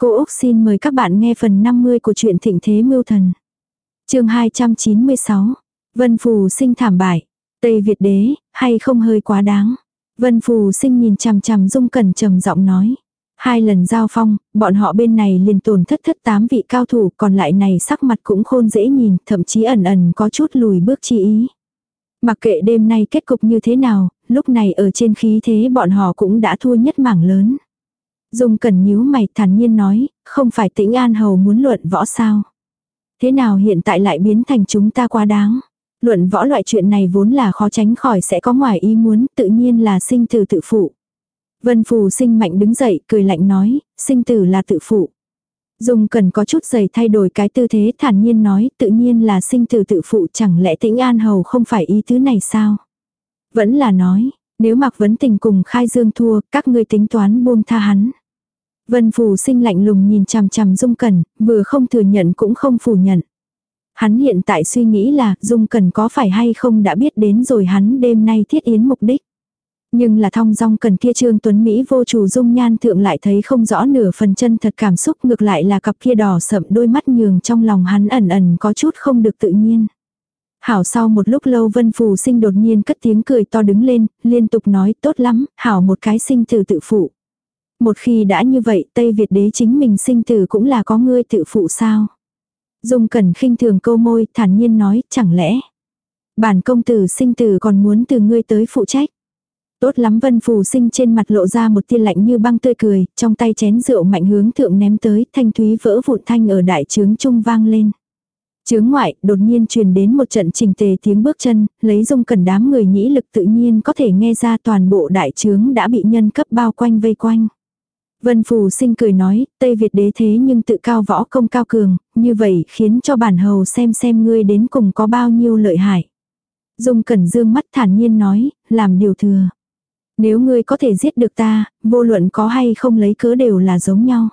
Cô Úc xin mời các bạn nghe phần 50 của truyện Thịnh Thế Mưu Thần. chương 296. Vân Phù sinh thảm bại. Tây Việt đế, hay không hơi quá đáng. Vân Phù sinh nhìn chằm chằm Dung Cẩn trầm giọng nói. Hai lần giao phong, bọn họ bên này liền tổn thất thất tám vị cao thủ, còn lại này sắc mặt cũng khôn dễ nhìn, thậm chí ẩn ẩn có chút lùi bước chi ý. Mặc kệ đêm nay kết cục như thế nào, lúc này ở trên khí thế bọn họ cũng đã thua nhất mảng lớn. Dung cần nhíu mày thản nhiên nói, không phải tĩnh an hầu muốn luận võ sao. Thế nào hiện tại lại biến thành chúng ta quá đáng. Luận võ loại chuyện này vốn là khó tránh khỏi sẽ có ngoài ý muốn, tự nhiên là sinh tử tự phụ. Vân Phù sinh mạnh đứng dậy, cười lạnh nói, sinh tử là tự phụ. Dung cần có chút giày thay đổi cái tư thế thản nhiên nói, tự nhiên là sinh tử tự phụ chẳng lẽ tĩnh an hầu không phải ý tứ này sao? Vẫn là nói, nếu mặc vấn tình cùng khai dương thua, các ngươi tính toán buông tha hắn. Vân Phù sinh lạnh lùng nhìn chằm chằm Dung Cẩn, vừa không thừa nhận cũng không phủ nhận. Hắn hiện tại suy nghĩ là Dung Cẩn có phải hay không đã biết đến rồi hắn đêm nay thiết yến mục đích. Nhưng là thong dong cần kia trương tuấn Mỹ vô chủ dung nhan thượng lại thấy không rõ nửa phần chân thật cảm xúc ngược lại là cặp kia đỏ sậm đôi mắt nhường trong lòng hắn ẩn ẩn có chút không được tự nhiên. Hảo sau một lúc lâu vân phù sinh đột nhiên cất tiếng cười to đứng lên, liên tục nói tốt lắm, hảo một cái sinh tử tự phụ. Một khi đã như vậy Tây Việt đế chính mình sinh tử cũng là có ngươi tự phụ sao. Dung cẩn khinh thường câu môi thản nhiên nói chẳng lẽ. Bản công tử sinh tử còn muốn từ ngươi tới phụ trách. Tốt lắm vân phù sinh trên mặt lộ ra một tia lạnh như băng tươi cười, trong tay chén rượu mạnh hướng thượng ném tới, thanh thúy vỡ vụn thanh ở đại trướng trung vang lên. Chướng ngoại, đột nhiên truyền đến một trận trình tề tiếng bước chân, lấy dung cần đám người nhĩ lực tự nhiên có thể nghe ra toàn bộ đại trướng đã bị nhân cấp bao quanh vây quanh. Vân Phù sinh cười nói, Tây Việt đế thế nhưng tự cao võ công cao cường, như vậy khiến cho bản hầu xem xem ngươi đến cùng có bao nhiêu lợi hại. Dung Cẩn dương mắt thản nhiên nói, làm điều thừa. Nếu ngươi có thể giết được ta, vô luận có hay không lấy cớ đều là giống nhau.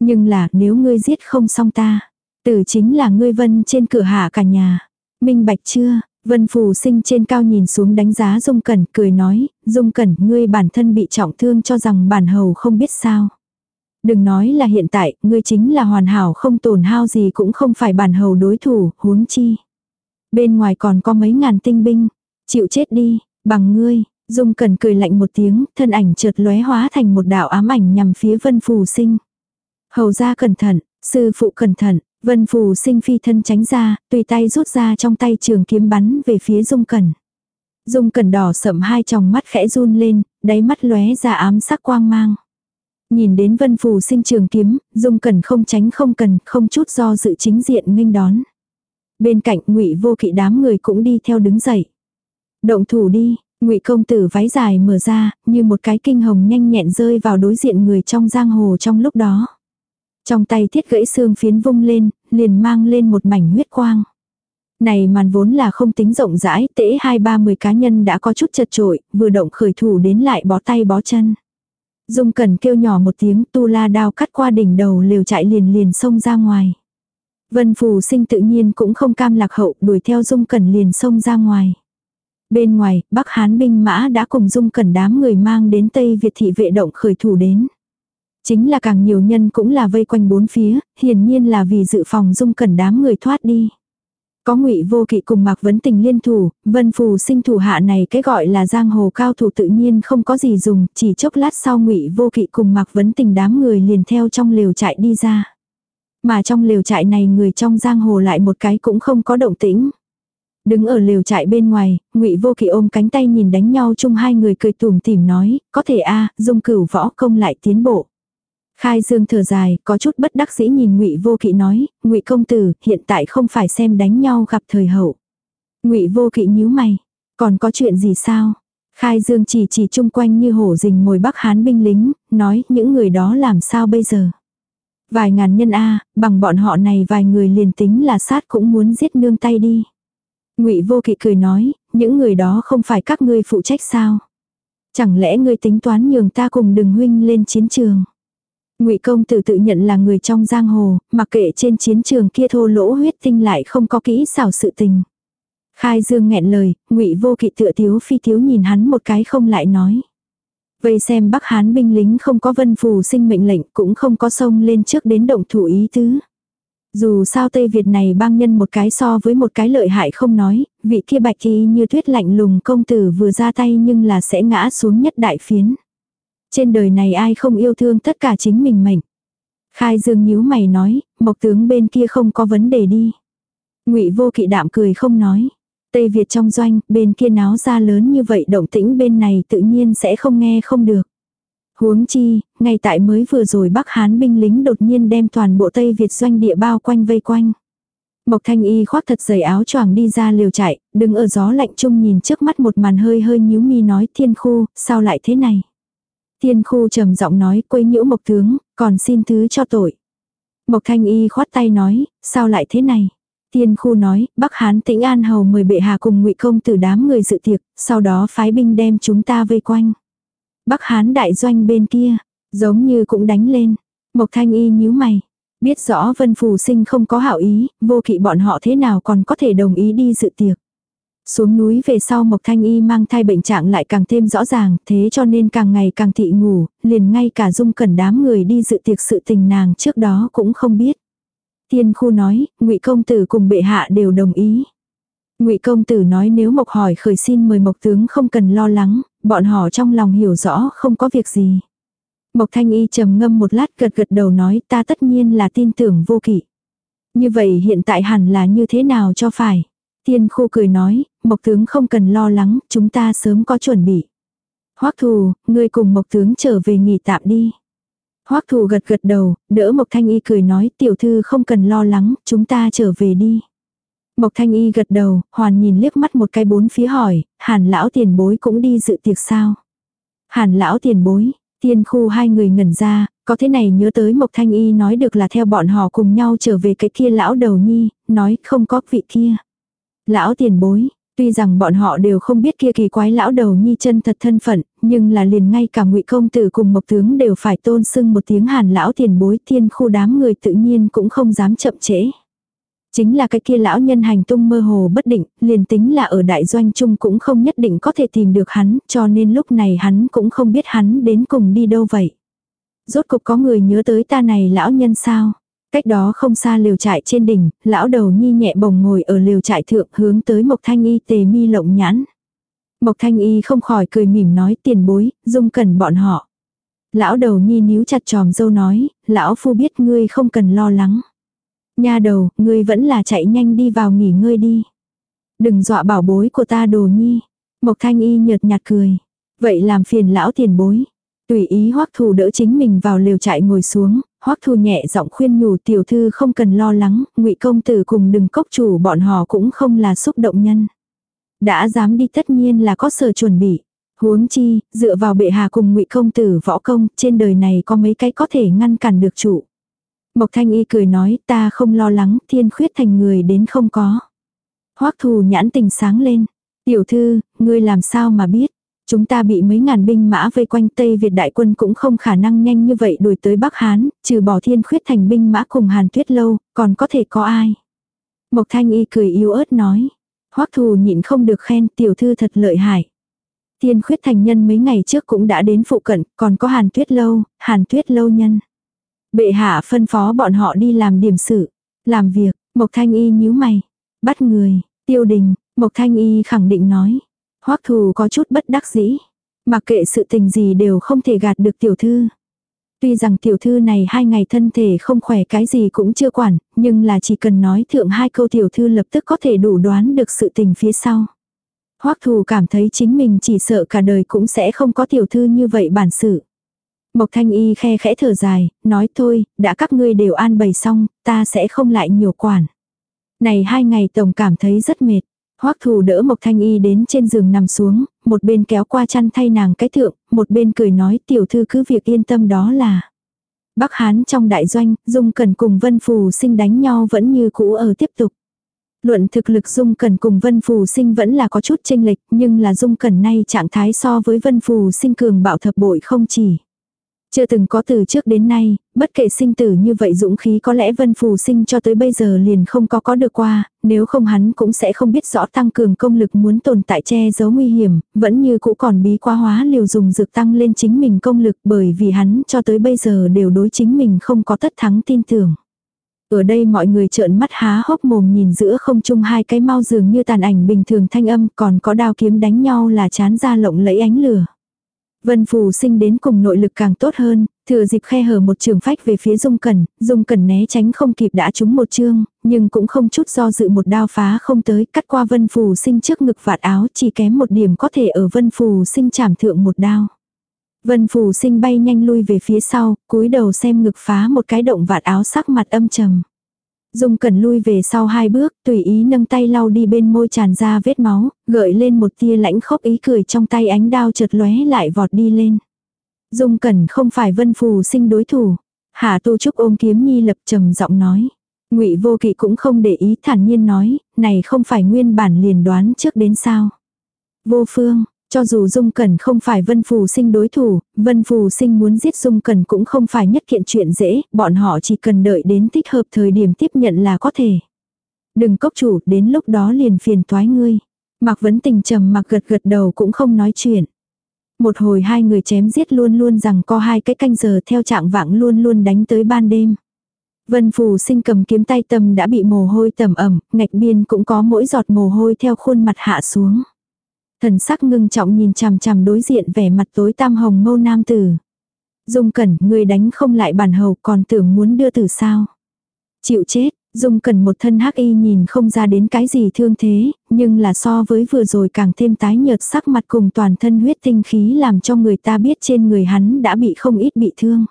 Nhưng là nếu ngươi giết không xong ta, tử chính là ngươi vân trên cửa hạ cả nhà. Minh bạch chưa, Vân Phù sinh trên cao nhìn xuống đánh giá Dung Cẩn, cười nói, Dung Cẩn, ngươi bản thân bị trọng thương cho rằng bản hầu không biết sao. Đừng nói là hiện tại, ngươi chính là hoàn hảo không tổn hao gì cũng không phải bản hầu đối thủ, huống chi. Bên ngoài còn có mấy ngàn tinh binh, chịu chết đi, bằng ngươi, Dung Cẩn cười lạnh một tiếng, thân ảnh chợt lóe hóa thành một đạo ám ảnh nhằm phía Vân Phù sinh. Hầu ra cẩn thận, sư phụ cẩn thận, Vân Phù sinh phi thân tránh ra, tùy tay rút ra trong tay trường kiếm bắn về phía Dung Cẩn. Dung Cẩn đỏ sậm hai tròng mắt khẽ run lên, đáy mắt lóe ra ám sắc quang mang. Nhìn đến Vân Phù sinh trường kiếm, Dung Cẩn không tránh không cần, không chút do dự chính diện nghênh đón. Bên cạnh Ngụy Vô Kỵ đám người cũng đi theo đứng dậy. Động thủ đi, Ngụy công tử váy dài mở ra, như một cái kinh hồng nhanh nhẹn rơi vào đối diện người trong giang hồ trong lúc đó. Trong tay thiết gãy xương phiến vung lên, liền mang lên một mảnh huyết quang. Này màn vốn là không tính rộng rãi, tễ hai ba mười cá nhân đã có chút chật trội, vừa động khởi thủ đến lại bó tay bó chân. Dung cần kêu nhỏ một tiếng tu la đao cắt qua đỉnh đầu liều chạy liền liền xông ra ngoài. Vân phù sinh tự nhiên cũng không cam lạc hậu đuổi theo dung cần liền xông ra ngoài. Bên ngoài, Bắc Hán binh mã đã cùng dung cẩn đám người mang đến Tây Việt thị vệ động khởi thủ đến. Chính là càng nhiều nhân cũng là vây quanh bốn phía, hiển nhiên là vì dự phòng dung cẩn đám người thoát đi. Có ngụy vô kỵ cùng mạc vấn tình liên thủ, vân phù sinh thủ hạ này cái gọi là giang hồ cao thủ tự nhiên không có gì dùng, chỉ chốc lát sau ngụy vô kỵ cùng mạc vấn tình đám người liền theo trong lều trại đi ra. Mà trong lều trại này người trong giang hồ lại một cái cũng không có động tĩnh. Đứng ở lều trại bên ngoài, ngụy Vô Kỵ ôm cánh tay nhìn đánh nhau chung hai người cười tủm tỉm nói, có thể a, dung cửu võ công lại tiến bộ. Khai Dương thở dài, có chút bất đắc dĩ nhìn Ngụy Vô Kỵ nói, "Ngụy công tử, hiện tại không phải xem đánh nhau gặp thời hậu." Ngụy Vô Kỵ nhíu mày, "Còn có chuyện gì sao?" Khai Dương chỉ chỉ chung quanh như hổ rình mồi Bắc Hán binh lính, nói, "Những người đó làm sao bây giờ?" Vài ngàn nhân a, bằng bọn họ này vài người liền tính là sát cũng muốn giết nương tay đi. Ngụy Vô Kỵ cười nói, những người đó không phải các ngươi phụ trách sao? Chẳng lẽ ngươi tính toán nhường ta cùng đừng huynh lên chiến trường? Ngụy công tử tự nhận là người trong giang hồ, mặc kệ trên chiến trường kia thô lỗ huyết tinh lại không có kỹ xảo sự tình. Khai Dương nghẹn lời, Ngụy Vô Kỵ tựa thiếu phi thiếu nhìn hắn một cái không lại nói. Vây xem Bắc Hán binh lính không có vân phù sinh mệnh lệnh cũng không có sông lên trước đến động thủ ý tứ. Dù sao Tây Việt này bang nhân một cái so với một cái lợi hại không nói, vị kia bạch y như tuyết lạnh lùng công tử vừa ra tay nhưng là sẽ ngã xuống nhất đại phiến. Trên đời này ai không yêu thương tất cả chính mình mệnh. Khai dương nhíu mày nói, mộc tướng bên kia không có vấn đề đi. ngụy vô kỵ đạm cười không nói. Tây Việt trong doanh, bên kia náo ra lớn như vậy động tĩnh bên này tự nhiên sẽ không nghe không được. Huống chi, ngay tại mới vừa rồi Bắc Hán binh lính đột nhiên đem toàn bộ Tây Việt doanh địa bao quanh vây quanh. Mộc Thanh Y khoác thật dày áo choàng đi ra liều chạy, đứng ở gió lạnh chung nhìn trước mắt một màn hơi hơi nhíu mi nói thiên khu, sao lại thế này? Tiên khu trầm giọng nói quấy nhiễu Mộc Tướng, còn xin thứ cho tội. Mộc Thanh Y khoát tay nói, sao lại thế này? Tiên khu nói, Bắc Hán tĩnh An Hầu mời bệ hạ cùng ngụy công tử đám người dự tiệc, sau đó phái binh đem chúng ta vây quanh. Bắc Hán đại doanh bên kia, giống như cũng đánh lên. Mộc Thanh Y nhíu mày. Biết rõ Vân Phù Sinh không có hảo ý, vô kỵ bọn họ thế nào còn có thể đồng ý đi dự tiệc. Xuống núi về sau Mộc Thanh Y mang thai bệnh trạng lại càng thêm rõ ràng, thế cho nên càng ngày càng thị ngủ, liền ngay cả dung cẩn đám người đi dự tiệc sự tình nàng trước đó cũng không biết. Tiên khu nói, ngụy công tử cùng bệ hạ đều đồng ý. Ngụy công tử nói nếu Mộc hỏi khởi xin mời Mộc tướng không cần lo lắng, bọn họ trong lòng hiểu rõ không có việc gì. Mộc Thanh Y trầm ngâm một lát gật gật đầu nói ta tất nhiên là tin tưởng vô kỵ. Như vậy hiện tại hẳn là như thế nào cho phải. Tiên khu cười nói, Mộc tướng không cần lo lắng, chúng ta sớm có chuẩn bị. Hoắc thù, ngươi cùng Mộc tướng trở về nghỉ tạm đi. Hoắc thù gật gật đầu, đỡ Mộc Thanh Y cười nói tiểu thư không cần lo lắng, chúng ta trở về đi. Mộc Thanh Y gật đầu, hoàn nhìn liếc mắt một cái bốn phía hỏi, hàn lão tiền bối cũng đi dự tiệc sao. Hàn lão tiền bối, tiên khu hai người ngẩn ra, có thế này nhớ tới Mộc Thanh Y nói được là theo bọn họ cùng nhau trở về cái kia lão đầu nhi, nói không có vị kia. Lão tiền bối, tuy rằng bọn họ đều không biết kia kỳ quái lão đầu nhi chân thật thân phận, nhưng là liền ngay cả ngụy công tử cùng mộc tướng đều phải tôn sưng một tiếng hàn lão tiền bối thiên khu đám người tự nhiên cũng không dám chậm trễ. Chính là cái kia lão nhân hành tung mơ hồ bất định, liền tính là ở đại doanh chung cũng không nhất định có thể tìm được hắn, cho nên lúc này hắn cũng không biết hắn đến cùng đi đâu vậy. Rốt cục có người nhớ tới ta này lão nhân sao? Cách đó không xa liều trại trên đỉnh, lão đầu nhi nhẹ bồng ngồi ở liều trại thượng hướng tới Mộc Thanh Y tề mi lộng nhãn. Mộc Thanh Y không khỏi cười mỉm nói tiền bối, dung cần bọn họ. Lão đầu nhi níu chặt tròm dâu nói, lão phu biết ngươi không cần lo lắng. Nha đầu, ngươi vẫn là chạy nhanh đi vào nghỉ ngơi đi. Đừng dọa bảo bối của ta đồ nhi. Mộc thanh y nhợt nhạt cười. Vậy làm phiền lão tiền bối. Tùy ý hoắc thù đỡ chính mình vào lều trại ngồi xuống, hoắc thù nhẹ giọng khuyên nhủ tiểu thư không cần lo lắng, ngụy công tử cùng đừng cốc chủ bọn họ cũng không là xúc động nhân. Đã dám đi tất nhiên là có sở chuẩn bị. Huống chi, dựa vào bệ hạ cùng ngụy công tử võ công, trên đời này có mấy cái có thể ngăn cản được chủ. Mộc Thanh Y cười nói ta không lo lắng thiên khuyết thành người đến không có. Hoắc thù nhãn tình sáng lên. Tiểu thư, ngươi làm sao mà biết. Chúng ta bị mấy ngàn binh mã vây quanh Tây Việt đại quân cũng không khả năng nhanh như vậy đuổi tới Bắc Hán, trừ bỏ thiên khuyết thành binh mã cùng Hàn Tuyết Lâu, còn có thể có ai. Mộc Thanh Y cười yếu ớt nói. Hoắc thù nhịn không được khen tiểu thư thật lợi hại. Thiên khuyết thành nhân mấy ngày trước cũng đã đến phụ cận, còn có Hàn Tuyết Lâu, Hàn Tuyết Lâu nhân. Bệ hạ phân phó bọn họ đi làm điểm sự. Làm việc, Mộc Thanh Y nhíu mày. Bắt người, tiêu đình, Mộc Thanh Y khẳng định nói. Hoắc thù có chút bất đắc dĩ. Mặc kệ sự tình gì đều không thể gạt được tiểu thư. Tuy rằng tiểu thư này hai ngày thân thể không khỏe cái gì cũng chưa quản, nhưng là chỉ cần nói thượng hai câu tiểu thư lập tức có thể đủ đoán được sự tình phía sau. Hoắc thù cảm thấy chính mình chỉ sợ cả đời cũng sẽ không có tiểu thư như vậy bản sự. Mộc thanh y khe khẽ thở dài, nói thôi, đã các ngươi đều an bày xong, ta sẽ không lại nhiều quản. Này hai ngày tổng cảm thấy rất mệt. Hoắc thù đỡ Mộc Thanh Y đến trên giường nằm xuống, một bên kéo qua chăn thay nàng cái thượng, một bên cười nói tiểu thư cứ việc yên tâm đó là. Bắc Hán trong đại doanh, Dung Cẩn cùng Vân Phù sinh đánh nhau vẫn như cũ ở tiếp tục. Luận thực lực Dung Cẩn cùng Vân Phù sinh vẫn là có chút chênh lệch, nhưng là Dung Cẩn nay trạng thái so với Vân Phù sinh cường bạo thập bội không chỉ. Chưa từng có từ trước đến nay, bất kể sinh tử như vậy dũng khí có lẽ vân phù sinh cho tới bây giờ liền không có có được qua, nếu không hắn cũng sẽ không biết rõ tăng cường công lực muốn tồn tại che giấu nguy hiểm, vẫn như cũ còn bí quá hóa liều dùng dược tăng lên chính mình công lực bởi vì hắn cho tới bây giờ đều đối chính mình không có tất thắng tin tưởng. Ở đây mọi người trợn mắt há hốc mồm nhìn giữa không trung hai cái mau dường như tàn ảnh bình thường thanh âm còn có đao kiếm đánh nhau là chán ra lộng lẫy ánh lửa. Vân Phù sinh đến cùng nội lực càng tốt hơn, thừa dịp khe hở một trường phách về phía Dung Cẩn, Dung Cẩn né tránh không kịp đã trúng một chương, nhưng cũng không chút do dự một đao phá không tới, cắt qua Vân Phù sinh trước ngực vạt áo chỉ kém một điểm có thể ở Vân Phù sinh chảm thượng một đao. Vân Phù sinh bay nhanh lui về phía sau, cúi đầu xem ngực phá một cái động vạt áo sắc mặt âm trầm. Dung Cẩn lui về sau hai bước, tùy ý nâng tay lau đi bên môi tràn ra vết máu, gợi lên một tia lãnh khốc ý cười trong tay ánh đao chợt lóe lại vọt đi lên. Dung Cẩn không phải Vân Phù sinh đối thủ. Hạ Tu Trúc ôm kiếm nhi lập trầm giọng nói. Ngụy Vô Kỵ cũng không để ý thản nhiên nói, này không phải nguyên bản liền đoán trước đến sao. Vô phương, cho dù Dung Cẩn không phải Vân Phù Sinh đối thủ, Vân Phù Sinh muốn giết Dung Cẩn cũng không phải nhất kiện chuyện dễ, bọn họ chỉ cần đợi đến thích hợp thời điểm tiếp nhận là có thể. Đừng cốc chủ, đến lúc đó liền phiền toái ngươi. Mạc Vấn Tình trầm mặc gật gật đầu cũng không nói chuyện. Một hồi hai người chém giết luôn luôn rằng có hai cái canh giờ theo trạng vạng luôn luôn đánh tới ban đêm. Vân Phù sinh cầm kiếm tay tâm đã bị mồ hôi tầm ẩm, ngạch biên cũng có mỗi giọt mồ hôi theo khuôn mặt hạ xuống. Thần sắc ngưng trọng nhìn chằm chằm đối diện vẻ mặt tối tam hồng mâu nam tử. Dung cẩn, người đánh không lại bản hầu còn tưởng muốn đưa tử sao. Chịu chết, Dung cẩn một thân hắc y nhìn không ra đến cái gì thương thế, nhưng là so với vừa rồi càng thêm tái nhợt sắc mặt cùng toàn thân huyết tinh khí làm cho người ta biết trên người hắn đã bị không ít bị thương.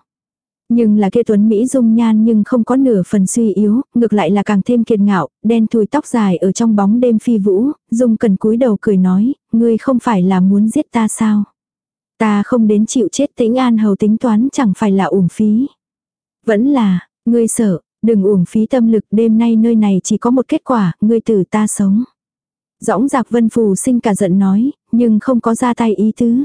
Nhưng là kia tuấn Mỹ dung nhan nhưng không có nửa phần suy yếu, ngược lại là càng thêm kiệt ngạo, đen thui tóc dài ở trong bóng đêm phi vũ, dung cần cúi đầu cười nói, ngươi không phải là muốn giết ta sao? Ta không đến chịu chết tĩnh an hầu tính toán chẳng phải là uổng phí. Vẫn là, ngươi sợ, đừng uổng phí tâm lực đêm nay nơi này chỉ có một kết quả, ngươi tử ta sống. Dõng dạc vân phù sinh cả giận nói, nhưng không có ra tay ý tứ.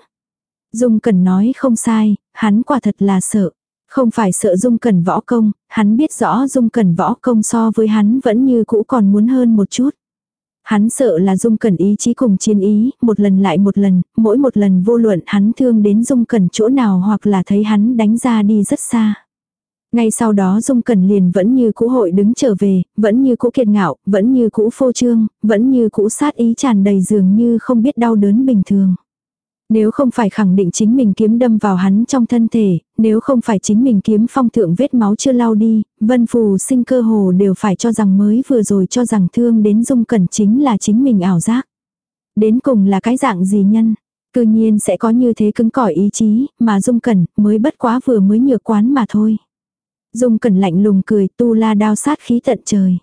Dung cần nói không sai, hắn quả thật là sợ. Không phải sợ Dung Cẩn võ công, hắn biết rõ Dung Cẩn võ công so với hắn vẫn như cũ còn muốn hơn một chút. Hắn sợ là Dung Cẩn ý chí cùng chiến ý, một lần lại một lần, mỗi một lần vô luận hắn thương đến Dung Cẩn chỗ nào hoặc là thấy hắn đánh ra đi rất xa. Ngay sau đó Dung Cẩn liền vẫn như cũ hội đứng trở về, vẫn như cũ kiệt ngạo, vẫn như cũ phô trương, vẫn như cũ sát ý tràn đầy dường như không biết đau đớn bình thường. Nếu không phải khẳng định chính mình kiếm đâm vào hắn trong thân thể, nếu không phải chính mình kiếm phong thượng vết máu chưa lau đi, vân phù sinh cơ hồ đều phải cho rằng mới vừa rồi cho rằng thương đến dung cẩn chính là chính mình ảo giác. Đến cùng là cái dạng gì nhân? Cư nhiên sẽ có như thế cứng cỏi ý chí, mà dung cẩn mới bất quá vừa mới nhược quán mà thôi. Dung cẩn lạnh lùng cười tu la đao sát khí tận trời.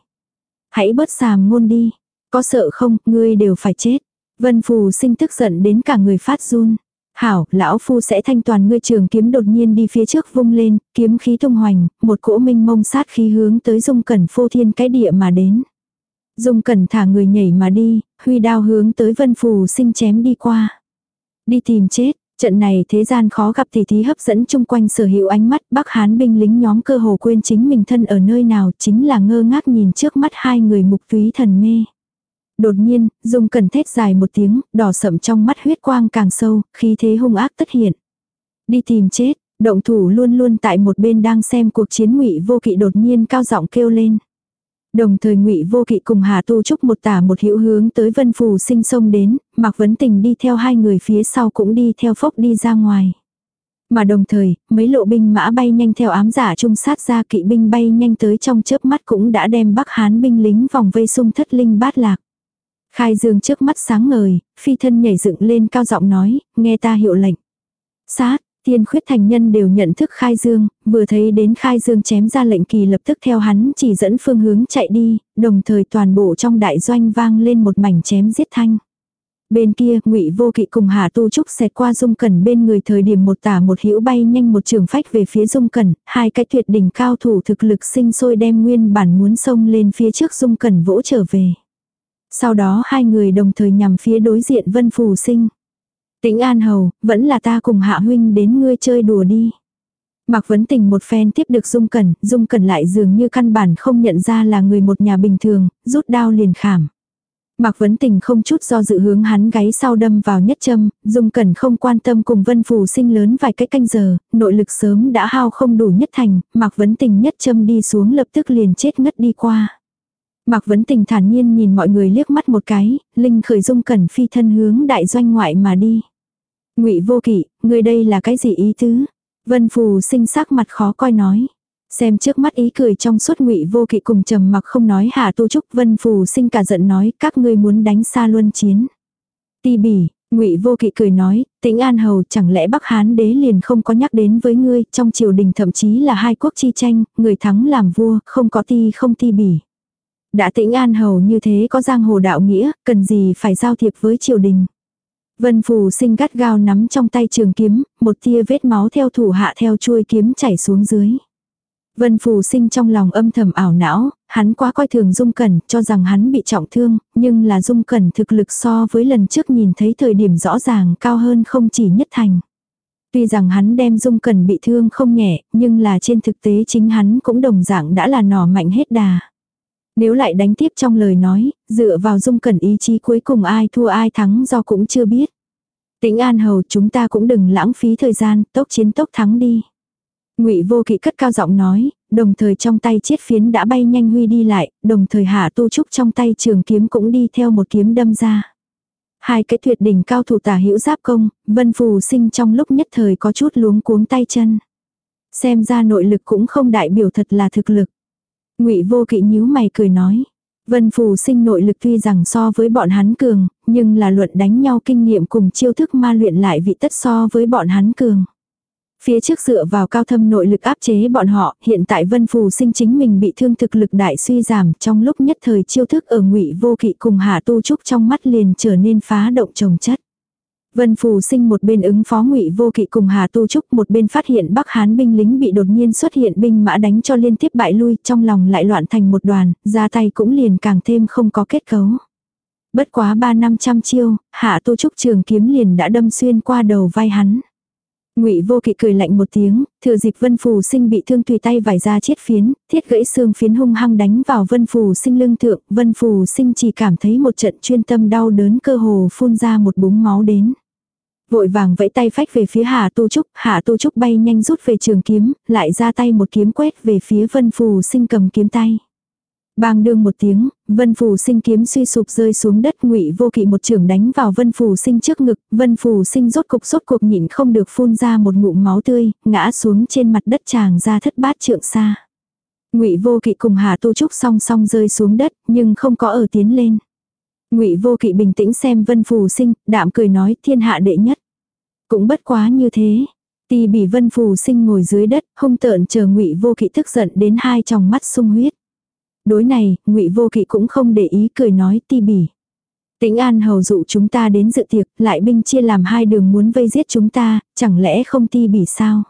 Hãy bớt sàm ngôn đi. Có sợ không, ngươi đều phải chết. Vân Phù sinh tức giận đến cả người phát run. Hảo, lão phu sẽ thanh toàn ngươi trường kiếm đột nhiên đi phía trước vung lên, kiếm khí tung hoành, một cỗ minh mông sát khí hướng tới dung cẩn phô thiên cái địa mà đến. Dung cẩn thả người nhảy mà đi, huy đao hướng tới vân phù sinh chém đi qua. Đi tìm chết, trận này thế gian khó gặp thì thí hấp dẫn chung quanh sở hữu ánh mắt bắc hán binh lính nhóm cơ hồ quên chính mình thân ở nơi nào chính là ngơ ngác nhìn trước mắt hai người mục túy thần mê. Đột nhiên, dung cần thét dài một tiếng, đỏ sậm trong mắt huyết quang càng sâu, khí thế hung ác tất hiện. Đi tìm chết, động thủ luôn luôn tại một bên đang xem cuộc chiến ngụy vô kỵ đột nhiên cao giọng kêu lên. Đồng thời ngụy vô kỵ cùng Hà Tu Trúc một tả một hữu hướng tới vân phù sinh sông đến, Mạc Vấn Tình đi theo hai người phía sau cũng đi theo phốc đi ra ngoài. Mà đồng thời, mấy lộ binh mã bay nhanh theo ám giả trung sát ra kỵ binh bay nhanh tới trong chớp mắt cũng đã đem Bắc Hán binh lính vòng vây xung thất linh bát lạc. Khai dương trước mắt sáng ngời, phi thân nhảy dựng lên cao giọng nói, nghe ta hiệu lệnh. Sát, tiên khuyết thành nhân đều nhận thức khai dương, vừa thấy đến khai dương chém ra lệnh kỳ lập tức theo hắn chỉ dẫn phương hướng chạy đi, đồng thời toàn bộ trong đại doanh vang lên một mảnh chém giết thanh. Bên kia, ngụy Vô Kỵ cùng Hà Tu Trúc xẹt qua Dung Cẩn bên người thời điểm một tả một hữu bay nhanh một trường phách về phía Dung Cẩn, hai cái tuyệt đỉnh cao thủ thực lực sinh sôi đem nguyên bản muốn xông lên phía trước Dung Cẩn vỗ trở về. Sau đó hai người đồng thời nhằm phía đối diện Vân Phù Sinh. Tĩnh An Hầu, vẫn là ta cùng Hạ Huynh đến ngươi chơi đùa đi. Mạc Vấn Tình một phen tiếp được Dung Cẩn, Dung Cẩn lại dường như căn bản không nhận ra là người một nhà bình thường, rút đao liền khảm. Mạc Vấn Tình không chút do dự hướng hắn gáy sau đâm vào nhất châm, Dung Cẩn không quan tâm cùng Vân Phù sinh lớn vài cái canh giờ, nội lực sớm đã hao không đủ nhất thành, Mạc Vấn Tình nhất châm đi xuống lập tức liền chết ngất đi qua. Mạc Vấn Tình thản nhiên nhìn mọi người liếc mắt một cái, Linh khởi Dung Cẩn phi thân hướng đại doanh ngoại mà đi. Ngụy Vô Kỵ, người đây là cái gì ý tứ? Vân Phù sinh sắc mặt khó coi nói. Xem trước mắt ý cười trong suốt ngụy vô kỵ cùng trầm mặc không nói hạ tu trúc vân phù sinh cả giận nói các ngươi muốn đánh xa luân chiến. Ti bỉ, ngụy vô kỵ cười nói, tĩnh an hầu chẳng lẽ bắc hán đế liền không có nhắc đến với ngươi, trong triều đình thậm chí là hai quốc chi tranh, người thắng làm vua, không có ti không ti bỉ. Đã tĩnh an hầu như thế có giang hồ đạo nghĩa, cần gì phải giao thiệp với triều đình. Vân phù sinh gắt gao nắm trong tay trường kiếm, một tia vết máu theo thủ hạ theo chuôi kiếm chảy xuống dưới. Vân Phù sinh trong lòng âm thầm ảo não, hắn quá coi thường Dung Cẩn, cho rằng hắn bị trọng thương, nhưng là Dung Cẩn thực lực so với lần trước nhìn thấy thời điểm rõ ràng cao hơn không chỉ nhất thành. Tuy rằng hắn đem Dung Cẩn bị thương không nhẹ, nhưng là trên thực tế chính hắn cũng đồng dạng đã là nỏ mạnh hết đà. Nếu lại đánh tiếp trong lời nói, dựa vào Dung Cẩn ý chí cuối cùng ai thua ai thắng do cũng chưa biết. Tĩnh An Hầu chúng ta cũng đừng lãng phí thời gian, tốc chiến tốc thắng đi. Ngụy Vô Kỵ cất cao giọng nói, đồng thời trong tay chiết phiến đã bay nhanh huy đi lại, đồng thời Hạ Tu Trúc trong tay trường kiếm cũng đi theo một kiếm đâm ra. Hai cái tuyệt đỉnh cao thủ tả hữu giáp công, Vân Phù sinh trong lúc nhất thời có chút luống cuống tay chân. Xem ra nội lực cũng không đại biểu thật là thực lực. Ngụy Vô Kỵ nhíu mày cười nói. Vân Phù sinh nội lực tuy rằng so với bọn hắn cường, nhưng là luận đánh nhau kinh nghiệm cùng chiêu thức ma luyện lại vị tất so với bọn hắn cường. Phía trước dựa vào cao thâm nội lực áp chế bọn họ, hiện tại Vân Phù sinh chính mình bị thương thực lực đại suy giảm, trong lúc nhất thời chiêu thức ở ngụy vô kỵ cùng hạ tu trúc trong mắt liền trở nên phá động trồng chất. Vân Phù sinh một bên ứng phó ngụy vô kỵ cùng Hà Tu Trúc một bên phát hiện Bắc Hán binh lính bị đột nhiên xuất hiện binh mã đánh cho liên tiếp bại lui trong lòng lại loạn thành một đoàn, ra tay cũng liền càng thêm không có kết cấu. Bất quá ba năm trăm chiêu, Hạ Tu Trúc trường kiếm liền đã đâm xuyên qua đầu vai hắn. Ngụy Vô Kỵ cười lạnh một tiếng, thừa dịp Vân Phù Sinh bị thương tùy tay vải ra chiết phiến, thiết gãy xương phiến hung hăng đánh vào Vân Phù Sinh lưng thượng, Vân Phù Sinh chỉ cảm thấy một trận chuyên tâm đau đớn cơ hồ phun ra một búng máu đến. Vội vàng vẫy tay phách về phía hà Tu Trúc, hà Tu Trúc bay nhanh rút về trường kiếm, lại ra tay một kiếm quét về phía Vân Phù Sinh cầm kiếm tay. Bang đương một tiếng, vân phù sinh kiếm suy sụp rơi xuống đất ngụy vô kỵ một trường đánh vào vân phù sinh trước ngực, vân phù sinh rốt cục rốt cuộc nhịn không được phun ra một ngụm máu tươi, ngã xuống trên mặt đất tràng ra thất bát trượng xa. Ngụy Vô Kỵ cùng Hà Tu Trúc song song rơi xuống đất, nhưng không có ở tiến lên. Ngụy Vô Kỵ bình tĩnh xem Vân Phù Sinh, đạm cười nói thiên hạ đệ nhất. Cũng bất quá như thế. Tì bỉ Vân Phù Sinh ngồi dưới đất, hung tợn chờ Ngụy Vô Kỵ tức giận đến hai tròng mắt sung huyết. Đối này, ngụy Vô Kỵ cũng không để ý cười nói ti bỉ. Tĩnh An hầu dụ chúng ta đến dự tiệc, lại binh chia làm hai đường muốn vây giết chúng ta, chẳng lẽ không ti bỉ sao?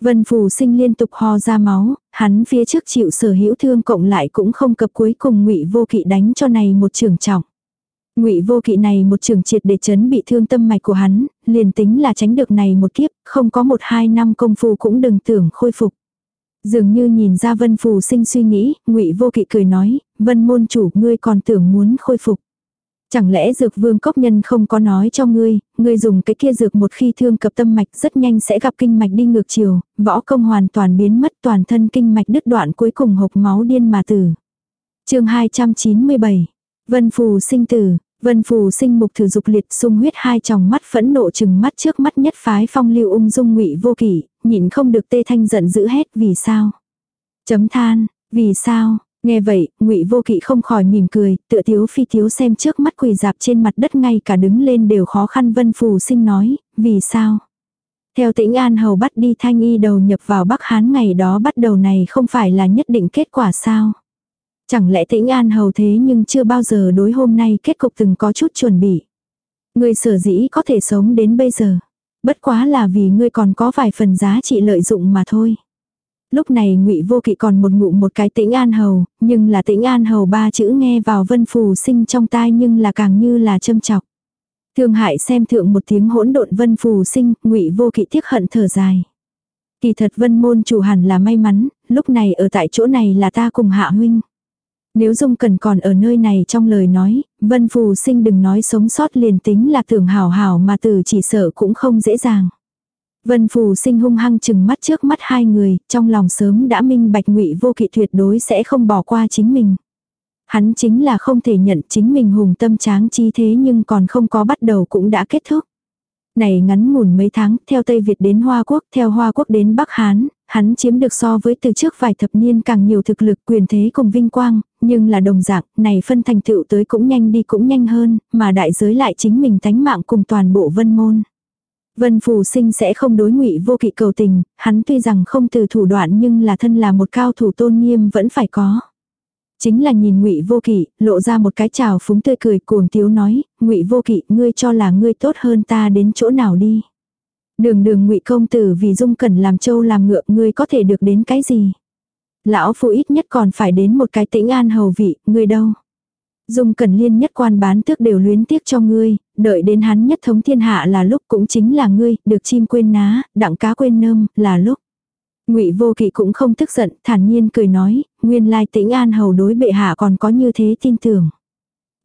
Vân Phù sinh liên tục ho ra máu, hắn phía trước chịu sở hữu thương cộng lại cũng không cập cuối cùng ngụy Vô Kỵ đánh cho này một trường trọng. Ngụy Vô Kỵ này một trường triệt để chấn bị thương tâm mạch của hắn, liền tính là tránh được này một kiếp, không có một hai năm công phu cũng đừng tưởng khôi phục. Dường như nhìn ra Vân Phù sinh suy nghĩ, ngụy Vô Kỵ cười nói, Vân môn chủ ngươi còn tưởng muốn khôi phục. Chẳng lẽ dược vương cốc nhân không có nói cho ngươi, ngươi dùng cái kia dược một khi thương cập tâm mạch rất nhanh sẽ gặp kinh mạch đi ngược chiều, võ công hoàn toàn biến mất toàn thân kinh mạch đứt đoạn cuối cùng hộc máu điên mà tử. chương 297, Vân Phù sinh tử, Vân Phù sinh mục thử dục liệt sung huyết hai tròng mắt phẫn nộ chừng mắt trước mắt nhất phái phong lưu ung dung ngụy vô kỷ, nhịn không được tê thanh giận dữ hết vì sao. Chấm than, vì sao, nghe vậy, ngụy vô kỵ không khỏi mỉm cười, tựa thiếu phi thiếu xem trước mắt quỳ dạp trên mặt đất ngay cả đứng lên đều khó khăn Vân Phù sinh nói, vì sao. Theo tĩnh An Hầu bắt đi thanh y đầu nhập vào Bắc Hán ngày đó bắt đầu này không phải là nhất định kết quả sao. Chẳng lẽ tĩnh an hầu thế nhưng chưa bao giờ đối hôm nay kết cục từng có chút chuẩn bị. Người sở dĩ có thể sống đến bây giờ. Bất quá là vì ngươi còn có vài phần giá trị lợi dụng mà thôi. Lúc này ngụy Vô Kỵ còn một ngụ một cái tĩnh an hầu, nhưng là tĩnh an hầu ba chữ nghe vào vân phù sinh trong tai nhưng là càng như là châm chọc. Thương hại xem thượng một tiếng hỗn độn vân phù sinh, ngụy Vô Kỵ tiếc hận thở dài. Kỳ thật vân môn chủ hẳn là may mắn, lúc này ở tại chỗ này là ta cùng hạ huynh. Nếu Dung Cần còn ở nơi này trong lời nói, Vân Phù Sinh đừng nói sống sót liền tính là tưởng hảo hảo mà từ chỉ sợ cũng không dễ dàng. Vân Phù Sinh hung hăng chừng mắt trước mắt hai người, trong lòng sớm đã minh bạch ngụy vô kỵ tuyệt đối sẽ không bỏ qua chính mình. Hắn chính là không thể nhận chính mình hùng tâm tráng chi thế nhưng còn không có bắt đầu cũng đã kết thúc. Này ngắn ngủn mấy tháng, theo Tây Việt đến Hoa Quốc, theo Hoa Quốc đến Bắc Hán, hắn chiếm được so với từ trước vài thập niên càng nhiều thực lực quyền thế cùng vinh quang, nhưng là đồng dạng, này phân thành tựu tới cũng nhanh đi cũng nhanh hơn, mà đại giới lại chính mình tánh mạng cùng toàn bộ vân môn. Vân Phù Sinh sẽ không đối ngụy vô kỵ cầu tình, hắn tuy rằng không từ thủ đoạn nhưng là thân là một cao thủ tôn nghiêm vẫn phải có. Chính là nhìn Ngụy Vô Kỵ, lộ ra một cái trào phúng tươi cười cuồng tiếu nói, "Ngụy Vô Kỵ, ngươi cho là ngươi tốt hơn ta đến chỗ nào đi?" Đường Đường Ngụy công tử vì Dung Cẩn làm châu làm ngựa, ngươi có thể được đến cái gì? Lão phu ít nhất còn phải đến một cái tĩnh an hầu vị, ngươi đâu? Dung Cẩn Liên nhất quan bán tước đều luyến tiếc cho ngươi, đợi đến hắn nhất thống thiên hạ là lúc cũng chính là ngươi, được chim quên ná, đặng cá quên nơm, là lúc. Ngụy Vô Kỵ cũng không tức giận, thản nhiên cười nói, nguyên lai Tĩnh An hầu đối bệ hạ còn có như thế tin tưởng.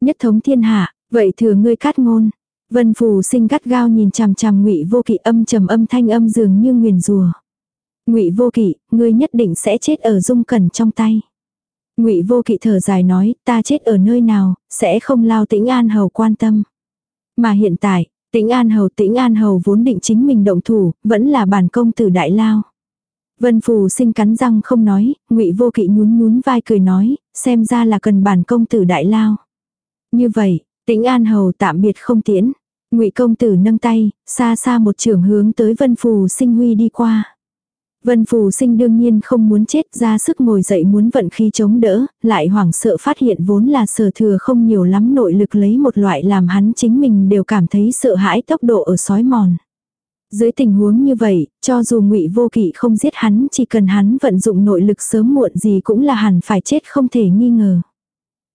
Nhất thống thiên hạ, vậy thừa ngươi cát ngôn. Vân Phù Sinh gắt gao nhìn chằm chằm Ngụy Vô Kỵ âm trầm âm thanh âm dường như nguyền rùa. Ngụy Vô Kỵ, ngươi nhất định sẽ chết ở dung cẩn trong tay. Ngụy Vô Kỵ thở dài nói, ta chết ở nơi nào, sẽ không lao Tĩnh An hầu quan tâm. Mà hiện tại, Tĩnh An hầu Tĩnh An hầu vốn định chính mình động thủ, vẫn là bản công tử đại lao. Vân Phù sinh cắn răng không nói, Ngụy Vô Kỵ nhún nhún vai cười nói, xem ra là cần bản công tử đại lao. Như vậy, Tĩnh An hầu tạm biệt không tiễn. Ngụy công tử nâng tay, xa xa một trường hướng tới Vân Phù sinh huy đi qua. Vân Phù sinh đương nhiên không muốn chết ra sức ngồi dậy muốn vận khí chống đỡ, lại hoảng sợ phát hiện vốn là sở thừa không nhiều lắm nội lực lấy một loại làm hắn chính mình đều cảm thấy sợ hãi tốc độ ở sói mòn. Dưới tình huống như vậy, cho dù ngụy vô kỵ không giết hắn chỉ cần hắn vận dụng nội lực sớm muộn gì cũng là hẳn phải chết không thể nghi ngờ.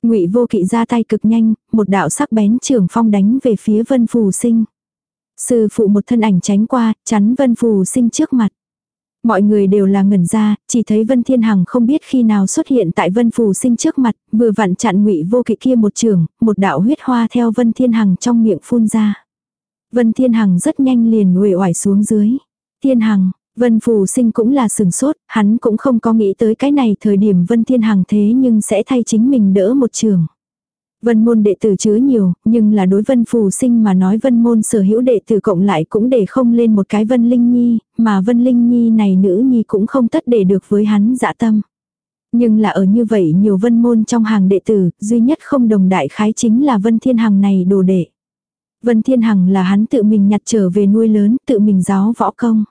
Ngụy vô kỵ ra tay cực nhanh, một đạo sắc bén trường phong đánh về phía vân phù sinh. Sư phụ một thân ảnh tránh qua, chắn vân phù sinh trước mặt. Mọi người đều là ngẩn ra, chỉ thấy Vân Thiên Hằng không biết khi nào xuất hiện tại Vân Phù Sinh trước mặt, vừa vặn chặn ngụy vô kỵ kia một trường, một đạo huyết hoa theo Vân Thiên Hằng trong miệng phun ra. Vân Thiên Hằng rất nhanh liền uể oải xuống dưới. Thiên Hằng, Vân Phù Sinh cũng là sừng sốt, hắn cũng không có nghĩ tới cái này thời điểm Vân Thiên Hằng thế nhưng sẽ thay chính mình đỡ một trường. Vân môn đệ tử chứa nhiều, nhưng là đối vân phù sinh mà nói vân môn sở hữu đệ tử cộng lại cũng để không lên một cái vân linh nhi, mà vân linh nhi này nữ nhi cũng không tất để được với hắn dạ tâm. Nhưng là ở như vậy nhiều vân môn trong hàng đệ tử, duy nhất không đồng đại khái chính là vân thiên hằng này đồ đệ. Vân Thiên Hằng là hắn tự mình nhặt trở về nuôi lớn, tự mình giáo võ công.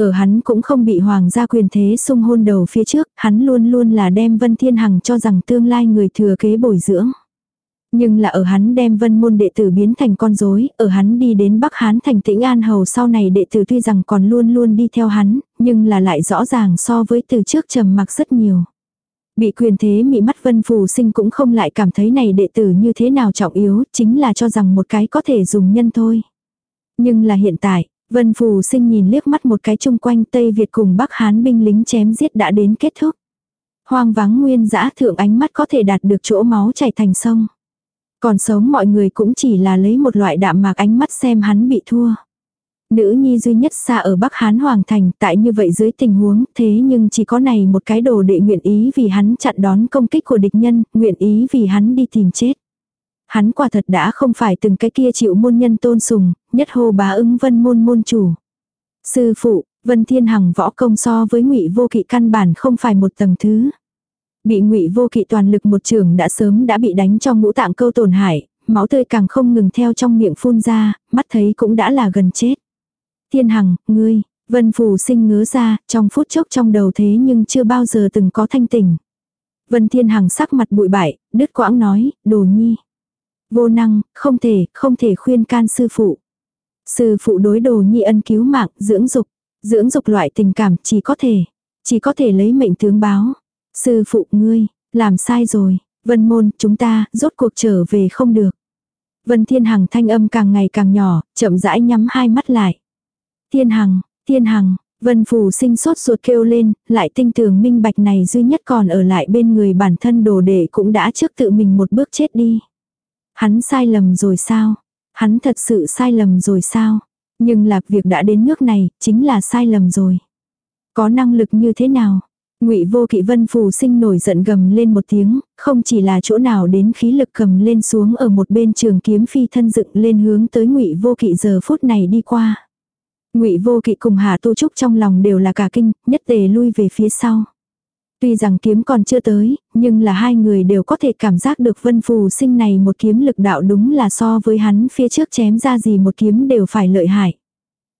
Ở hắn cũng không bị hoàng gia quyền thế sung hôn đầu phía trước, hắn luôn luôn là đem Vân Thiên Hằng cho rằng tương lai người thừa kế bồi dưỡng. Nhưng là ở hắn đem vân môn đệ tử biến thành con rối, ở hắn đi đến Bắc Hán thành tĩnh An Hầu sau này đệ tử tuy rằng còn luôn luôn đi theo hắn, nhưng là lại rõ ràng so với từ trước trầm mặc rất nhiều. Bị quyền thế mị mắt vân phù sinh cũng không lại cảm thấy này đệ tử như thế nào trọng yếu, chính là cho rằng một cái có thể dùng nhân thôi. Nhưng là hiện tại, vân phù sinh nhìn liếc mắt một cái chung quanh Tây Việt cùng Bắc Hán binh lính chém giết đã đến kết thúc. Hoang vắng nguyên dã thượng ánh mắt có thể đạt được chỗ máu chảy thành sông. Còn sống mọi người cũng chỉ là lấy một loại đạm mạc ánh mắt xem hắn bị thua. Nữ nhi duy nhất xa ở Bắc Hán Hoàng Thành tại như vậy dưới tình huống thế nhưng chỉ có này một cái đồ đệ nguyện ý vì hắn chặn đón công kích của địch nhân, nguyện ý vì hắn đi tìm chết. Hắn quả thật đã không phải từng cái kia chịu môn nhân tôn sùng, nhất hô bá ứng vân môn môn chủ. Sư phụ, Vân Thiên Hằng võ công so với ngụy vô kỵ căn bản không phải một tầng thứ. Bị ngụy vô kỵ toàn lực một trường đã sớm đã bị đánh cho ngũ tạng câu tổn hại, máu tươi càng không ngừng theo trong miệng phun ra, mắt thấy cũng đã là gần chết. Thiên Hằng, ngươi, Vân Phù sinh ngứa ra, trong phút chốc trong đầu thế nhưng chưa bao giờ từng có thanh tình. Vân Thiên Hằng sắc mặt bụi bại, đứt quãng nói, đồ nhi. Vô năng, không thể, không thể khuyên can sư phụ. Sư phụ đối đồ nhi ân cứu mạng, dưỡng dục. Dưỡng dục loại tình cảm chỉ có thể, chỉ có thể lấy mệnh tướng báo. Sư phụ ngươi, làm sai rồi, vân môn, chúng ta, rốt cuộc trở về không được. Vân Thiên Hằng thanh âm càng ngày càng nhỏ, chậm rãi nhắm hai mắt lại. Thiên Hằng, Thiên Hằng, Vân Phù sinh sốt ruột kêu lên, lại tinh tường minh bạch này duy nhất còn ở lại bên người bản thân đồ đệ cũng đã trước tự mình một bước chết đi. Hắn sai lầm rồi sao? Hắn thật sự sai lầm rồi sao? Nhưng là việc đã đến nước này, chính là sai lầm rồi. Có năng lực như thế nào? Ngụy Vô Kỵ Vân Phù Sinh nổi giận gầm lên một tiếng, không chỉ là chỗ nào đến khí lực cầm lên xuống ở một bên trường kiếm phi thân dựng lên hướng tới Ngụy Vô Kỵ giờ phút này đi qua. Ngụy Vô Kỵ cùng Hà Tu Trúc trong lòng đều là cả kinh, nhất tề lui về phía sau. Tuy rằng kiếm còn chưa tới, nhưng là hai người đều có thể cảm giác được Vân Phù Sinh này một kiếm lực đạo đúng là so với hắn phía trước chém ra gì một kiếm đều phải lợi hại.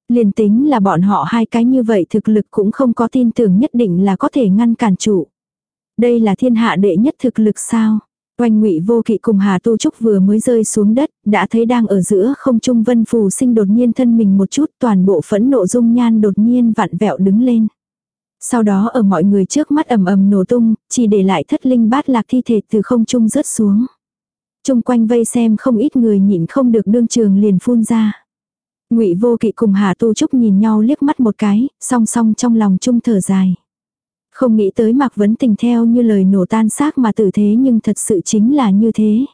Liền tính là bọn họ hai cái như vậy thực lực cũng không có tin tưởng nhất định là có thể ngăn cản chủ. Đây là thiên hạ đệ nhất thực lực sao? Oanh ngụy vô kỵ cùng Hà Tu Trúc vừa mới rơi xuống đất, đã thấy đang ở giữa không trung vân phù sinh đột nhiên thân mình một chút toàn bộ phẫn nộ dung nhan đột nhiên vặn vẹo đứng lên. Sau đó ở mọi người trước mắt ầm ầm nổ tung, chỉ để lại thất linh bát lạc thi thể từ không trung rớt xuống. Trung quanh vây xem không ít người nhịn không được đương trường liền phun ra. Ngụy Vô Kỵ cùng Hà Tu Trúc nhìn nhau liếc mắt một cái, song song trong lòng chung thở dài. Không nghĩ tới Mạc Vấn Tình theo như lời nổ tan xác mà tử thế nhưng thật sự chính là như thế.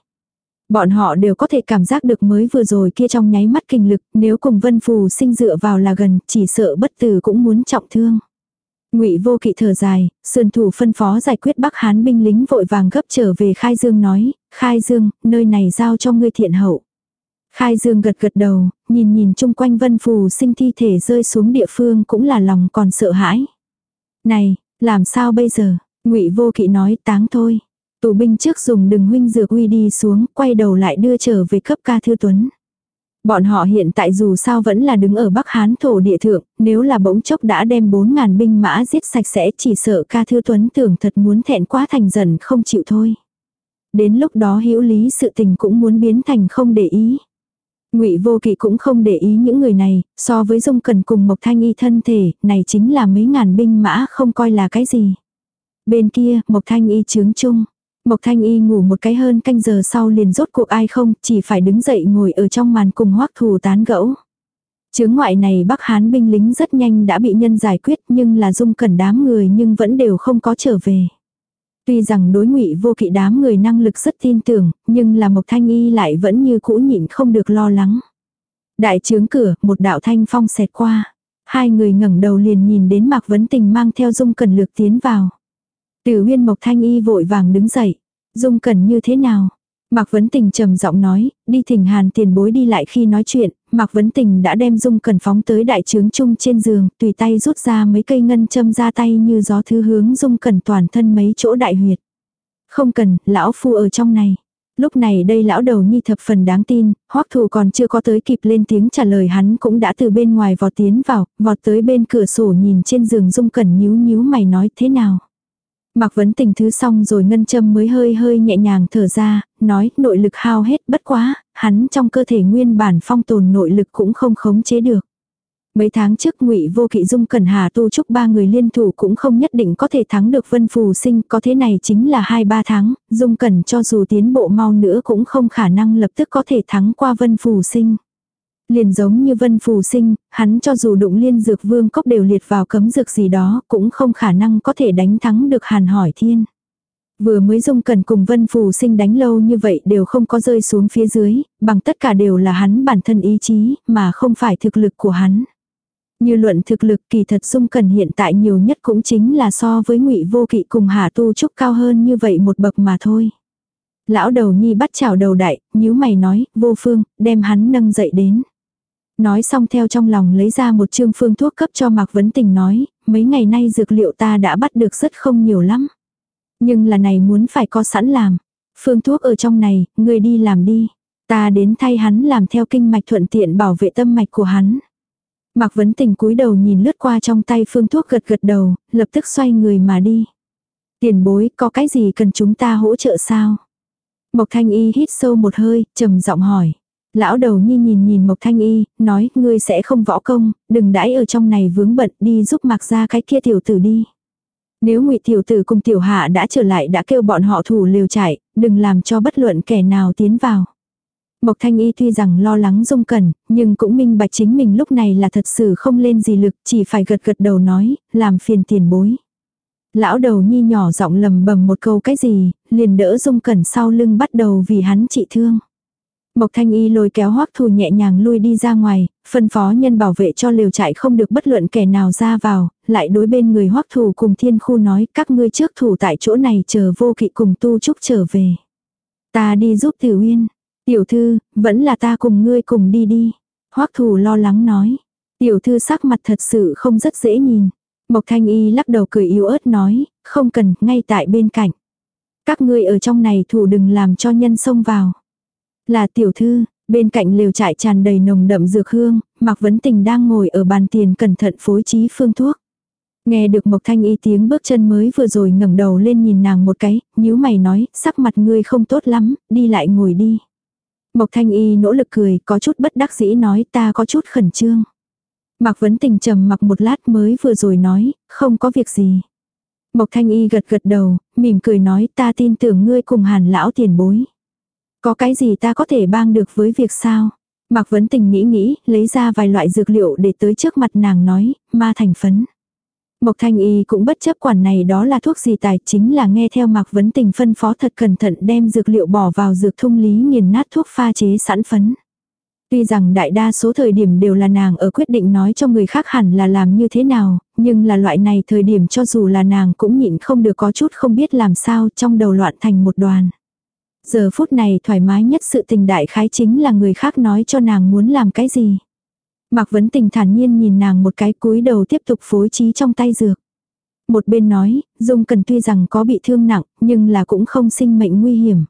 Bọn họ đều có thể cảm giác được mới vừa rồi kia trong nháy mắt kinh lực, nếu cùng Vân Phù sinh dựa vào là gần, chỉ sợ bất tử cũng muốn trọng thương. Ngụy Vô Kỵ thở dài, sườn thủ phân phó giải quyết Bắc Hán binh lính vội vàng gấp trở về Khai Dương nói, Khai Dương, nơi này giao cho ngươi thiện hậu. Khai Dương gật gật đầu, nhìn nhìn chung quanh vân phù sinh thi thể rơi xuống địa phương cũng là lòng còn sợ hãi. Này, làm sao bây giờ? ngụy vô kỵ nói táng thôi. Tù binh trước dùng đừng huynh dược uy đi xuống, quay đầu lại đưa trở về cấp ca thư tuấn. Bọn họ hiện tại dù sao vẫn là đứng ở Bắc Hán thổ địa thượng, nếu là bỗng chốc đã đem 4.000 binh mã giết sạch sẽ chỉ sợ ca thư tuấn tưởng thật muốn thẹn quá thành dần không chịu thôi. Đến lúc đó hữu lý sự tình cũng muốn biến thành không để ý. Ngụy Vô Kỵ cũng không để ý những người này, so với Dung Cẩn cùng Mộc Thanh Y thân thể, này chính là mấy ngàn binh mã không coi là cái gì. Bên kia, Mộc Thanh Y chướng chung. Mộc Thanh Y ngủ một cái hơn canh giờ sau liền rốt cuộc ai không, chỉ phải đứng dậy ngồi ở trong màn cùng hoắc thù tán gẫu. Chướng ngoại này Bắc Hán binh lính rất nhanh đã bị nhân giải quyết nhưng là dung cẩn đám người nhưng vẫn đều không có trở về. Tuy rằng đối ngụy vô kỵ đám người năng lực rất tin tưởng, nhưng là Mộc Thanh Y lại vẫn như cũ nhịn không được lo lắng. Đại trướng cửa, một đạo thanh phong xẹt qua. Hai người ngẩng đầu liền nhìn đến Mạc Vấn Tình mang theo Dung Cẩn lược tiến vào. Từ huyên Mộc Thanh Y vội vàng đứng dậy. Dung Cẩn như thế nào? Mạc Vấn Tình trầm giọng nói, đi thỉnh hàn tiền bối đi lại khi nói chuyện, Mạc Vấn Tình đã đem dung cần phóng tới đại trướng chung trên giường, tùy tay rút ra mấy cây ngân châm ra tay như gió thứ hướng dung cần toàn thân mấy chỗ đại huyệt. Không cần, lão phu ở trong này. Lúc này đây lão đầu nhi thập phần đáng tin, hoắc thù còn chưa có tới kịp lên tiếng trả lời hắn cũng đã từ bên ngoài vọt tiến vào, vọt tới bên cửa sổ nhìn trên giường dung cẩn nhíu nhíu mày nói thế nào. Mạc Vấn Tình thứ xong rồi ngân châm mới hơi hơi nhẹ nhàng thở ra, nói nội lực hao hết bất quá, hắn trong cơ thể nguyên bản phong tồn nội lực cũng không khống chế được. Mấy tháng trước ngụy vô kỵ dung cẩn hà tu trúc ba người liên thủ cũng không nhất định có thể thắng được vân phù sinh có thế này chính là hai ba tháng, dung cẩn cho dù tiến bộ mau nữa cũng không khả năng lập tức có thể thắng qua vân phù sinh. Liền giống như vân phù sinh, hắn cho dù đụng liên dược vương cốc đều liệt vào cấm dược gì đó cũng không khả năng có thể đánh thắng được hàn hỏi thiên. Vừa mới dung cần cùng vân phù sinh đánh lâu như vậy đều không có rơi xuống phía dưới, bằng tất cả đều là hắn bản thân ý chí, mà không phải thực lực của hắn. Như luận thực lực kỳ thật dung cần hiện tại nhiều nhất cũng chính là so với ngụy vô kỵ cùng hà tu trúc cao hơn như vậy một bậc mà thôi. Lão đầu nhi bắt chào đầu đại, nhíu mày nói, vô phương, đem hắn nâng dậy đến. Nói xong theo trong lòng lấy ra một chương phương thuốc cấp cho Mạc Vấn Tình nói, mấy ngày nay dược liệu ta đã bắt được rất không nhiều lắm. Nhưng là này muốn phải có sẵn làm. Phương thuốc ở trong này, người đi làm đi. Ta đến thay hắn làm theo kinh mạch thuận tiện bảo vệ tâm mạch của hắn. Mạc Vấn Tình cúi đầu nhìn lướt qua trong tay phương thuốc gật gật đầu, lập tức xoay người mà đi. Tiền bối, có cái gì cần chúng ta hỗ trợ sao? Mộc Thanh Y hít sâu một hơi, trầm giọng hỏi. Lão đầu nhi nhìn nhìn Mộc Thanh Y, nói, ngươi sẽ không võ công, đừng đãi ở trong này vướng bận đi giúp mặc ra cái kia tiểu tử đi. Nếu ngụy tiểu tử cùng tiểu hạ đã trở lại đã kêu bọn họ thủ liều chạy, đừng làm cho bất luận kẻ nào tiến vào. Mộc Thanh Y tuy rằng lo lắng dung cẩn, nhưng cũng minh bạch chính mình lúc này là thật sự không lên gì lực, chỉ phải gật gật đầu nói, làm phiền tiền bối. Lão đầu nhi nhỏ giọng lầm bầm một câu cái gì, liền đỡ dung cẩn sau lưng bắt đầu vì hắn trị thương. Mộc Thanh Y lôi kéo hoắc thù nhẹ nhàng lui đi ra ngoài, phân phó nhân bảo vệ cho liều trại không được bất luận kẻ nào ra vào, lại đối bên người hoắc thù cùng thiên khu nói các ngươi trước thủ tại chỗ này chờ vô kỵ cùng tu trúc trở về. Ta đi giúp tiểu uyên. Tiểu thư, vẫn là ta cùng ngươi cùng đi đi. hoắc thù lo lắng nói. Tiểu thư sắc mặt thật sự không rất dễ nhìn. Mộc Thanh Y lắc đầu cười yếu ớt nói, không cần, ngay tại bên cạnh. Các ngươi ở trong này thủ đừng làm cho nhân xông vào. Là tiểu thư, bên cạnh lều trại tràn đầy nồng đậm dược hương, Mạc Vấn Tình đang ngồi ở bàn tiền cẩn thận phối trí phương thuốc. Nghe được Mộc Thanh Y tiếng bước chân mới vừa rồi ngẩng đầu lên nhìn nàng một cái, nhíu mày nói, sắc mặt ngươi không tốt lắm, đi lại ngồi đi. Mộc Thanh Y nỗ lực cười, có chút bất đắc dĩ nói ta có chút khẩn trương. Mạc Vấn Tình trầm mặc một lát mới vừa rồi nói, không có việc gì. Mộc Thanh Y gật gật đầu, mỉm cười nói ta tin tưởng ngươi cùng hàn lão tiền bối. Có cái gì ta có thể bang được với việc sao? Mạc Vấn Tình nghĩ nghĩ, lấy ra vài loại dược liệu để tới trước mặt nàng nói, ma thành phấn. Mộc Thanh Y cũng bất chấp quản này đó là thuốc gì tài chính là nghe theo Mạc Vấn Tình phân phó thật cẩn thận đem dược liệu bỏ vào dược thung lý nghiền nát thuốc pha chế sẵn phấn. Tuy rằng đại đa số thời điểm đều là nàng ở quyết định nói cho người khác hẳn là làm như thế nào, nhưng là loại này thời điểm cho dù là nàng cũng nhịn không được có chút không biết làm sao trong đầu loạn thành một đoàn. Giờ phút này thoải mái nhất sự tình đại khái chính là người khác nói cho nàng muốn làm cái gì. Mạc Vấn Tình thản nhiên nhìn nàng một cái cúi đầu tiếp tục phối trí trong tay dược. Một bên nói, Dung Cần tuy rằng có bị thương nặng, nhưng là cũng không sinh mệnh nguy hiểm.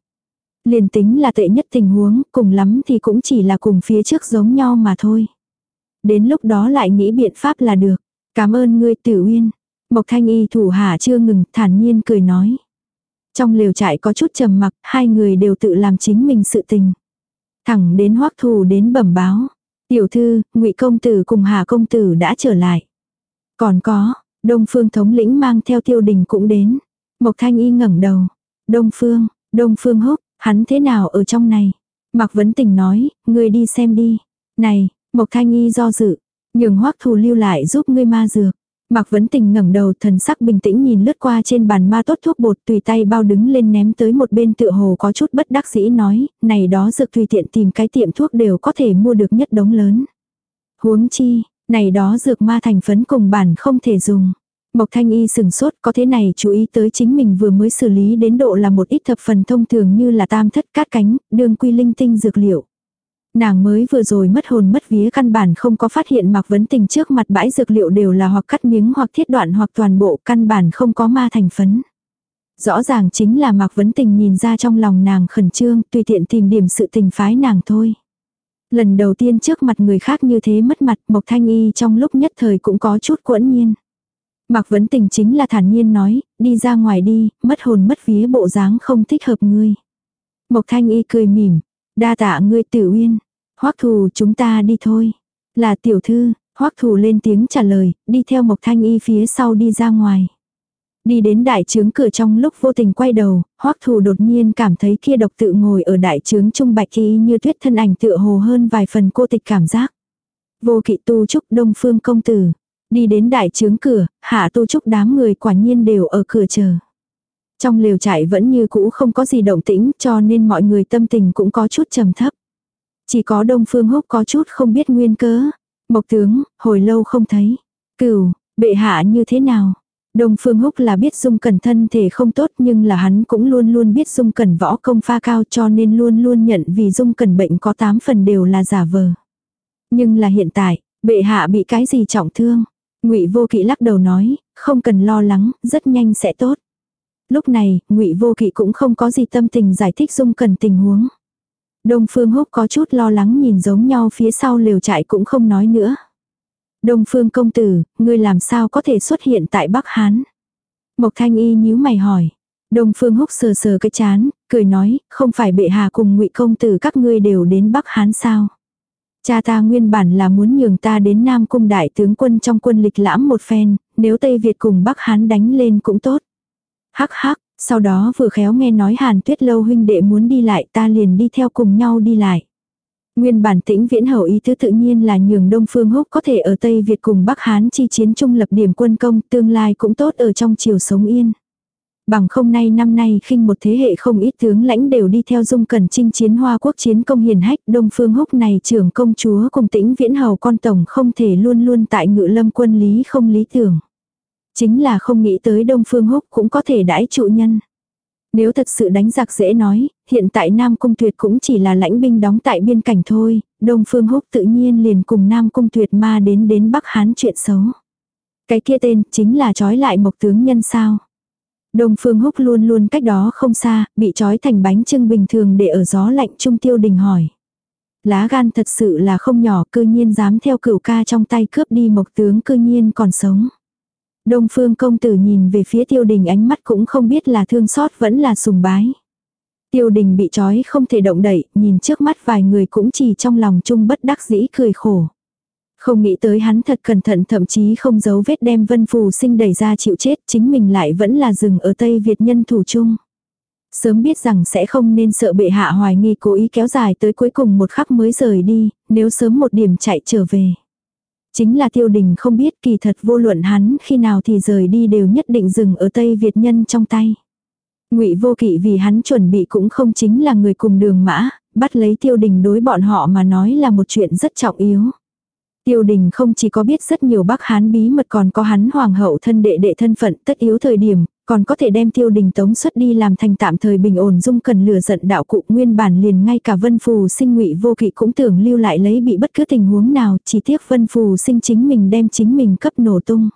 Liền tính là tệ nhất tình huống, cùng lắm thì cũng chỉ là cùng phía trước giống nhau mà thôi. Đến lúc đó lại nghĩ biện pháp là được. Cảm ơn ngươi tử uyên. Mộc thanh y thủ hạ chưa ngừng, thản nhiên cười nói. Trong lều trại có chút trầm mặc, hai người đều tự làm chính mình sự tình. Thẳng đến hoắc thù đến bẩm báo. Tiểu thư, ngụy công tử cùng hà công tử đã trở lại. Còn có, đông phương thống lĩnh mang theo tiêu đình cũng đến. Mộc thanh y ngẩng đầu. Đông phương, đông phương húc, hắn thế nào ở trong này? Mạc Vấn Tình nói, ngươi đi xem đi. Này, Mộc Thanh Y do dự, nhường hoắc thù lưu lại giúp ngươi ma dược. Mạc Vấn Tình ngẩng đầu thần sắc bình tĩnh nhìn lướt qua trên bàn ma tốt thuốc bột tùy tay bao đứng lên ném tới một bên tựa hồ có chút bất đắc dĩ nói, này đó dược tùy tiện tìm cái tiệm thuốc đều có thể mua được nhất đống lớn. Huống chi, này đó dược ma thành phấn cùng bản không thể dùng. Mộc Thanh Y sừng sốt có thế này chú ý tới chính mình vừa mới xử lý đến độ là một ít thập phần thông thường như là tam thất cát cánh, đường quy linh tinh dược liệu. Nàng mới vừa rồi mất hồn mất vía căn bản không có phát hiện Mạc Vấn Tình trước mặt bãi dược liệu đều là hoặc cắt miếng hoặc thiết đoạn hoặc toàn bộ căn bản không có ma thành phấn. Rõ ràng chính là Mạc Vấn Tình nhìn ra trong lòng nàng khẩn trương, tùy tiện tìm điểm sự tình phái nàng thôi. Lần đầu tiên trước mặt người khác như thế mất mặt Mộc Thanh Y trong lúc nhất thời cũng có chút quẫn nhiên. Mạc Vấn Tình chính là thản nhiên nói, đi ra ngoài đi, mất hồn mất vía bộ dáng không thích hợp ngươi. Mộc Thanh Y cười mỉm, Đa tạ ngươi tử uyên. Hoắc thù chúng ta đi thôi. Là tiểu thư, Hoắc thù lên tiếng trả lời, đi theo Mộc Thanh Y phía sau đi ra ngoài. Đi đến đại trướng cửa trong lúc vô tình quay đầu, Hoắc thù đột nhiên cảm thấy kia độc tự ngồi ở đại trướng trung bạch y như tuyết thân ảnh tựa hồ hơn vài phần cô tịch cảm giác. Vô kỵ tu trúc đông phương công tử. Đi đến đại trướng cửa, hạ tu trúc đám người quả nhiên đều ở cửa chờ. Trong lều trại vẫn như cũ không có gì động tĩnh cho nên mọi người tâm tình cũng có chút trầm thấp. Chỉ có Đông Phương Húc có chút không biết nguyên cớ. Mộc tướng, hồi lâu không thấy. Cửu, bệ hạ như thế nào? Đông Phương Húc là biết Dung Cẩn thân thể không tốt nhưng là hắn cũng luôn luôn biết Dung Cẩn võ công pha cao cho nên luôn luôn nhận vì Dung Cẩn bệnh có 8 phần đều là giả vờ. Nhưng là hiện tại, bệ hạ bị cái gì trọng thương? Ngụy Vô Kỵ lắc đầu nói, không cần lo lắng, rất nhanh sẽ tốt. Lúc này, ngụy Vô Kỵ cũng không có gì tâm tình giải thích Dung Cần tình huống. Đông Phương Húc có chút lo lắng nhìn giống nhau phía sau lều trại cũng không nói nữa. Đông Phương công tử, ngươi làm sao có thể xuất hiện tại Bắc Hán? Mộc Thanh Y nhíu mày hỏi. Đông Phương Húc sờ sờ cái chán, cười nói, không phải bệ hạ cùng ngụy công tử các ngươi đều đến Bắc Hán sao? Cha ta nguyên bản là muốn nhường ta đến Nam Cung đại tướng quân trong quân lịch lãm một phen, nếu Tây Việt cùng Bắc Hán đánh lên cũng tốt. Hắc hắc, sau đó vừa khéo nghe nói Hàn Tuyết Lâu huynh đệ muốn đi lại ta liền đi theo cùng nhau đi lại. Nguyên bản tĩnh viễn hầu ý tứ tự nhiên là nhường Đông Phương Húc có thể ở Tây Việt cùng Bắc Hán chi chiến trung lập điểm quân công tương lai cũng tốt ở trong chiều sống yên. Bằng không nay năm nay khinh một thế hệ không ít tướng lãnh đều đi theo dung cần chinh chiến hoa quốc chiến công hiền hách Đông Phương Húc này trưởng công chúa cùng tĩnh viễn hầu con tổng không thể luôn luôn tại ngự lâm quân lý không lý tưởng. Chính là không nghĩ tới Đông Phương Húc cũng có thể đãi trụ nhân. Nếu thật sự đánh giặc dễ nói, hiện tại Nam Cung Tuyệt cũng chỉ là lãnh binh đóng tại biên cảnh thôi, Đông Phương Húc tự nhiên liền cùng Nam Cung Tuyệt ma đến đến Bắc Hán chuyện xấu. Cái kia tên chính là trói lại mộc tướng nhân sao. Đông Phương Húc luôn luôn cách đó không xa, bị trói thành bánh trưng bình thường để ở gió lạnh trung tiêu đình hỏi. Lá gan thật sự là không nhỏ cư nhiên dám theo cửu ca trong tay cướp đi mộc tướng cư nhiên còn sống. Đông phương công tử nhìn về phía tiêu đình ánh mắt cũng không biết là thương xót vẫn là sùng bái. Tiêu đình bị trói không thể động đậy, nhìn trước mắt vài người cũng chỉ trong lòng chung bất đắc dĩ cười khổ. Không nghĩ tới hắn thật cẩn thận thậm chí không giấu vết đem vân phù sinh đẩy ra chịu chết chính mình lại vẫn là dừng ở Tây Việt nhân thủ chung. Sớm biết rằng sẽ không nên sợ bệ hạ hoài nghi cố ý kéo dài tới cuối cùng một khắc mới rời đi, nếu sớm một điểm chạy trở về. Chính là tiêu đình không biết kỳ thật vô luận hắn khi nào thì rời đi đều nhất định dừng ở Tây Việt nhân trong tay. ngụy vô kỵ vì hắn chuẩn bị cũng không chính là người cùng đường mã, bắt lấy tiêu đình đối bọn họ mà nói là một chuyện rất trọng yếu. Tiêu đình không chỉ có biết rất nhiều bác hán bí mật còn có hắn hoàng hậu thân đệ đệ thân phận tất yếu thời điểm, còn có thể đem tiêu đình tống xuất đi làm thành tạm thời bình ổn dung cần lửa giận đạo cụ nguyên bản liền ngay cả vân phù sinh ngụy vô kỵ cũng tưởng lưu lại lấy bị bất cứ tình huống nào chỉ tiếc vân phù sinh chính mình đem chính mình cấp nổ tung.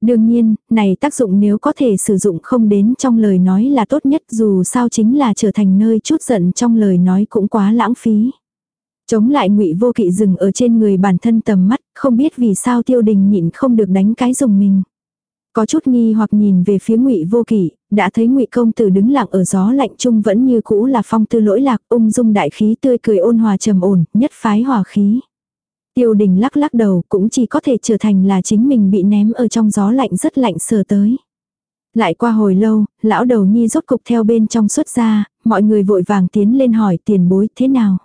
Đương nhiên, này tác dụng nếu có thể sử dụng không đến trong lời nói là tốt nhất dù sao chính là trở thành nơi chút giận trong lời nói cũng quá lãng phí. Chống lại ngụy vô kỵ dừng ở trên người bản thân tầm mắt, không biết vì sao tiêu đình nhịn không được đánh cái dùng mình. Có chút nghi hoặc nhìn về phía ngụy vô kỷ đã thấy ngụy công tử đứng lặng ở gió lạnh chung vẫn như cũ là phong tư lỗi lạc, ung dung đại khí tươi cười ôn hòa trầm ổn, nhất phái hòa khí. Tiêu đình lắc lắc đầu cũng chỉ có thể trở thành là chính mình bị ném ở trong gió lạnh rất lạnh sờ tới. Lại qua hồi lâu, lão đầu nhi rốt cục theo bên trong xuất ra, mọi người vội vàng tiến lên hỏi tiền bối thế nào.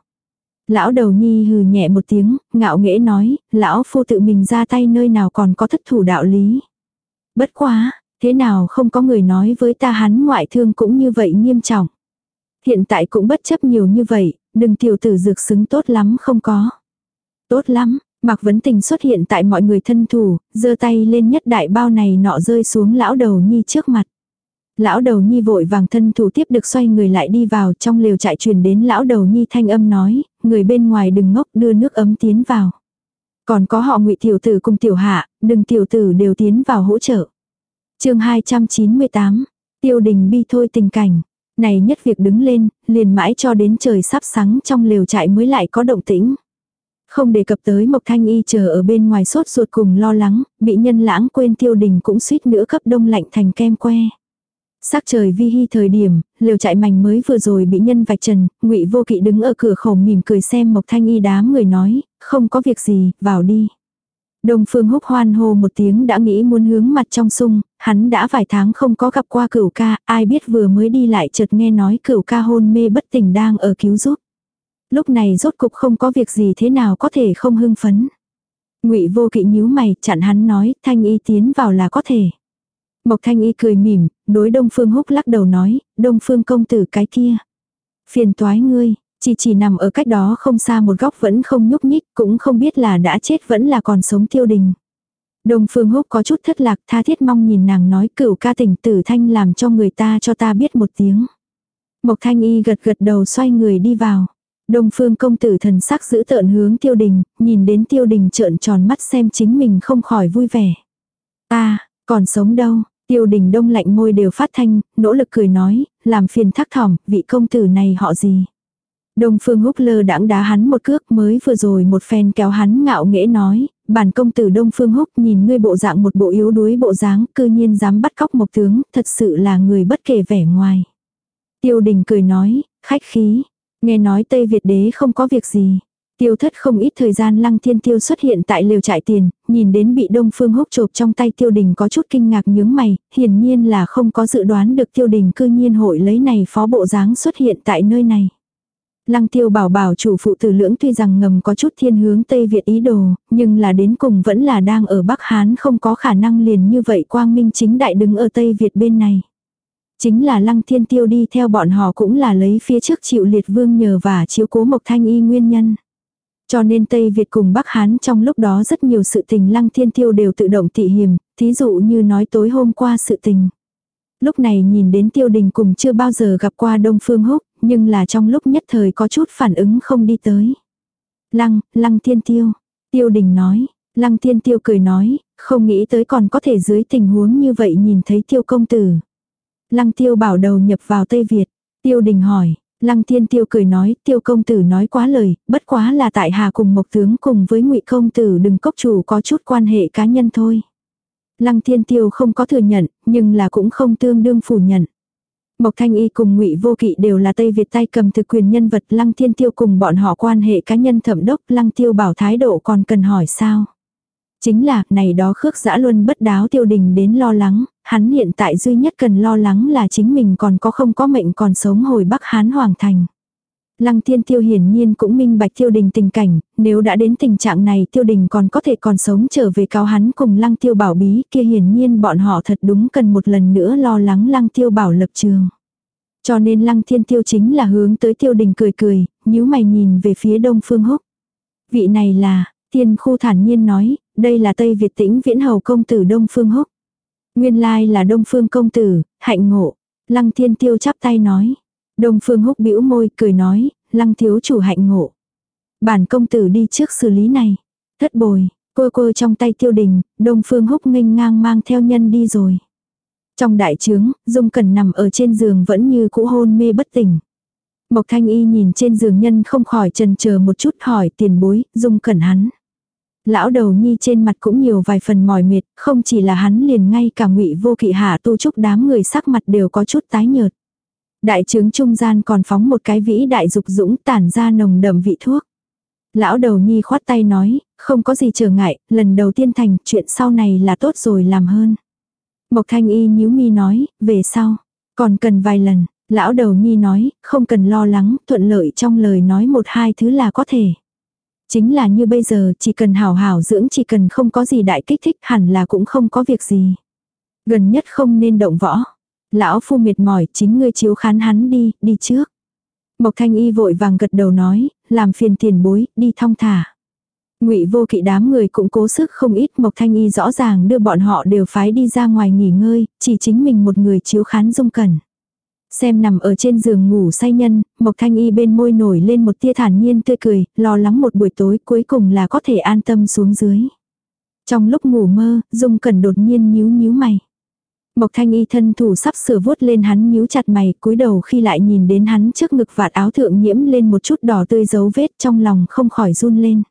Lão đầu nhi hừ nhẹ một tiếng, ngạo nghễ nói, lão phu tự mình ra tay nơi nào còn có thất thủ đạo lý. Bất quá, thế nào không có người nói với ta hắn ngoại thương cũng như vậy nghiêm trọng. Hiện tại cũng bất chấp nhiều như vậy, đừng tiểu tử dược xứng tốt lắm không có. Tốt lắm, Mạc Vấn Tình xuất hiện tại mọi người thân thủ, giơ tay lên nhất đại bao này nọ rơi xuống lão đầu nhi trước mặt. Lão đầu nhi vội vàng thân thủ tiếp được xoay người lại đi vào trong lều trại truyền đến lão đầu nhi thanh âm nói, người bên ngoài đừng ngốc đưa nước ấm tiến vào. Còn có họ ngụy tiểu tử cùng tiểu hạ, đừng tiểu tử đều tiến vào hỗ trợ. chương 298, tiêu đình bi thôi tình cảnh. Này nhất việc đứng lên, liền mãi cho đến trời sắp sáng trong lều trại mới lại có động tĩnh. Không đề cập tới Mộc Thanh Y chờ ở bên ngoài sốt ruột cùng lo lắng, bị nhân lãng quên tiêu đình cũng suýt nữa cấp đông lạnh thành kem que. Sắc trời vi hy thời điểm, liều trại mảnh mới vừa rồi bị nhân vạch trần, ngụy vô kỵ đứng ở cửa khẩu mỉm cười xem Mộc Thanh Y đám người nói, không có việc gì, vào đi. Đông Phương húc hoan hô một tiếng đã nghĩ muốn hướng mặt trong sung, hắn đã vài tháng không có gặp qua cửu ca, ai biết vừa mới đi lại chợt nghe nói cửu ca hôn mê bất tỉnh đang ở cứu giúp. Lúc này rốt cục không có việc gì thế nào có thể không hưng phấn. Ngụy vô kỵ nhíu mày, chặn hắn nói, thanh y tiến vào là có thể. Mộc thanh y cười mỉm, đối đông phương húc lắc đầu nói, đông phương công tử cái kia. Phiền toái ngươi, chỉ chỉ nằm ở cách đó không xa một góc vẫn không nhúc nhích, cũng không biết là đã chết vẫn là còn sống tiêu đình. Đông phương húc có chút thất lạc tha thiết mong nhìn nàng nói cửu ca tỉnh tử thanh làm cho người ta cho ta biết một tiếng. Mộc thanh y gật gật đầu xoay người đi vào. Đông phương công tử thần sắc giữ tợn hướng tiêu đình, nhìn đến tiêu đình trợn tròn mắt xem chính mình không khỏi vui vẻ. Ta, còn sống đâu, Tiêu đình đông lạnh môi đều phát thanh, nỗ lực cười nói, làm phiền thắc thỏm, vị công tử này họ gì. Đông phương húc lơ đãng đá hắn một cước mới vừa rồi một phen kéo hắn ngạo nghễ nói, bản công tử đông phương húc nhìn ngươi bộ dạng một bộ yếu đuối bộ dáng, cư nhiên dám bắt cóc một tướng, thật sự là người bất kể vẻ ngoài. Tiêu đình cười nói, khách khí, nghe nói Tây Việt đế không có việc gì. Tiêu thất không ít thời gian lăng thiên tiêu xuất hiện tại lều trại tiền, nhìn đến bị đông phương húc chộp trong tay tiêu đình có chút kinh ngạc nhướng mày, hiển nhiên là không có dự đoán được tiêu đình cư nhiên hội lấy này phó bộ dáng xuất hiện tại nơi này. Lăng tiêu bảo bảo chủ phụ tử lưỡng tuy rằng ngầm có chút thiên hướng Tây Việt ý đồ, nhưng là đến cùng vẫn là đang ở Bắc Hán không có khả năng liền như vậy quang minh chính đại đứng ở Tây Việt bên này. Chính là lăng thiên tiêu đi theo bọn họ cũng là lấy phía trước chịu liệt vương nhờ và chiếu cố Mộc Thanh Y nguyên nhân. Cho nên Tây Việt cùng Bắc Hán trong lúc đó rất nhiều sự tình lăng thiên tiêu đều tự động tị hiểm, thí dụ như nói tối hôm qua sự tình. Lúc này nhìn đến tiêu đình cùng chưa bao giờ gặp qua Đông Phương Húc, nhưng là trong lúc nhất thời có chút phản ứng không đi tới. Lăng, lăng thiên tiêu. Tiêu đình nói, lăng thiên tiêu cười nói, không nghĩ tới còn có thể dưới tình huống như vậy nhìn thấy tiêu công tử. Lăng tiêu bảo đầu nhập vào Tây Việt. Tiêu đình hỏi, lăng thiên tiêu cười nói, tiêu công tử nói quá lời, bất quá là tại hà cùng mộc tướng cùng với ngụy công tử đừng cốc chủ có chút quan hệ cá nhân thôi. Lăng thiên tiêu không có thừa nhận, nhưng là cũng không tương đương phủ nhận. Mộc Thanh Y cùng Ngụy Vô Kỵ đều là Tây Việt tay cầm thực quyền nhân vật, Lăng Thiên Tiêu cùng bọn họ quan hệ cá nhân thẩm đốc, Lăng Tiêu bảo thái độ còn cần hỏi sao? Chính là, này đó khước dã luôn bất đáo tiêu đình đến lo lắng, hắn hiện tại duy nhất cần lo lắng là chính mình còn có không có mệnh còn sống hồi Bắc Hán Hoàng Thành. Lăng thiên tiêu hiển nhiên cũng minh bạch tiêu đình tình cảnh, nếu đã đến tình trạng này tiêu đình còn có thể còn sống trở về cao hắn cùng lăng tiêu bảo bí kia hiển nhiên bọn họ thật đúng cần một lần nữa lo lắng lăng tiêu bảo lập trường. Cho nên lăng thiên tiêu chính là hướng tới tiêu đình cười cười, nhíu mày nhìn về phía đông phương húc. Vị này là, tiên khu thản nhiên nói, đây là Tây Việt tĩnh viễn hầu công tử đông phương húc. Nguyên lai là đông phương công tử, hạnh ngộ. Lăng thiên tiêu chắp tay nói. Đông phương húc bĩu môi cười nói, lăng thiếu chủ hạnh ngộ. Bản công tử đi trước xử lý này. Thất bồi, cô cô trong tay tiêu đình, đông phương húc nghênh ngang mang theo nhân đi rồi. Trong đại trướng, Dung Cẩn nằm ở trên giường vẫn như cũ hôn mê bất tỉnh. Mộc Thanh Y nhìn trên giường nhân không khỏi trần chờ một chút hỏi tiền bối, Dung Cẩn hắn. Lão đầu nhi trên mặt cũng nhiều vài phần mỏi mệt, không chỉ là hắn liền ngay cả ngụy vô kỵ hạ tu trúc đám người sắc mặt đều có chút tái nhợt. Đại trướng trung gian còn phóng một cái vĩ đại dục dũng tản ra nồng đậm vị thuốc. Lão đầu nhi khoát tay nói, không có gì trở ngại, lần đầu tiên thành, chuyện sau này là tốt rồi làm hơn. Mộc thanh y nhíu mi nói, về sau, còn cần vài lần, lão đầu nhi nói, không cần lo lắng, thuận lợi trong lời nói một hai thứ là có thể. Chính là như bây giờ, chỉ cần hảo hảo dưỡng, chỉ cần không có gì đại kích thích hẳn là cũng không có việc gì. Gần nhất không nên động võ. Lão phu mệt mỏi, chính ngươi chiếu khán hắn đi, đi trước. Mộc thanh y vội vàng gật đầu nói, làm phiền tiền bối, đi thong thả. Ngụy vô kỵ đám người cũng cố sức không ít Mộc Thanh Y rõ ràng đưa bọn họ đều phái đi ra ngoài nghỉ ngơi, chỉ chính mình một người chiếu khán dung cẩn. Xem nằm ở trên giường ngủ say nhân, Mộc Thanh Y bên môi nổi lên một tia thản nhiên tươi cười, lo lắng một buổi tối cuối cùng là có thể an tâm xuống dưới. Trong lúc ngủ mơ, Dung Cẩn đột nhiên nhíu nhíu mày. Mộc thanh y thân thủ sắp sửa vuốt lên hắn nhíu chặt mày, cúi đầu khi lại nhìn đến hắn trước ngực vạt áo thượng nhiễm lên một chút đỏ tươi dấu vết trong lòng không khỏi run lên.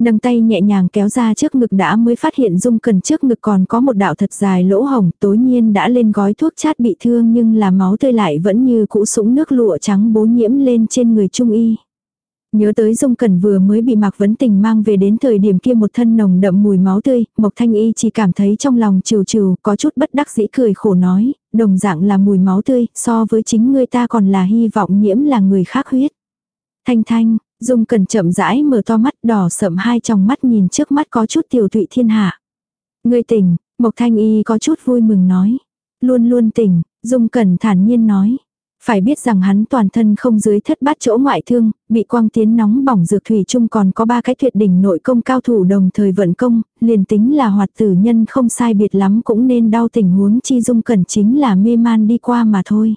Nâng tay nhẹ nhàng kéo ra trước ngực đã mới phát hiện dung cần trước ngực còn có một đạo thật dài lỗ hồng, tối nhiên đã lên gói thuốc chát bị thương nhưng là máu tươi lại vẫn như cũ sũng nước lụa trắng bố nhiễm lên trên người trung y. Nhớ tới Dung Cẩn vừa mới bị Mạc Vấn Tình mang về đến thời điểm kia một thân nồng đậm mùi máu tươi, Mộc Thanh Y chỉ cảm thấy trong lòng trừ trừ, có chút bất đắc dĩ cười khổ nói, đồng dạng là mùi máu tươi, so với chính người ta còn là hy vọng nhiễm là người khác huyết. Thanh Thanh, Dung Cẩn chậm rãi mở to mắt đỏ sậm hai tròng mắt nhìn trước mắt có chút tiểu thụy thiên hạ. Người tỉnh, Mộc Thanh Y có chút vui mừng nói. Luôn luôn tỉnh, Dung Cẩn thản nhiên nói. Phải biết rằng hắn toàn thân không dưới thất bát chỗ ngoại thương, bị quang tiến nóng bỏng dược thủy chung còn có ba cái tuyệt đỉnh nội công cao thủ đồng thời vận công, liền tính là hoạt tử nhân không sai biệt lắm cũng nên đau tình huống chi dung cẩn chính là mê man đi qua mà thôi.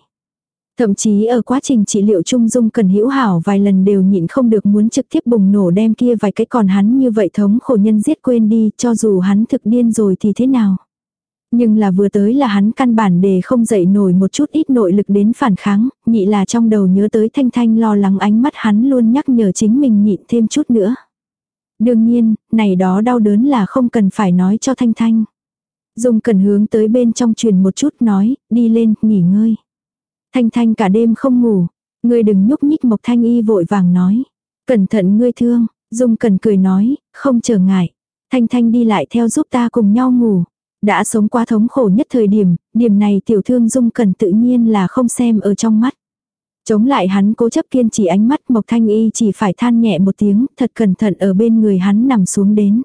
Thậm chí ở quá trình trị liệu trung dung cần hữu hảo vài lần đều nhịn không được muốn trực tiếp bùng nổ đem kia vài cái còn hắn như vậy thống khổ nhân giết quên đi cho dù hắn thực điên rồi thì thế nào. Nhưng là vừa tới là hắn căn bản để không dậy nổi một chút ít nội lực đến phản kháng, nhị là trong đầu nhớ tới thanh thanh lo lắng ánh mắt hắn luôn nhắc nhở chính mình nhịn thêm chút nữa. Đương nhiên, này đó đau đớn là không cần phải nói cho thanh thanh. Dung cần hướng tới bên trong truyền một chút nói, đi lên, nghỉ ngơi. Thanh thanh cả đêm không ngủ, ngươi đừng nhúc nhích mộc thanh y vội vàng nói. Cẩn thận ngươi thương, Dung cần cười nói, không trở ngại. Thanh thanh đi lại theo giúp ta cùng nhau ngủ. Đã sống qua thống khổ nhất thời điểm, điểm này tiểu thương dung cần tự nhiên là không xem ở trong mắt. Chống lại hắn cố chấp kiên trì ánh mắt Mộc Thanh Y chỉ phải than nhẹ một tiếng, thật cẩn thận ở bên người hắn nằm xuống đến.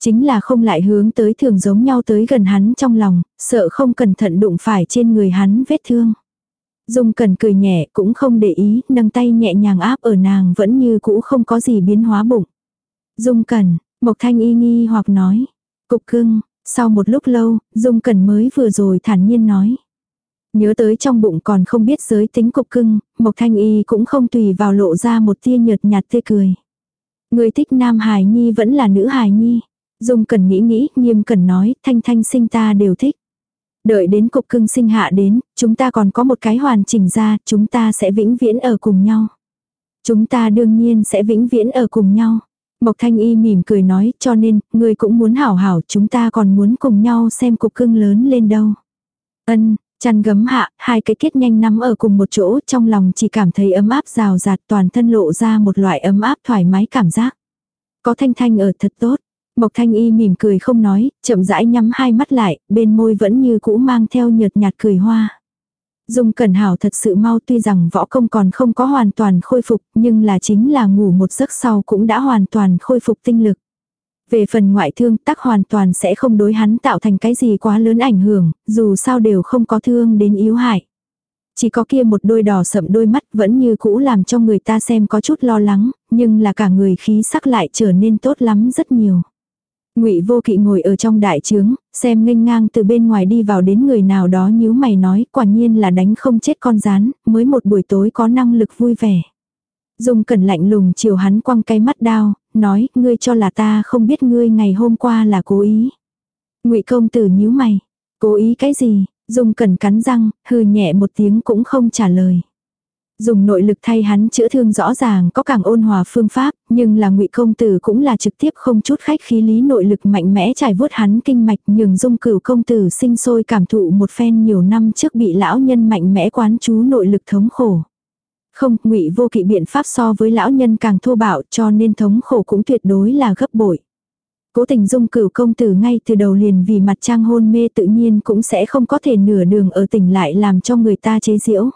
Chính là không lại hướng tới thường giống nhau tới gần hắn trong lòng, sợ không cẩn thận đụng phải trên người hắn vết thương. Dung cần cười nhẹ cũng không để ý, nâng tay nhẹ nhàng áp ở nàng vẫn như cũ không có gì biến hóa bụng. Dung cần, Mộc Thanh Y nghi hoặc nói. Cục cưng, sau một lúc lâu, Dung cần mới vừa rồi thản nhiên nói. Nhớ tới trong bụng còn không biết giới tính cục cưng, Mộc Thanh Y cũng không tùy vào lộ ra một tia nhợt nhạt tươi cười. Người thích nam hài nhi vẫn là nữ hài nhi. Dung cần nghĩ nghĩ, nghiêm cần nói, thanh thanh sinh ta đều thích. Đợi đến cục cưng sinh hạ đến, chúng ta còn có một cái hoàn chỉnh ra, chúng ta sẽ vĩnh viễn ở cùng nhau. Chúng ta đương nhiên sẽ vĩnh viễn ở cùng nhau. Mộc Thanh Y mỉm cười nói, cho nên, người cũng muốn hảo hảo, chúng ta còn muốn cùng nhau xem cục cưng lớn lên đâu. Ân, chăn gấm hạ, hai cái kết nhanh nắm ở cùng một chỗ, trong lòng chỉ cảm thấy ấm áp rào rạt toàn thân lộ ra một loại ấm áp thoải mái cảm giác. Có thanh thanh ở thật tốt. Mộc Thanh Y mỉm cười không nói, chậm rãi nhắm hai mắt lại, bên môi vẫn như cũ mang theo nhợt nhạt cười hoa. Dung Cẩn Hảo thật sự mau tuy rằng võ công còn không có hoàn toàn khôi phục, nhưng là chính là ngủ một giấc sau cũng đã hoàn toàn khôi phục tinh lực. Về phần ngoại thương tắc hoàn toàn sẽ không đối hắn tạo thành cái gì quá lớn ảnh hưởng, dù sao đều không có thương đến yếu hại. Chỉ có kia một đôi đỏ sậm đôi mắt vẫn như cũ làm cho người ta xem có chút lo lắng, nhưng là cả người khí sắc lại trở nên tốt lắm rất nhiều. Ngụy Vô Kỵ ngồi ở trong đại trướng, xem nghênh ngang từ bên ngoài đi vào đến người nào đó nhíu mày nói, quả nhiên là đánh không chết con rán, mới một buổi tối có năng lực vui vẻ. Dung Cẩn lạnh lùng chiều hắn quăng cái mắt đao, nói, ngươi cho là ta không biết ngươi ngày hôm qua là cố ý. Ngụy công tử nhíu mày, cố ý cái gì? Dung Cẩn cắn răng, hừ nhẹ một tiếng cũng không trả lời. Dùng nội lực thay hắn chữa thương rõ ràng có càng ôn hòa phương pháp, nhưng là ngụy công tử cũng là trực tiếp không chút khách khí lý nội lực mạnh mẽ trải vuốt hắn kinh mạch nhường dung cửu công tử sinh sôi cảm thụ một phen nhiều năm trước bị lão nhân mạnh mẽ quán chú nội lực thống khổ. Không, ngụy vô kỵ biện pháp so với lão nhân càng thô bạo cho nên thống khổ cũng tuyệt đối là gấp bội. Cố tình dung cửu công tử ngay từ đầu liền vì mặt trang hôn mê tự nhiên cũng sẽ không có thể nửa đường ở tỉnh lại làm cho người ta chế giễu.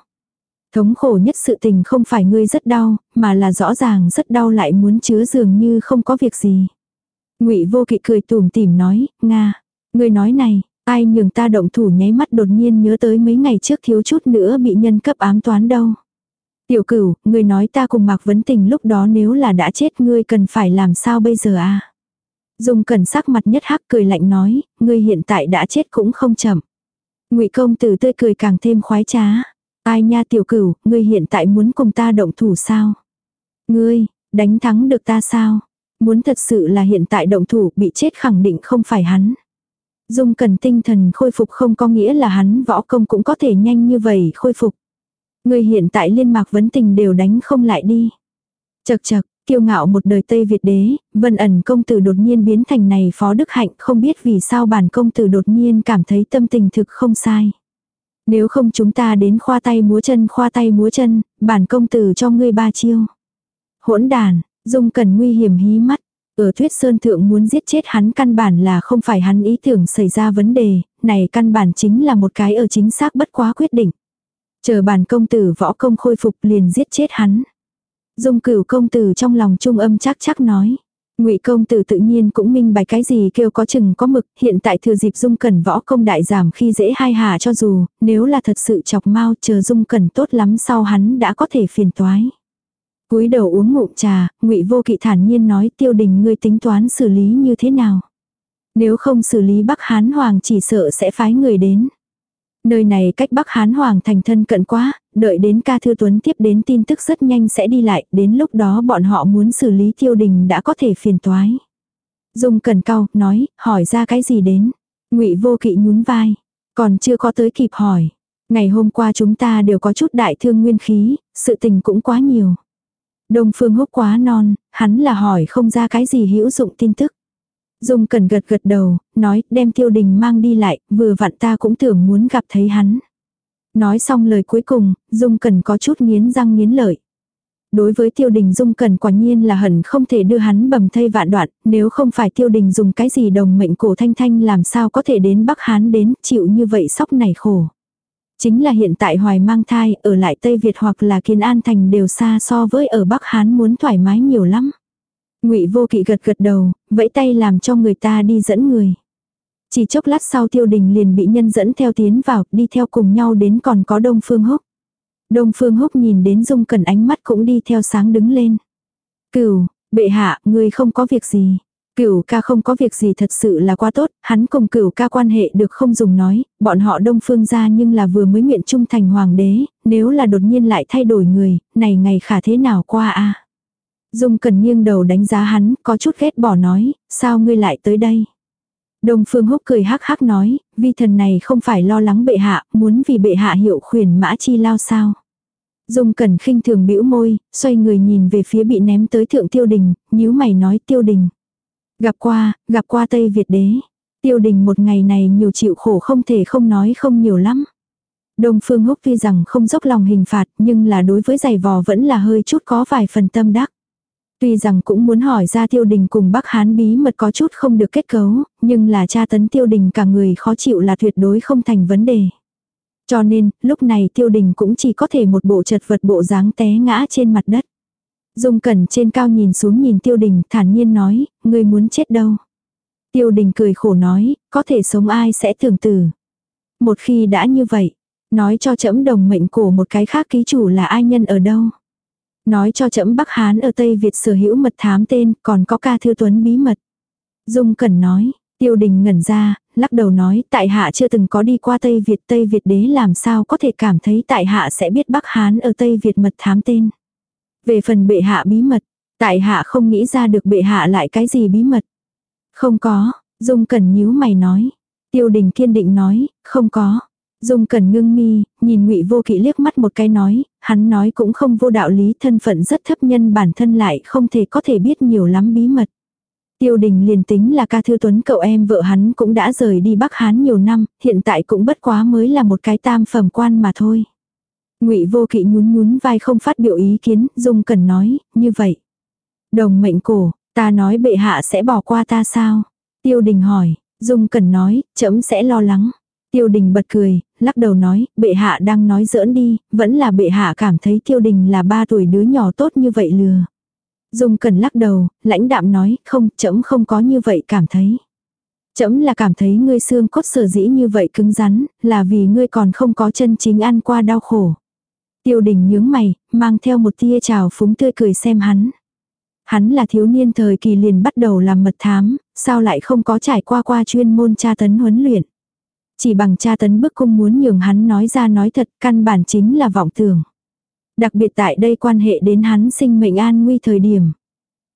Thống khổ nhất sự tình không phải ngươi rất đau, mà là rõ ràng rất đau lại muốn chứa dường như không có việc gì. Ngụy Vô Kỵ cười tủm tỉm nói, "Nga, ngươi nói này, ai nhường ta động thủ nháy mắt đột nhiên nhớ tới mấy ngày trước thiếu chút nữa bị nhân cấp ám toán đâu." Tiểu Cửu, ngươi nói ta cùng Mạc Vấn Tình lúc đó nếu là đã chết ngươi cần phải làm sao bây giờ à? Dung Cẩn sắc mặt nhất hắc cười lạnh nói, ngươi hiện tại đã chết cũng không chậm. Ngụy công tử tươi cười càng thêm khoái trá. Ai nha tiểu cửu, ngươi hiện tại muốn cùng ta động thủ sao? Ngươi, đánh thắng được ta sao? Muốn thật sự là hiện tại động thủ bị chết khẳng định không phải hắn. Dung cần tinh thần khôi phục không có nghĩa là hắn võ công cũng có thể nhanh như vậy khôi phục. Ngươi hiện tại liên mạc vấn tình đều đánh không lại đi. Chật chật, kiêu ngạo một đời Tây Việt đế, vân ẩn công tử đột nhiên biến thành này phó đức hạnh không biết vì sao bản công tử đột nhiên cảm thấy tâm tình thực không sai. Nếu không chúng ta đến khoa tay múa chân khoa tay múa chân, bản công tử cho ngươi ba chiêu. Hỗn đàn, dung cần nguy hiểm hí mắt. Ở thuyết sơn thượng muốn giết chết hắn căn bản là không phải hắn ý tưởng xảy ra vấn đề, này căn bản chính là một cái ở chính xác bất quá quyết định. Chờ bản công tử võ công khôi phục liền giết chết hắn. Dung cửu công tử trong lòng trung âm chắc chắc nói. Ngụy công tử tự nhiên cũng minh bạch cái gì kêu có chừng có mực, hiện tại thừa dịp Dung Cẩn võ công đại giảm khi dễ hai hà cho dù, nếu là thật sự chọc mau chờ Dung Cẩn tốt lắm sau hắn đã có thể phiền toái. cúi đầu uống ngụm trà, Ngụy Vô Kỵ thản nhiên nói Tiêu Đình ngươi tính toán xử lý như thế nào? Nếu không xử lý Bắc Hán Hoàng chỉ sợ sẽ phái người đến. Nơi này cách Bắc Hán Hoàng thành thân cận quá, đợi đến ca thư tuấn tiếp đến tin tức rất nhanh sẽ đi lại, đến lúc đó bọn họ muốn xử lý tiêu đình đã có thể phiền toái. Dung cần cao, nói, hỏi ra cái gì đến. ngụy vô kỵ nhún vai, còn chưa có tới kịp hỏi. Ngày hôm qua chúng ta đều có chút đại thương nguyên khí, sự tình cũng quá nhiều. Đông phương húc quá non, hắn là hỏi không ra cái gì hữu dụng tin tức. Dung cần gật gật đầu, nói đem tiêu đình mang đi lại, vừa vặn ta cũng tưởng muốn gặp thấy hắn. Nói xong lời cuối cùng, Dung cần có chút nghiến răng nghiến lợi. Đối với tiêu đình Dung cần quả nhiên là hẳn không thể đưa hắn bầm thây vạn đoạn, nếu không phải tiêu đình dùng cái gì đồng mệnh cổ thanh thanh làm sao có thể đến Bắc Hán đến chịu như vậy sóc này khổ. Chính là hiện tại hoài mang thai, ở lại Tây Việt hoặc là Kiến An Thành đều xa so với ở Bắc Hán muốn thoải mái nhiều lắm ngụy vô kỵ gật gật đầu, vẫy tay làm cho người ta đi dẫn người. Chỉ chốc lát sau tiêu đình liền bị nhân dẫn theo tiến vào, đi theo cùng nhau đến còn có Đông Phương Húc. Đông Phương Húc nhìn đến Dung Cẩn ánh mắt cũng đi theo sáng đứng lên. Cửu, bệ hạ, người không có việc gì. Cửu ca không có việc gì thật sự là quá tốt, hắn cùng cửu ca quan hệ được không dùng nói, bọn họ đông phương ra nhưng là vừa mới nguyện trung thành hoàng đế, nếu là đột nhiên lại thay đổi người, này ngày khả thế nào qua a Dung cần nghiêng đầu đánh giá hắn, có chút ghét bỏ nói, sao ngươi lại tới đây? Đông phương húc cười hắc hắc nói, vi thần này không phải lo lắng bệ hạ, muốn vì bệ hạ hiệu khuyển mã chi lao sao? Dung cẩn khinh thường bĩu môi, xoay người nhìn về phía bị ném tới thượng tiêu đình, nhíu mày nói tiêu đình. Gặp qua, gặp qua Tây Việt đế. Tiêu đình một ngày này nhiều chịu khổ không thể không nói không nhiều lắm. Đông Phương Húc tuy rằng không dốc lòng hình phạt nhưng là đối với giày vò vẫn là hơi chút có vài phần tâm đắc. Tuy rằng cũng muốn hỏi ra tiêu đình cùng Bắc Hán bí mật có chút không được kết cấu, nhưng là cha tấn tiêu đình cả người khó chịu là tuyệt đối không thành vấn đề. Cho nên, lúc này tiêu đình cũng chỉ có thể một bộ chật vật bộ dáng té ngã trên mặt đất. Dung Cẩn trên cao nhìn xuống nhìn Tiêu Đình thản nhiên nói, ngươi muốn chết đâu. Tiêu Đình cười khổ nói, có thể sống ai sẽ tưởng tử. Một khi đã như vậy, nói cho trẫm đồng mệnh cổ một cái khác ký chủ là ai nhân ở đâu. Nói cho trẫm Bắc Hán ở Tây Việt sở hữu mật thám tên, còn có ca thư tuấn bí mật. Dung Cẩn nói, Tiêu Đình ngẩn ra, lắc đầu nói, tại hạ chưa từng có đi qua Tây Việt, Tây Việt đế làm sao có thể cảm thấy tại hạ sẽ biết Bắc Hán ở Tây Việt mật thám tên. Về phần bệ hạ bí mật, tại hạ không nghĩ ra được bệ hạ lại cái gì bí mật. Không có, Dung Cẩn nhíu mày nói. Tiêu đình kiên định nói, không có. Dung Cẩn ngưng mi, nhìn ngụy vô kỵ liếc mắt một cái nói, hắn nói cũng không vô đạo lý thân phận rất thấp nhân bản thân lại không thể có thể biết nhiều lắm bí mật. Tiêu đình liền tính là ca thư tuấn cậu em vợ hắn cũng đã rời đi Bắc Hán nhiều năm, hiện tại cũng bất quá mới là một cái tam phẩm quan mà thôi. Ngụy Vô Kỵ nhún nhún vai không phát biểu ý kiến, Dung Cẩn nói, như vậy. Đồng mệnh cổ, ta nói bệ hạ sẽ bỏ qua ta sao? Tiêu Đình hỏi, Dung Cẩn nói, trẫm sẽ lo lắng. Tiêu Đình bật cười, lắc đầu nói, bệ hạ đang nói giỡn đi, vẫn là bệ hạ cảm thấy Tiêu Đình là ba tuổi đứa nhỏ tốt như vậy lừa. Dung cần lắc đầu, lãnh đạm nói, không, trẫm không có như vậy cảm thấy. Chấm là cảm thấy ngươi xương cốt sở dĩ như vậy cứng rắn, là vì ngươi còn không có chân chính ăn qua đau khổ. Tiêu đình nhướng mày, mang theo một tia trào phúng tươi cười xem hắn. Hắn là thiếu niên thời kỳ liền bắt đầu làm mật thám, sao lại không có trải qua qua chuyên môn tra tấn huấn luyện. Chỉ bằng cha tấn bức cung muốn nhường hắn nói ra nói thật căn bản chính là vọng tưởng. Đặc biệt tại đây quan hệ đến hắn sinh mệnh an nguy thời điểm.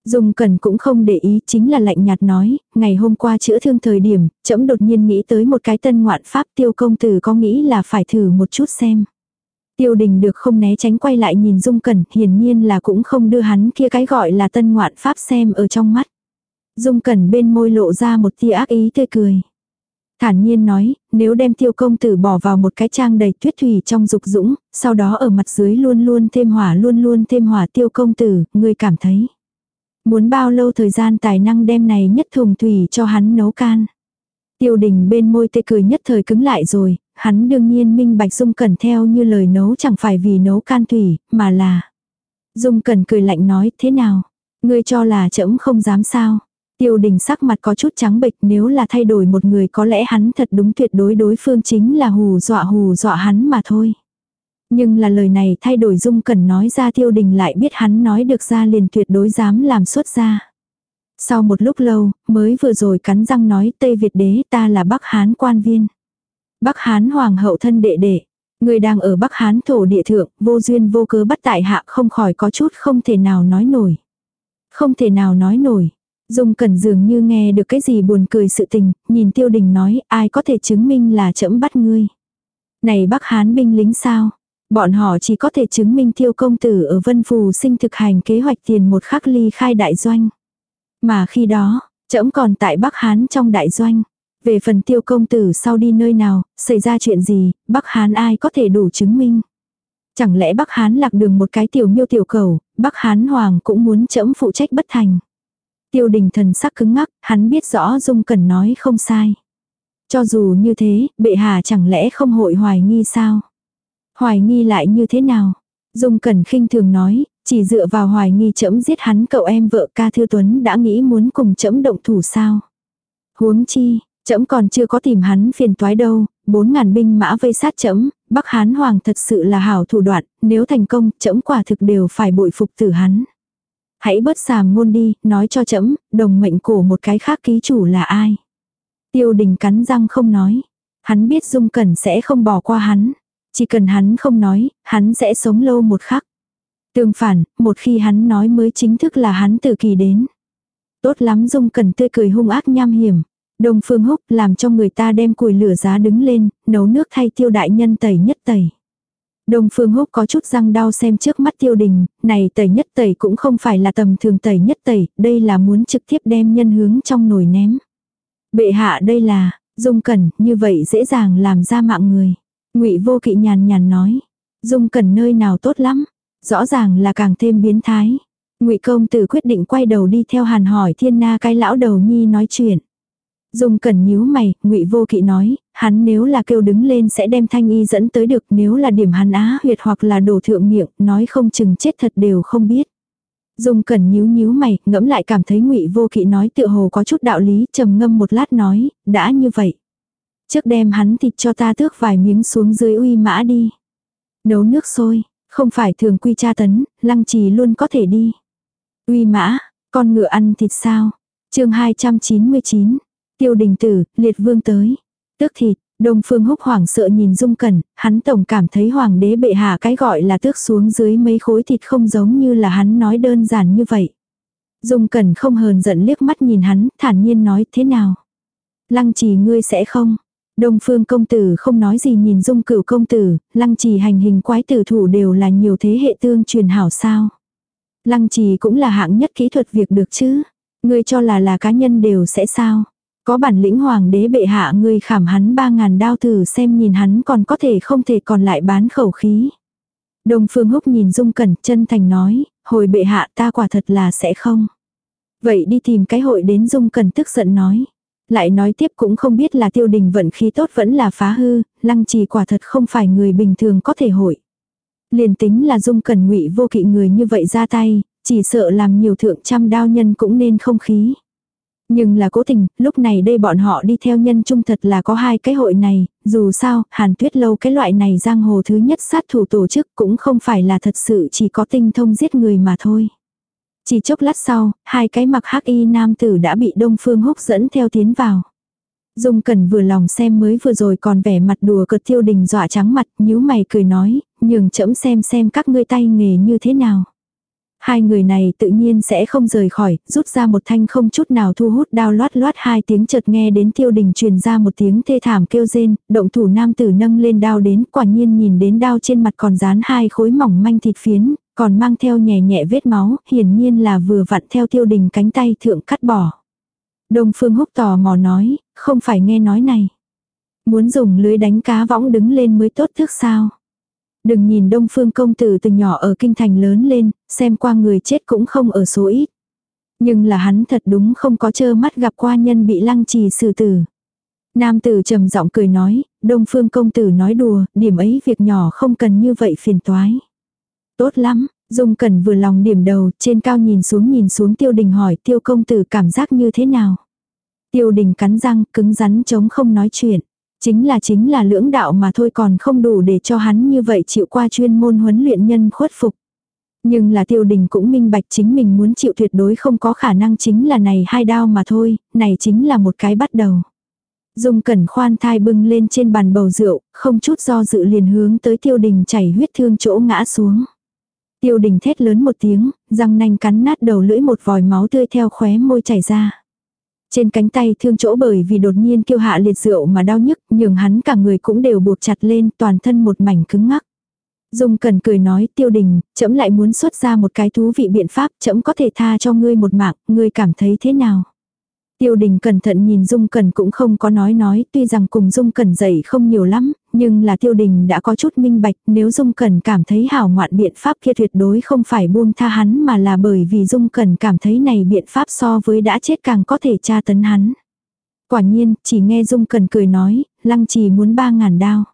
Dung Cẩn cũng không để ý chính là lạnh nhạt nói, ngày hôm qua chữa thương thời điểm, trẫm đột nhiên nghĩ tới một cái tân ngoạn pháp tiêu công tử có nghĩ là phải thử một chút xem. Tiêu đình được không né tránh quay lại nhìn Dung Cẩn, hiển nhiên là cũng không đưa hắn kia cái gọi là tân ngoạn pháp xem ở trong mắt. Dung Cẩn bên môi lộ ra một tia ác ý tươi cười. Thản nhiên nói, nếu đem tiêu công tử bỏ vào một cái trang đầy tuyết thủy trong dục dũng, sau đó ở mặt dưới luôn luôn thêm hỏa luôn luôn thêm hỏa tiêu công tử, người cảm thấy. Muốn bao lâu thời gian tài năng đem này nhất thùng thủy cho hắn nấu can. Tiêu đình bên môi tê cười nhất thời cứng lại rồi, hắn đương nhiên minh bạch Dung Cẩn theo như lời nấu chẳng phải vì nấu can thủy, mà là. Dung Cẩn cười lạnh nói, thế nào? Ngươi cho là trẫm không dám sao? Tiêu đình sắc mặt có chút trắng bệch nếu là thay đổi một người có lẽ hắn thật đúng tuyệt đối đối phương chính là hù dọa hù dọa hắn mà thôi. Nhưng là lời này thay đổi Dung cần nói ra tiêu đình lại biết hắn nói được ra liền tuyệt đối dám làm xuất ra. Sau một lúc lâu, mới vừa rồi cắn răng nói Tây Việt đế ta là Bắc Hán quan viên. Bắc Hán hoàng hậu thân đệ đệ. Người đang ở Bắc Hán thổ địa thượng, vô duyên vô cớ bắt tại hạ không khỏi có chút không thể nào nói nổi. Không thể nào nói nổi. Dung Cẩn dường như nghe được cái gì buồn cười sự tình, nhìn Tiêu Đình nói, ai có thể chứng minh là trẫm bắt ngươi. Này Bắc Hán binh lính sao? Bọn họ chỉ có thể chứng minh Tiêu công tử ở Vân Phù sinh thực hành kế hoạch tiền một khắc ly khai đại doanh. Mà khi đó, trẫm còn tại Bắc Hán trong đại doanh. Về phần tiêu công tử sau đi nơi nào, xảy ra chuyện gì, Bắc Hán ai có thể đủ chứng minh. Chẳng lẽ Bắc Hán lạc đường một cái tiểu miêu tiểu cầu, Bắc Hán hoàng cũng muốn chậm phụ trách bất thành. Tiêu đình thần sắc cứng ngắc, hắn biết rõ Dung Cẩn nói không sai. Cho dù như thế, bệ hạ chẳng lẽ không hội hoài nghi sao? Hoài nghi lại như thế nào? Dung Cẩn khinh thường nói, chỉ dựa vào hoài nghi chấm giết hắn cậu em vợ ca thư tuấn đã nghĩ muốn cùng chấm động thủ sao. Huống chi, chấm còn chưa có tìm hắn phiền toái đâu, bốn ngàn binh mã vây sát chấm, Bắc Hán Hoàng thật sự là hảo thủ đoạn, nếu thành công, chấm quả thực đều phải bội phục tử hắn. Hãy bớt xàm ngôn đi, nói cho chấm, đồng mệnh cổ một cái khác ký chủ là ai. Tiêu đình cắn răng không nói. Hắn biết Dung Cẩn sẽ không bỏ qua hắn. Chỉ cần hắn không nói, hắn sẽ sống lâu một khắc. Tương phản, một khi hắn nói mới chính thức là hắn từ kỳ đến. Tốt lắm Dung Cẩn tươi cười hung ác nham hiểm. Đông Phương Húc làm cho người ta đem củi lửa giá đứng lên, nấu nước thay tiêu đại nhân tẩy nhất tẩy. Đông Phương Húc có chút răng đau xem trước mắt tiêu đình, này tẩy nhất tẩy cũng không phải là tầm thường tẩy nhất tẩy, đây là muốn trực tiếp đem nhân hướng trong nồi ném. Bệ hạ đây là, Dung Cẩn, như vậy dễ dàng làm ra mạng người. Ngụy Vô Kỵ nhàn nhàn nói, Dung Cẩn nơi nào tốt lắm, rõ ràng là càng thêm biến thái. Ngụy công tử quyết định quay đầu đi theo Hàn hỏi Thiên Na cái lão đầu nhi nói chuyện. Dung Cẩn nhíu mày, Ngụy Vô Kỵ nói, hắn nếu là kêu đứng lên sẽ đem Thanh Y dẫn tới được, nếu là điểm hắn á huyệt hoặc là đổ thượng miệng, nói không chừng chết thật đều không biết. Dung Cẩn nhíu nhíu mày, ngẫm lại cảm thấy Ngụy Vô Kỵ nói tựa hồ có chút đạo lý, trầm ngâm một lát nói, đã như vậy, trước đem hắn thịt cho ta tước vài miếng xuống dưới uy mã đi. Nấu nước sôi, không phải thường quy tra tấn, lăng trì luôn có thể đi. Uy mã, con ngựa ăn thịt sao? chương 299, tiêu đình tử, liệt vương tới. Tước thịt, Đông Phương Húc hoảng sợ nhìn Dung Cẩn, hắn tổng cảm thấy hoàng đế bệ hạ cái gọi là tước xuống dưới mấy khối thịt không giống như là hắn nói đơn giản như vậy. Dung Cẩn không hờn giận liếc mắt nhìn hắn, thản nhiên nói thế nào. Lăng trì ngươi sẽ không. Đông Phương công tử không nói gì nhìn Dung Cửu công tử, lăng trì hành hình quái tử thủ đều là nhiều thế hệ tương truyền hảo sao. Lăng trì cũng là hạng nhất kỹ thuật việc được chứ. Ngươi cho là là cá nhân đều sẽ sao. Có bản lĩnh hoàng đế bệ hạ ngươi khảm hắn ba ngàn đao thử xem nhìn hắn còn có thể không thể còn lại bán khẩu khí. Đông Phương Húc nhìn Dung Cẩn chân thành nói, hồi bệ hạ ta quả thật là sẽ không. Vậy đi tìm cái hội đến Dung Cẩn tức giận nói. Lại nói tiếp cũng không biết là tiêu đình vận khí tốt vẫn là phá hư, lăng trì quả thật không phải người bình thường có thể hội. Liền tính là dung cần ngụy vô kỵ người như vậy ra tay, chỉ sợ làm nhiều thượng trăm đao nhân cũng nên không khí. Nhưng là cố tình, lúc này đây bọn họ đi theo nhân trung thật là có hai cái hội này, dù sao, hàn tuyết lâu cái loại này giang hồ thứ nhất sát thủ tổ chức cũng không phải là thật sự chỉ có tinh thông giết người mà thôi. Chỉ chốc lát sau, hai cái mặc hắc y nam tử đã bị Đông Phương Húc dẫn theo tiến vào. Dung Cẩn vừa lòng xem mới vừa rồi còn vẻ mặt đùa cợt tiêu đình dọa trắng mặt, nhíu mày cười nói, nhường chậm xem xem các ngươi tay nghề như thế nào. Hai người này tự nhiên sẽ không rời khỏi, rút ra một thanh không chút nào thu hút đao loát loát hai tiếng chợt nghe đến tiêu đình truyền ra một tiếng thê thảm kêu rên, động thủ nam tử nâng lên đao đến, quả nhiên nhìn đến đao trên mặt còn dán hai khối mỏng manh thịt phiến, còn mang theo nhẹ nhẹ vết máu, hiển nhiên là vừa vặn theo tiêu đình cánh tay thượng cắt bỏ. Đông Phương Húc tò mò nói, không phải nghe nói này. Muốn dùng lưới đánh cá võng đứng lên mới tốt thức sao. Đừng nhìn Đông Phương công tử từ nhỏ ở kinh thành lớn lên, xem qua người chết cũng không ở số ít. Nhưng là hắn thật đúng không có trơ mắt gặp qua nhân bị lăng trì xử tử. Nam tử trầm giọng cười nói, Đông Phương công tử nói đùa, điểm ấy việc nhỏ không cần như vậy phiền toái. Tốt lắm, Dung Cẩn vừa lòng điểm đầu, trên cao nhìn xuống nhìn xuống tiêu đình hỏi tiêu công tử cảm giác như thế nào. Tiêu đình cắn răng, cứng rắn chống không nói chuyện. Chính là chính là lưỡng đạo mà thôi còn không đủ để cho hắn như vậy chịu qua chuyên môn huấn luyện nhân khuất phục. Nhưng là tiêu đình cũng minh bạch chính mình muốn chịu tuyệt đối không có khả năng chính là này hai đao mà thôi, này chính là một cái bắt đầu. Dung cẩn khoan thai bưng lên trên bàn bầu rượu, không chút do dự liền hướng tới tiêu đình chảy huyết thương chỗ ngã xuống. Tiêu đình thét lớn một tiếng, răng nanh cắn nát đầu lưỡi một vòi máu tươi theo khóe môi chảy ra. Trên cánh tay thương chỗ bởi vì đột nhiên kêu hạ liệt rượu mà đau nhức, nhường hắn cả người cũng đều buộc chặt lên, toàn thân một mảnh cứng ngắc. Dung cần cười nói tiêu đình, chấm lại muốn xuất ra một cái thú vị biện pháp, chấm có thể tha cho ngươi một mạng, ngươi cảm thấy thế nào? Tiêu đình cẩn thận nhìn Dung Cẩn cũng không có nói nói, tuy rằng cùng Dung Cẩn dạy không nhiều lắm, nhưng là tiêu đình đã có chút minh bạch, nếu Dung Cẩn cảm thấy hảo ngoạn biện pháp kia tuyệt đối không phải buông tha hắn mà là bởi vì Dung Cẩn cảm thấy này biện pháp so với đã chết càng có thể tra tấn hắn. Quả nhiên, chỉ nghe Dung Cẩn cười nói, lăng trì muốn ba ngàn đao.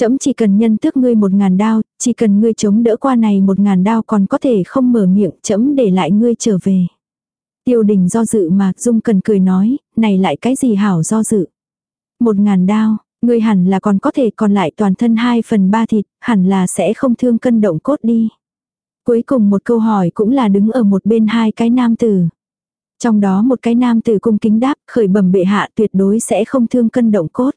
Chấm chỉ cần nhân tước ngươi một ngàn đao, chỉ cần ngươi chống đỡ qua này một ngàn đao còn có thể không mở miệng, chấm để lại ngươi trở về. Tiêu đình do dự mà, Dung cần cười nói, này lại cái gì hảo do dự. Một ngàn đao, ngươi hẳn là còn có thể còn lại toàn thân hai phần ba thịt, hẳn là sẽ không thương cân động cốt đi. Cuối cùng một câu hỏi cũng là đứng ở một bên hai cái nam tử. Trong đó một cái nam tử cung kính đáp khởi bẩm bệ hạ tuyệt đối sẽ không thương cân động cốt.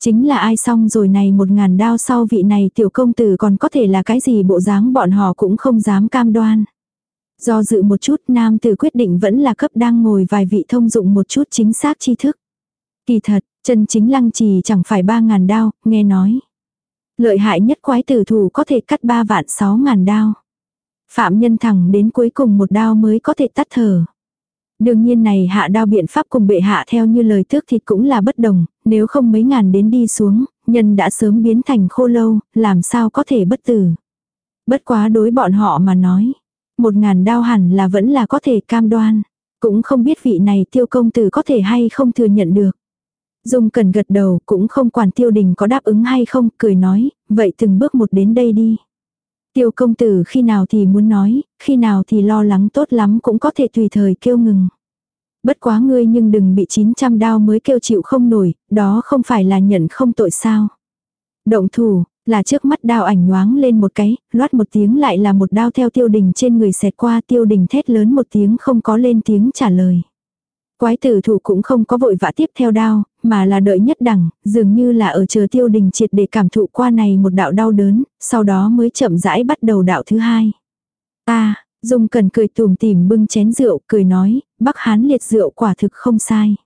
Chính là ai xong rồi này một ngàn đao sau vị này tiểu công tử còn có thể là cái gì bộ dáng bọn họ cũng không dám cam đoan. Do dự một chút nam tử quyết định vẫn là cấp đang ngồi vài vị thông dụng một chút chính xác tri thức. Kỳ thật, chân chính lăng trì chẳng phải ba ngàn đao, nghe nói. Lợi hại nhất quái tử thủ có thể cắt ba vạn sáu ngàn đao. Phạm nhân thẳng đến cuối cùng một đao mới có thể tắt thở. Đương nhiên này hạ đao biện pháp cùng bệ hạ theo như lời tước thịt cũng là bất đồng, nếu không mấy ngàn đến đi xuống, nhân đã sớm biến thành khô lâu, làm sao có thể bất tử. Bất quá đối bọn họ mà nói, một ngàn đao hẳn là vẫn là có thể cam đoan, cũng không biết vị này tiêu công tử có thể hay không thừa nhận được. Dung cần gật đầu cũng không quản tiêu đình có đáp ứng hay không, cười nói, vậy từng bước một đến đây đi. Tiêu công tử khi nào thì muốn nói, khi nào thì lo lắng tốt lắm cũng có thể tùy thời kêu ngừng. Bất quá ngươi nhưng đừng bị 900 đao mới kêu chịu không nổi, đó không phải là nhận không tội sao. Động thủ, là trước mắt đao ảnh nhoáng lên một cái, loát một tiếng lại là một đao theo tiêu đình trên người xẹt qua tiêu đình thét lớn một tiếng không có lên tiếng trả lời. Quái tử thủ cũng không có vội vã tiếp theo đao, mà là đợi nhất đẳng, dường như là ở chờ tiêu đình triệt để cảm thụ qua này một đạo đau đớn, sau đó mới chậm rãi bắt đầu đạo thứ hai. Ta, Dung cần cười tùm tìm bưng chén rượu, cười nói, bắc hán liệt rượu quả thực không sai.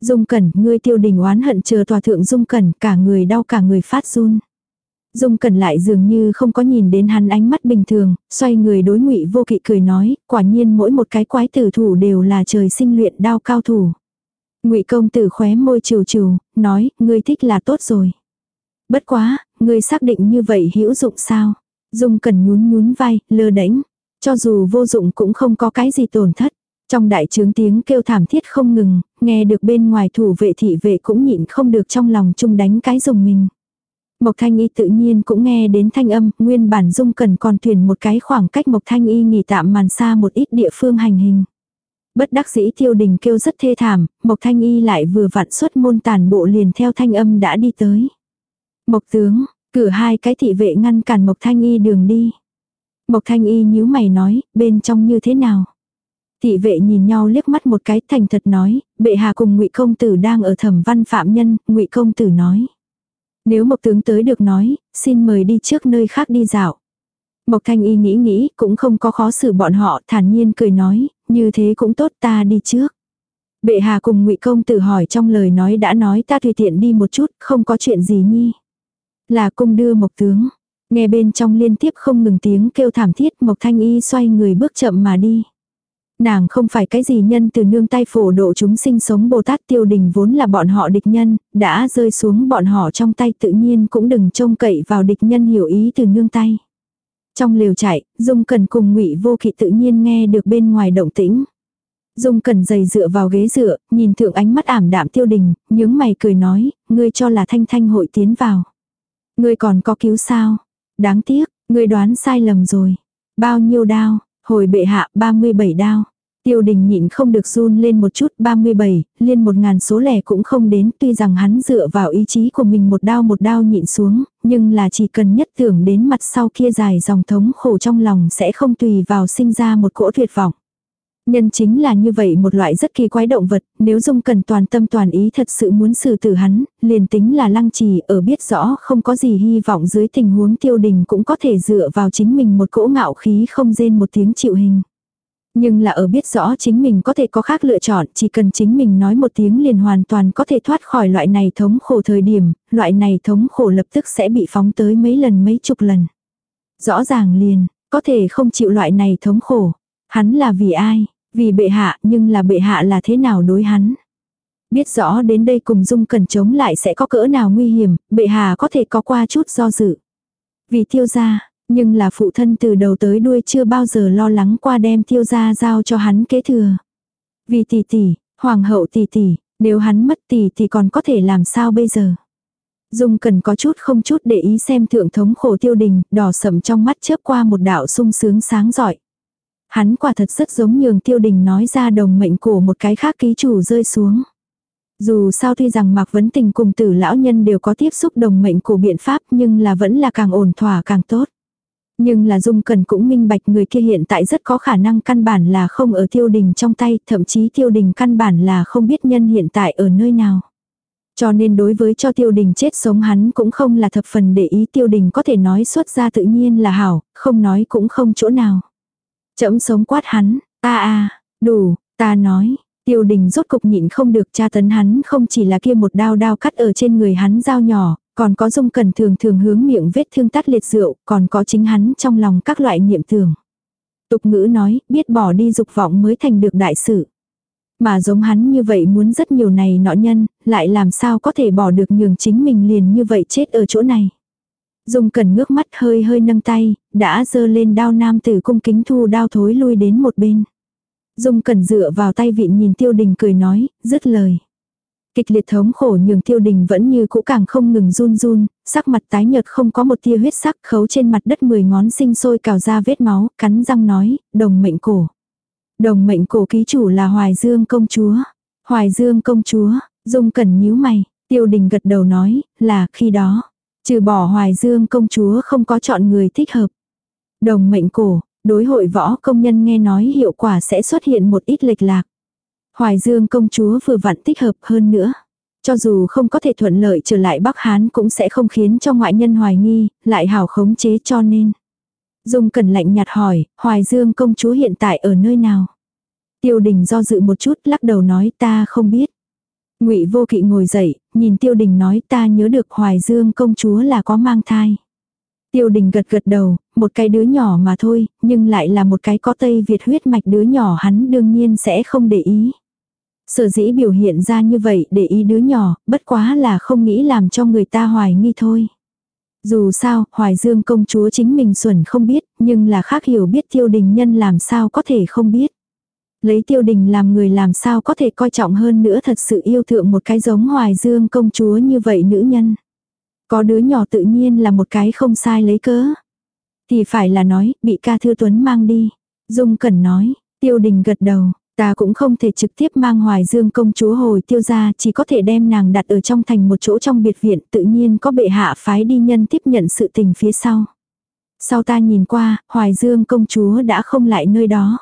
Dung cẩn, ngươi tiêu đình oán hận chờ tòa thượng dung cẩn, cả người đau cả người phát run. Dung cẩn lại dường như không có nhìn đến hắn ánh mắt bình thường, xoay người đối ngụy vô kỵ cười nói, quả nhiên mỗi một cái quái tử thủ đều là trời sinh luyện đao cao thủ. Ngụy công tử khóe môi trừ trừ, nói, ngươi thích là tốt rồi. Bất quá, ngươi xác định như vậy hữu dụng sao? Dung cần nhún nhún vai, lơ đễnh, cho dù vô dụng cũng không có cái gì tổn thất. Trong đại trướng tiếng kêu thảm thiết không ngừng, nghe được bên ngoài thủ vệ thị vệ cũng nhịn không được trong lòng chung đánh cái dùng mình. Mộc Thanh Y tự nhiên cũng nghe đến thanh âm, nguyên bản dung cần còn thuyền một cái khoảng cách Mộc Thanh Y nghỉ tạm màn xa một ít địa phương hành hình. Bất đắc dĩ tiêu đình kêu rất thê thảm, Mộc Thanh Y lại vừa vặn xuất môn tàn bộ liền theo thanh âm đã đi tới. Mộc tướng, cử hai cái thị vệ ngăn cản Mộc Thanh Y đường đi. Mộc Thanh Y nhíu mày nói, bên trong như thế nào? Thị vệ nhìn nhau liếc mắt một cái thành thật nói, bệ hạ cùng ngụy công tử đang ở thẩm văn phạm nhân, ngụy công tử nói. Nếu Mộc tướng tới được nói, xin mời đi trước nơi khác đi dạo. Mộc Thanh Y nghĩ nghĩ, cũng không có khó xử bọn họ, thản nhiên cười nói, như thế cũng tốt ta đi trước. Bệ hạ cùng ngụy công tử hỏi trong lời nói đã nói ta tùy tiện đi một chút, không có chuyện gì nhi. Là cung đưa Mộc tướng. Nghe bên trong liên tiếp không ngừng tiếng kêu thảm thiết Mộc Thanh Y xoay người bước chậm mà đi. Nàng không phải cái gì nhân từ nương tay phổ độ chúng sinh sống Bồ Tát tiêu đình vốn là bọn họ địch nhân, đã rơi xuống bọn họ trong tay tự nhiên cũng đừng trông cậy vào địch nhân hiểu ý từ nương tay. Trong liều chạy, Dung Cần cùng ngụy Vô Kỵ tự nhiên nghe được bên ngoài động tĩnh. Dung Cần giày dựa vào ghế dựa, nhìn thượng ánh mắt ảm đạm tiêu đình, nhướng mày cười nói, ngươi cho là thanh thanh hội tiến vào. Ngươi còn có cứu sao? Đáng tiếc, ngươi đoán sai lầm rồi. Bao nhiêu đao? Hồi bệ hạ 37 đao. Tiêu đình nhịn không được run lên một chút 37, liên một ngàn số lẻ cũng không đến tuy rằng hắn dựa vào ý chí của mình một đao một đao nhịn xuống, nhưng là chỉ cần nhất tưởng đến mặt sau kia dài dòng thống khổ trong lòng sẽ không tùy vào sinh ra một cỗ tuyệt vọng. Nhân chính là như vậy một loại rất kỳ quái động vật, nếu dung cần toàn tâm toàn ý thật sự muốn xử tử hắn, liền tính là lăng trì ở biết rõ không có gì hy vọng dưới tình huống tiêu đình cũng có thể dựa vào chính mình một cỗ ngạo khí không rên một tiếng chịu hình. Nhưng là ở biết rõ chính mình có thể có khác lựa chọn, chỉ cần chính mình nói một tiếng liền hoàn toàn có thể thoát khỏi loại này thống khổ thời điểm, loại này thống khổ lập tức sẽ bị phóng tới mấy lần mấy chục lần. Rõ ràng liền, có thể không chịu loại này thống khổ. Hắn là vì ai? Vì bệ hạ, nhưng là bệ hạ là thế nào đối hắn? Biết rõ đến đây cùng dung cần chống lại sẽ có cỡ nào nguy hiểm, bệ hạ có thể có qua chút do dự. Vì tiêu gia, nhưng là phụ thân từ đầu tới đuôi chưa bao giờ lo lắng qua đem tiêu gia giao cho hắn kế thừa. Vì tỷ tỷ, hoàng hậu tỷ tỷ, nếu hắn mất tỷ thì còn có thể làm sao bây giờ? Dung cần có chút không chút để ý xem thượng thống khổ tiêu đình, đỏ sầm trong mắt chớp qua một đạo sung sướng sáng giỏi. Hắn quả thật rất giống nhường tiêu đình nói ra đồng mệnh cổ một cái khác ký chủ rơi xuống. Dù sao tuy rằng Mạc Vấn Tình cùng tử lão nhân đều có tiếp xúc đồng mệnh cổ biện pháp nhưng là vẫn là càng ổn thỏa càng tốt. Nhưng là Dung Cần cũng minh bạch người kia hiện tại rất có khả năng căn bản là không ở tiêu đình trong tay, thậm chí tiêu đình căn bản là không biết nhân hiện tại ở nơi nào. Cho nên đối với cho tiêu đình chết sống hắn cũng không là thập phần để ý tiêu đình có thể nói xuất ra tự nhiên là hảo, không nói cũng không chỗ nào. Chậm sống quát hắn, ta à đủ, ta nói, tiêu đình rốt cục nhịn không được tra tấn hắn không chỉ là kia một đao đao cắt ở trên người hắn dao nhỏ, còn có dung cần thường thường hướng miệng vết thương tắt liệt rượu, còn có chính hắn trong lòng các loại niệm thường. Tục ngữ nói, biết bỏ đi dục vọng mới thành được đại sự. Mà giống hắn như vậy muốn rất nhiều này nọ nhân, lại làm sao có thể bỏ được nhường chính mình liền như vậy chết ở chỗ này. Dung cần ngước mắt hơi hơi nâng tay, đã dơ lên đao nam tử cung kính thu đao thối lui đến một bên. Dung cần dựa vào tay vịn nhìn tiêu đình cười nói, dứt lời. Kịch liệt thống khổ nhường tiêu đình vẫn như cũ càng không ngừng run run, sắc mặt tái nhợt không có một tia huyết sắc khấu trên mặt đất mười ngón sinh sôi cào ra vết máu, cắn răng nói, đồng mệnh cổ. Đồng mệnh cổ ký chủ là Hoài Dương công chúa. Hoài Dương công chúa, Dung Cẩn nhíu mày, tiêu đình gật đầu nói, là khi đó. Trừ bỏ Hoài Dương công chúa không có chọn người thích hợp. Đồng mệnh cổ, đối hội võ công nhân nghe nói hiệu quả sẽ xuất hiện một ít lệch lạc. Hoài Dương công chúa vừa vặn thích hợp hơn nữa. Cho dù không có thể thuận lợi trở lại Bắc Hán cũng sẽ không khiến cho ngoại nhân hoài nghi, lại hảo khống chế cho nên. Dung Cẩn lạnh nhạt hỏi, Hoài Dương công chúa hiện tại ở nơi nào? Tiêu đình do dự một chút lắc đầu nói ta không biết ngụy vô kỵ ngồi dậy, nhìn tiêu đình nói ta nhớ được Hoài Dương công chúa là có mang thai. Tiêu đình gật gật đầu, một cái đứa nhỏ mà thôi, nhưng lại là một cái có Tây Việt huyết mạch đứa nhỏ hắn đương nhiên sẽ không để ý. Sở dĩ biểu hiện ra như vậy để ý đứa nhỏ, bất quá là không nghĩ làm cho người ta hoài nghi thôi. Dù sao, Hoài Dương công chúa chính mình xuẩn không biết, nhưng là khác hiểu biết tiêu đình nhân làm sao có thể không biết. Lấy tiêu đình làm người làm sao có thể coi trọng hơn nữa thật sự yêu thượng một cái giống Hoài Dương công chúa như vậy nữ nhân. Có đứa nhỏ tự nhiên là một cái không sai lấy cớ. Thì phải là nói, bị ca thư tuấn mang đi. Dung Cẩn nói, tiêu đình gật đầu, Ta cũng không thể trực tiếp mang Hoài Dương công chúa hồi tiêu ra, chỉ có thể đem nàng đặt ở trong thành một chỗ trong biệt viện, tự nhiên có bệ hạ phái đi nhân tiếp nhận sự tình phía sau. Sau ta nhìn qua, Hoài Dương công chúa đã không lại nơi đó.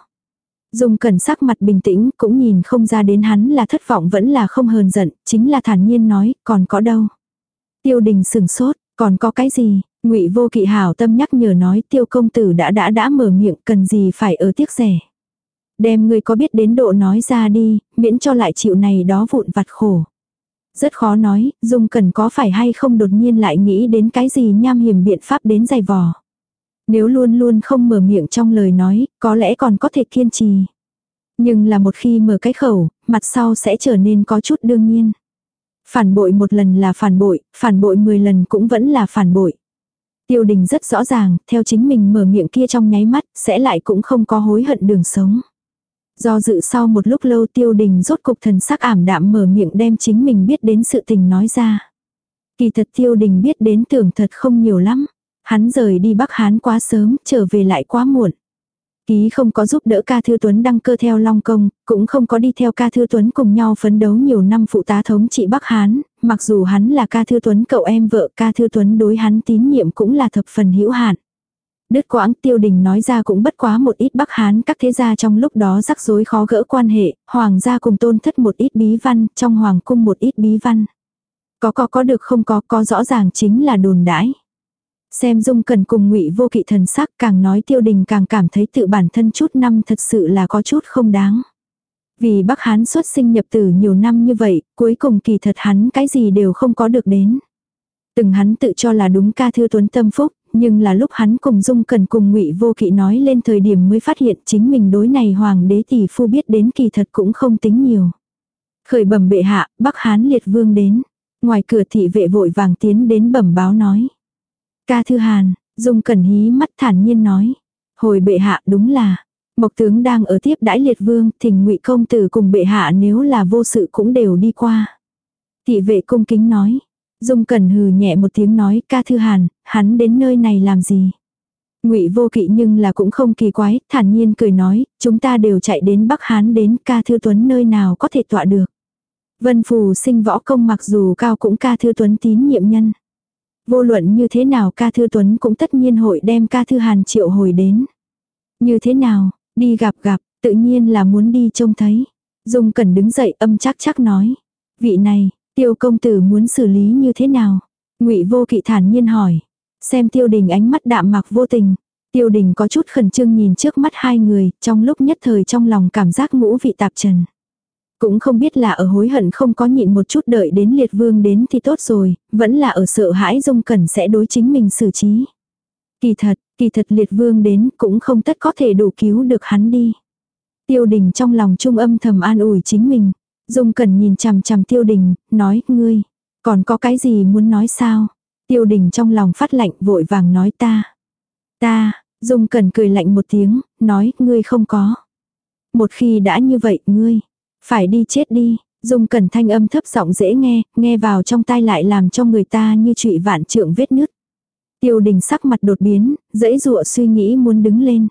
Dung cẩn sắc mặt bình tĩnh, cũng nhìn không ra đến hắn là thất vọng vẫn là không hờn giận, chính là thản nhiên nói, còn có đâu. Tiêu đình sừng sốt, còn có cái gì, ngụy vô kỵ hảo tâm nhắc nhở nói tiêu công tử đã đã đã mở miệng cần gì phải ở tiếc rẻ. Đem người có biết đến độ nói ra đi, miễn cho lại chịu này đó vụn vặt khổ. Rất khó nói, Dung Cần có phải hay không đột nhiên lại nghĩ đến cái gì nham hiểm biện pháp đến giày vò. Nếu luôn luôn không mở miệng trong lời nói, có lẽ còn có thể kiên trì. Nhưng là một khi mở cái khẩu, mặt sau sẽ trở nên có chút đương nhiên. Phản bội một lần là phản bội, phản bội 10 lần cũng vẫn là phản bội. Tiêu đình rất rõ ràng, theo chính mình mở miệng kia trong nháy mắt, sẽ lại cũng không có hối hận đường sống. Do dự sau một lúc lâu tiêu đình rốt cục thần sắc ảm đạm mở miệng đem chính mình biết đến sự tình nói ra. Kỳ thật tiêu đình biết đến tưởng thật không nhiều lắm. Hắn rời đi Bắc Hán quá sớm, trở về lại quá muộn. Ký không có giúp đỡ ca thư tuấn đăng cơ theo Long Công, cũng không có đi theo ca thư tuấn cùng nhau phấn đấu nhiều năm phụ tá thống trị Bắc Hán, mặc dù hắn là ca thư tuấn cậu em vợ ca thư tuấn đối hắn tín nhiệm cũng là thập phần hữu hạn. Đứt quãng tiêu đình nói ra cũng bất quá một ít Bắc Hán các thế gia trong lúc đó rắc rối khó gỡ quan hệ, hoàng gia cùng tôn thất một ít bí văn, trong hoàng cung một ít bí văn. Có có có được không có, có rõ ràng chính là đồn đãi. Xem dung cần cùng ngụy vô kỵ thần sắc càng nói tiêu đình càng cảm thấy tự bản thân chút năm thật sự là có chút không đáng. Vì Bắc Hán xuất sinh nhập tử nhiều năm như vậy, cuối cùng kỳ thật hắn cái gì đều không có được đến. Từng hắn tự cho là đúng ca thư tuấn tâm phúc, nhưng là lúc hắn cùng Dung Cần cùng Ngụy Vô Kỵ nói lên thời điểm mới phát hiện chính mình đối này hoàng đế tỷ phu biết đến kỳ thật cũng không tính nhiều. Khởi bẩm bệ hạ, Bắc Hán liệt vương đến. Ngoài cửa thị vệ vội vàng tiến đến bẩm báo nói. Ca thư hàn, Dung cẩn hí mắt thản nhiên nói. Hồi bệ hạ đúng là, Mộc tướng đang ở tiếp đãi liệt vương, thỉnh ngụy công tử cùng bệ hạ nếu là vô sự cũng đều đi qua. Thị vệ cung kính nói, Dung Cẩn hừ nhẹ một tiếng nói ca thư hàn, hắn đến nơi này làm gì? ngụy vô kỵ nhưng là cũng không kỳ quái, thản nhiên cười nói, chúng ta đều chạy đến Bắc Hán đến ca thư tuấn nơi nào có thể tọa được. Vân Phù sinh võ công mặc dù cao cũng ca thư tuấn tín nhiệm nhân. Vô luận như thế nào ca thư tuấn cũng tất nhiên hội đem ca thư hàn triệu hồi đến. Như thế nào, đi gặp gặp, tự nhiên là muốn đi trông thấy. Dung cần đứng dậy âm chắc chắc nói. Vị này, tiêu công tử muốn xử lý như thế nào? ngụy vô kỵ thản nhiên hỏi. Xem tiêu đình ánh mắt đạm mạc vô tình. Tiêu đình có chút khẩn trương nhìn trước mắt hai người, trong lúc nhất thời trong lòng cảm giác ngũ vị tạp trần. Cũng không biết là ở hối hận không có nhịn một chút đợi đến liệt vương đến thì tốt rồi, vẫn là ở sợ hãi dung cẩn sẽ đối chính mình xử trí. Kỳ thật, kỳ thật liệt vương đến cũng không tất có thể đủ cứu được hắn đi. Tiêu đình trong lòng trung âm thầm an ủi chính mình. Dung cẩn nhìn chằm chằm tiêu đình, nói, ngươi, còn có cái gì muốn nói sao? Tiêu đình trong lòng phát lạnh vội vàng nói ta. Ta, Dung Cẩn cười lạnh một tiếng, nói, ngươi không có. Một khi đã như vậy, ngươi, phải đi chết đi. Dung Cẩn thanh âm thấp giọng dễ nghe, nghe vào trong tai lại làm cho người ta như trụy vạn trượng vết nứt. Tiêu đình sắc mặt đột biến, dãy dụa suy nghĩ muốn đứng lên.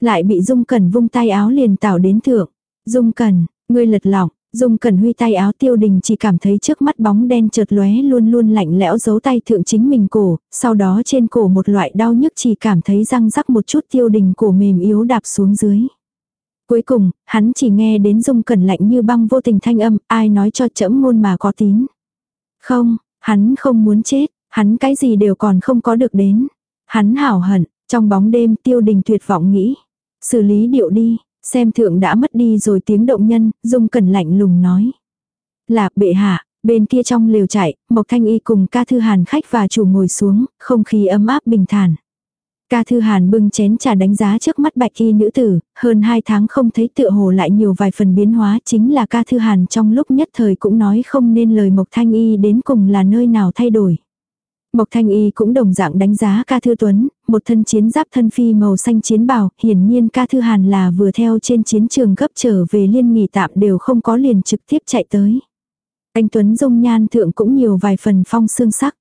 Lại bị Dung Cẩn vung tay áo liền tảo đến thượng. Dung Cẩn, ngươi lật lỏng, Dung Cẩn Huy tay áo tiêu đình chỉ cảm thấy trước mắt bóng đen chợt lóe luôn luôn lạnh lẽo giấu tay thượng chính mình cổ, sau đó trên cổ một loại đau nhức chỉ cảm thấy răng rắc một chút tiêu đình cổ mềm yếu đạp xuống dưới. Cuối cùng, hắn chỉ nghe đến Dung Cẩn lạnh như băng vô tình thanh âm, ai nói cho chẫm ngôn mà có tín. Không, hắn không muốn chết, hắn cái gì đều còn không có được đến. Hắn hảo hận, trong bóng đêm tiêu đình tuyệt vọng nghĩ. Xử lý điệu đi, Xem thượng đã mất đi rồi tiếng động nhân, dung cẩn lạnh lùng nói. là bệ hạ, bên kia trong lều chạy, Mộc Thanh Y cùng ca thư hàn khách và chủ ngồi xuống, không khí ấm áp bình thản. Ca Thư Hàn bưng chén trà đánh giá trước mắt bạch y nữ tử, hơn hai tháng không thấy tựa hồ lại nhiều vài phần biến hóa chính là Ca Thư Hàn trong lúc nhất thời cũng nói không nên lời Mộc Thanh Y đến cùng là nơi nào thay đổi. Mộc Thanh Y cũng đồng dạng đánh giá ca thư tuấn, một thân chiến giáp thân phi màu xanh chiến bào, hiển nhiên ca thư hàn là vừa theo trên chiến trường gấp trở về liên nghỉ tạm đều không có liền trực tiếp chạy tới. Anh Tuấn dung nhan thượng cũng nhiều vài phần phong xương sắc.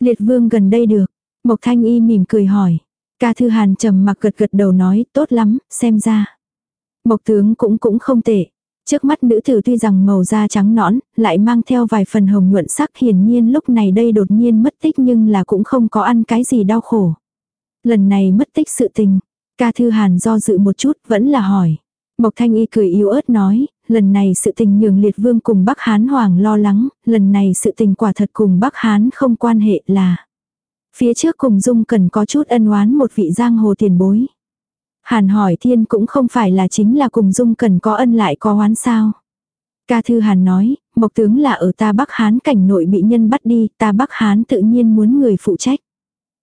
Liệt vương gần đây được. Mộc Thanh Y mỉm cười hỏi. Ca thư hàn trầm mặc gật gật đầu nói tốt lắm, xem ra. Mộc tướng cũng cũng không tệ. Trước mắt nữ tử tuy rằng màu da trắng nõn, lại mang theo vài phần hồng nhuận sắc hiển nhiên lúc này đây đột nhiên mất tích nhưng là cũng không có ăn cái gì đau khổ. Lần này mất tích sự tình, ca thư hàn do dự một chút vẫn là hỏi. Mộc thanh y cười yếu ớt nói, lần này sự tình nhường liệt vương cùng Bắc Hán Hoàng lo lắng, lần này sự tình quả thật cùng Bắc Hán không quan hệ là. Phía trước cùng dung cần có chút ân oán một vị giang hồ tiền bối. Hàn hỏi thiên cũng không phải là chính là cùng dung cần có ân lại có oán sao. Ca thư hàn nói, mộc tướng là ở ta Bắc Hán cảnh nội bị nhân bắt đi, ta Bắc Hán tự nhiên muốn người phụ trách.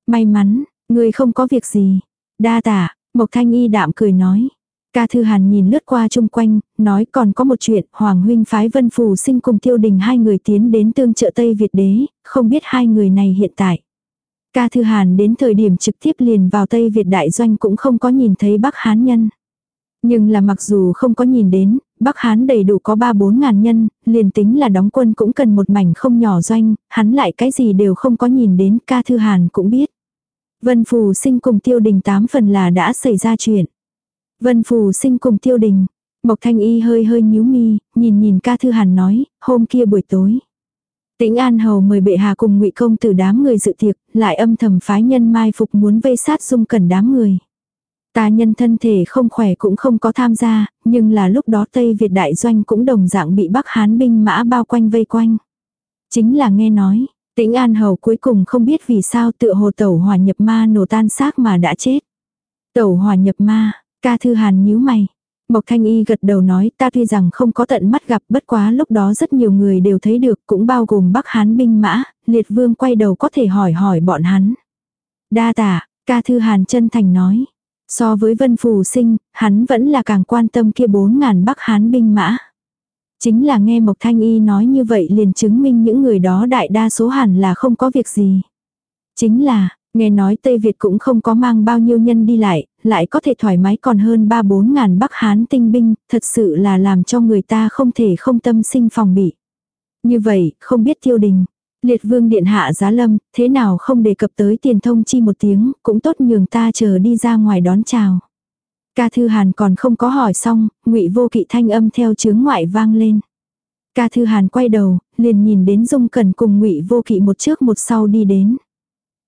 May mắn, người không có việc gì. Đa tả, mộc thanh y đạm cười nói. Ca Thư Hàn nhìn lướt qua chung quanh, nói còn có một chuyện, Hoàng huynh phái Vân Phù sinh cùng tiêu đình hai người tiến đến tương trợ Tây Việt đế, không biết hai người này hiện tại. Ca Thư Hàn đến thời điểm trực tiếp liền vào Tây Việt đại doanh cũng không có nhìn thấy Bắc Hán nhân. Nhưng là mặc dù không có nhìn đến, Bắc Hán đầy đủ có 3-4 ngàn nhân, liền tính là đóng quân cũng cần một mảnh không nhỏ doanh, hắn lại cái gì đều không có nhìn đến, ca thư hàn cũng biết. Vân Phù sinh cùng tiêu đình tám phần là đã xảy ra chuyện. Vân Phù sinh cùng tiêu đình, Mộc Thanh Y hơi hơi nhíu mi, nhìn nhìn ca thư hàn nói, hôm kia buổi tối. Tĩnh An Hầu mời bệ hạ cùng ngụy công tử đám người dự tiệc, lại âm thầm phái nhân mai phục muốn vây sát dung cẩn đám người. Ta nhân thân thể không khỏe cũng không có tham gia, nhưng là lúc đó Tây Việt đại doanh cũng đồng dạng bị Bắc Hán binh mã bao quanh vây quanh. Chính là nghe nói, tĩnh An Hầu cuối cùng không biết vì sao tựa hồ tẩu hỏa nhập ma nổ tan xác mà đã chết. Tẩu hỏa nhập ma, ca thư hàn nhíu mày, Mộc Thanh Y gật đầu nói ta tuy rằng không có tận mắt gặp bất quá lúc đó rất nhiều người đều thấy được cũng bao gồm Bắc Hán binh mã, liệt vương quay đầu có thể hỏi hỏi bọn hắn. Đa tả, ca thư hàn chân thành nói. So với vân phù sinh, hắn vẫn là càng quan tâm kia bốn ngàn Bắc Hán binh mã. Chính là nghe Mộc Thanh Y nói như vậy liền chứng minh những người đó đại đa số hẳn là không có việc gì. Chính là, Nghe nói Tây Việt cũng không có mang bao nhiêu nhân đi lại, lại có thể thoải mái còn hơn 3-4 ngàn Bắc Hán tinh binh, thật sự là làm cho người ta không thể không tâm sinh phòng bị. Như vậy, không biết tiêu đình. Liệt vương điện hạ giá lâm, thế nào không đề cập tới tiền thông chi một tiếng, cũng tốt nhường ta chờ đi ra ngoài đón chào. Ca Thư Hàn còn không có hỏi xong, ngụy vô kỵ thanh âm theo chướng ngoại vang lên. Ca Thư Hàn quay đầu, liền nhìn đến Dung Cẩn cùng ngụy vô kỵ một trước một sau đi đến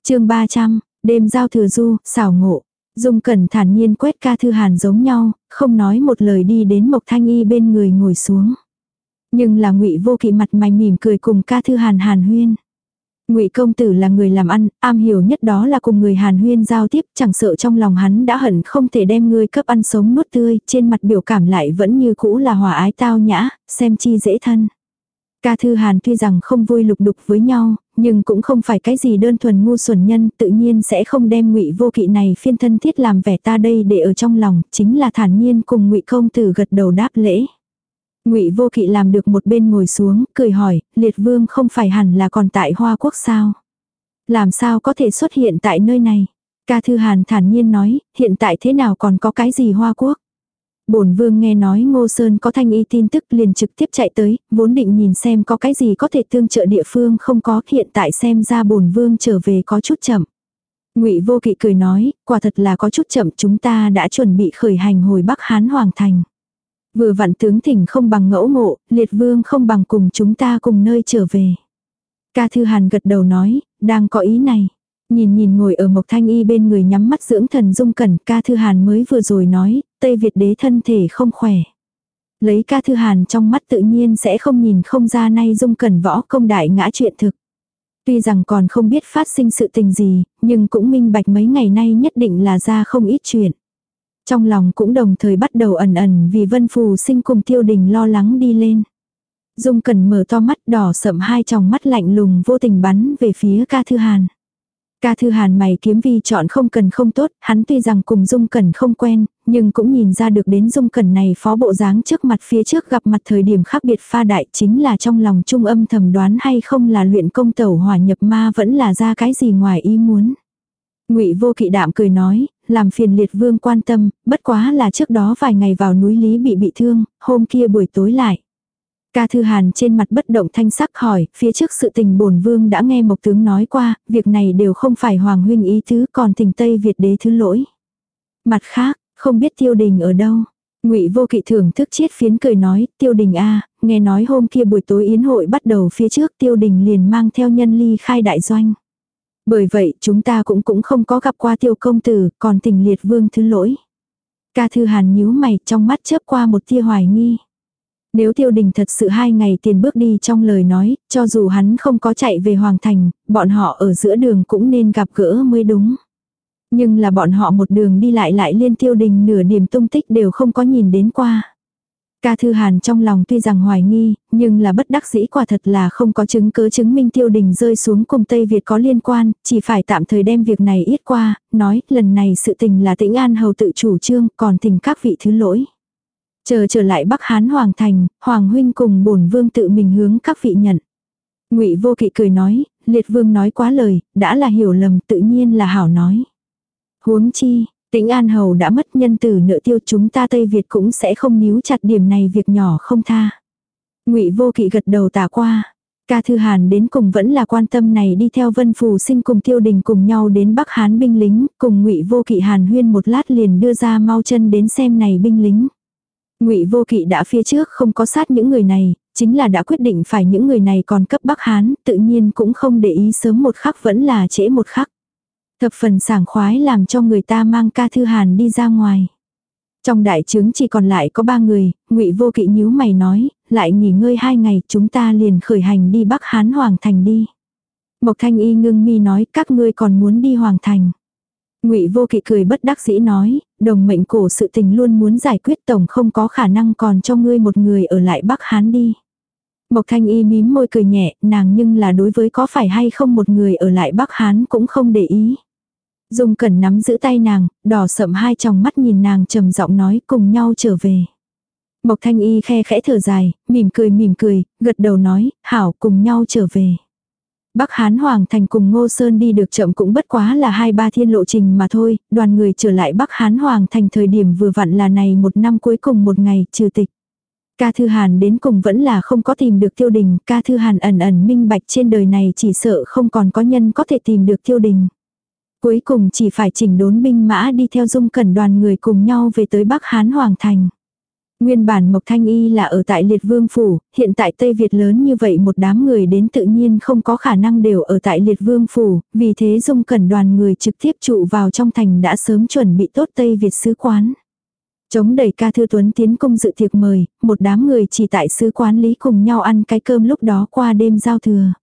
chương 300, đêm giao thừa du, xảo ngộ. Dung Cẩn thản nhiên quét Ca Thư Hàn giống nhau, không nói một lời đi đến Mộc Thanh Y bên người ngồi xuống. Nhưng là ngụy vô kỵ mặt mày mỉm cười cùng Ca Thư Hàn hàn huyên. Ngụy công tử là người làm ăn, am hiểu nhất đó là cùng người Hàn Huyên giao tiếp, chẳng sợ trong lòng hắn đã hận không thể đem ngươi cấp ăn sống nuốt tươi, trên mặt biểu cảm lại vẫn như cũ là hòa ái tao nhã, xem chi dễ thân. Ca Thư Hàn tuy rằng không vui lục đục với nhau, nhưng cũng không phải cái gì đơn thuần ngu xuẩn nhân, tự nhiên sẽ không đem Ngụy Vô Kỵ này phiên thân thiết làm vẻ ta đây để ở trong lòng, chính là thản nhiên cùng Ngụy công tử gật đầu đáp lễ. Ngụy Vô Kỵ làm được một bên ngồi xuống, cười hỏi, Liệt Vương không phải hẳn là còn tại Hoa Quốc sao? Làm sao có thể xuất hiện tại nơi này? Ca Thư Hàn thản nhiên nói, hiện tại thế nào còn có cái gì Hoa Quốc? Bổn vương nghe nói Ngô Sơn có thanh y tin tức liền trực tiếp chạy tới, vốn định nhìn xem có cái gì có thể tương trợ địa phương không có, hiện tại xem ra bổn vương trở về có chút chậm. Ngụy Vô Kỵ cười nói, quả thật là có chút chậm, chúng ta đã chuẩn bị khởi hành hồi Bắc Hán Hoàng thành. Vừa vặn tướng thỉnh không bằng ngẫu ngộ, liệt vương không bằng cùng chúng ta cùng nơi trở về. Ca Thư Hàn gật đầu nói, đang có ý này. Nhìn nhìn ngồi ở Mộc Thanh Y bên người nhắm mắt dưỡng thần dung cẩn, ca Thư Hàn mới vừa rồi nói, Tây Việt đế thân thể không khỏe. Lấy ca Thư Hàn trong mắt tự nhiên sẽ không nhìn không ra nay dung cẩn võ công đại ngã chuyện thực. Tuy rằng còn không biết phát sinh sự tình gì, nhưng cũng minh bạch mấy ngày nay nhất định là ra không ít chuyện. Trong lòng cũng đồng thời bắt đầu ẩn ẩn vì vân phù sinh cùng tiêu đình lo lắng đi lên. Dung cần mở to mắt đỏ sậm hai tròng mắt lạnh lùng vô tình bắn về phía ca thư hàn. Ca thư hàn mày kiếm vi chọn không cần không tốt, hắn tuy rằng cùng dung cẩn không quen, nhưng cũng nhìn ra được đến dung cẩn này phó bộ dáng trước mặt phía trước gặp mặt thời điểm khác biệt pha đại chính là trong lòng trung âm thầm đoán hay không là luyện công tẩu hỏa nhập ma vẫn là ra cái gì ngoài ý muốn. Ngụy Vô Kỵ đạm cười nói, làm phiền liệt vương quan tâm, bất quá là trước đó vài ngày vào núi Lý bị bị thương, hôm kia buổi tối lại. Ca Thư Hàn trên mặt bất động thanh sắc hỏi, phía trước sự tình bổn vương đã nghe Mộc tướng nói qua, việc này đều không phải Hoàng huynh ý thứ còn tình Tây Việt đế thứ lỗi. Mặt khác, không biết tiêu đình ở đâu. Ngụy Vô Kỵ thưởng thức chiết phiến cười nói, tiêu đình a, nghe nói hôm kia buổi tối yến hội bắt đầu phía trước tiêu đình liền mang theo nhân ly khai đại doanh. Bởi vậy chúng ta cũng cũng không có gặp qua tiêu công tử, còn tình liệt vương thứ lỗi. Ca thư hàn nhíu mày trong mắt chớp qua một tia hoài nghi. Nếu tiêu đình thật sự hai ngày tiền bước đi trong lời nói, cho dù hắn không có chạy về Hoàng Thành, bọn họ ở giữa đường cũng nên gặp gỡ mới đúng. Nhưng là bọn họ một đường đi lại lại liên tiêu đình nửa điểm tung tích đều không có nhìn đến qua. Ca Thư Hàn trong lòng tuy rằng hoài nghi, nhưng là bất đắc dĩ quả thật là không có chứng cứ chứng minh tiêu đình rơi xuống cùng Tây Việt có liên quan, chỉ phải tạm thời đem việc này ít qua, nói lần này sự tình là tĩnh an hầu tự chủ trương, còn tình các vị thứ lỗi. Chờ trở lại Bắc Hán Hoàng Thành, Hoàng Huynh cùng bổn vương tự mình hướng các vị nhận. ngụy vô kỵ cười nói, liệt vương nói quá lời, đã là hiểu lầm tự nhiên là hảo nói. Huống chi, Tĩnh An Hầu đã mất nhân tử nợ tiêu chúng ta Tây Việt cũng sẽ không níu chặt điểm này việc nhỏ không tha. ngụy vô kỵ gật đầu tả qua. Ca Thư Hàn đến cùng vẫn là quan tâm này đi theo Vân Phù sinh cùng Tiêu Đình cùng nhau đến Bắc Hán binh lính, cùng Ngụy Vô Kỵ Hàn huyên một lát liền đưa ra mau chân đến xem này binh lính. Ngụy Vô Kỵ đã phía trước không có sát những người này, chính là đã quyết định phải những người này còn cấp Bắc Hán, tự nhiên cũng không để ý sớm một khắc vẫn là trễ một khắc. Thập phần sảng khoái làm cho người ta mang ca thư hàn đi ra ngoài. Trong đại trướng chỉ còn lại có ba người, ngụy vô kỵ nhíu mày nói, lại nghỉ ngơi hai ngày chúng ta liền khởi hành đi Bắc Hán Hoàng Thành đi. Mộc Thanh Y ngưng mi nói các ngươi còn muốn đi Hoàng Thành. Ngụy Vô Kỵ cười bất đắc dĩ nói, đồng mệnh cổ sự tình luôn muốn giải quyết tổng không có khả năng còn cho ngươi một người ở lại Bắc Hán đi. Mộc Thanh Y mím môi cười nhẹ, nàng nhưng là đối với có phải hay không một người ở lại Bắc Hán cũng không để ý. Dung Cẩn nắm giữ tay nàng, đỏ sậm hai tròng mắt nhìn nàng trầm giọng nói cùng nhau trở về. Mộc Thanh Y khe khẽ thở dài, mỉm cười mỉm cười, gật đầu nói, hảo cùng nhau trở về. Bắc Hán Hoàng Thành cùng Ngô Sơn đi được chậm cũng bất quá là hai ba thiên lộ trình mà thôi, đoàn người trở lại Bắc Hán Hoàng Thành thời điểm vừa vặn là này một năm cuối cùng một ngày trừ tịch. Ca Thư Hàn đến cùng vẫn là không có tìm được tiêu đình, ca Thư Hàn ẩn ẩn minh bạch trên đời này chỉ sợ không còn có nhân có thể tìm được tiêu đình. Cuối cùng chỉ phải chỉnh đốn binh mã đi theo dung cẩn đoàn người cùng nhau về tới Bắc Hán Hoàng Thành. Nguyên bản Mộc Thanh Y là ở tại Liệt Vương Phủ, hiện tại Tây Việt lớn như vậy một đám người đến tự nhiên không có khả năng đều ở tại Liệt Vương Phủ, vì thế dung cẩn đoàn người trực tiếp trụ vào trong thành đã sớm chuẩn bị tốt Tây Việt sứ quán. Chống đẩy ca thư tuấn tiến công dự tiệc mời, một đám người chỉ tại sứ quán lý cùng nhau ăn cái cơm lúc đó qua đêm giao thừa.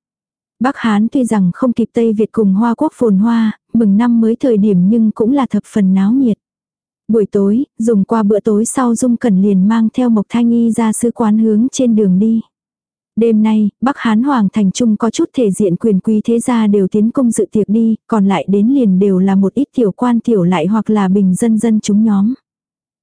Bắc Hán tuy rằng không kịp Tây Việt cùng Hoa Quốc phồn hoa, mừng năm mới thời điểm nhưng cũng là thập phần náo nhiệt. Buổi tối, dùng qua bữa tối sau Dung Cẩn liền mang theo Mộc Thanh Y ra sứ quán hướng trên đường đi. Đêm nay, Bắc Hán Hoàng Thành Trung có chút thể diện quyền quý thế gia đều tiến công dự tiệc đi, còn lại đến liền đều là một ít tiểu quan tiểu lại hoặc là bình dân dân chúng nhóm.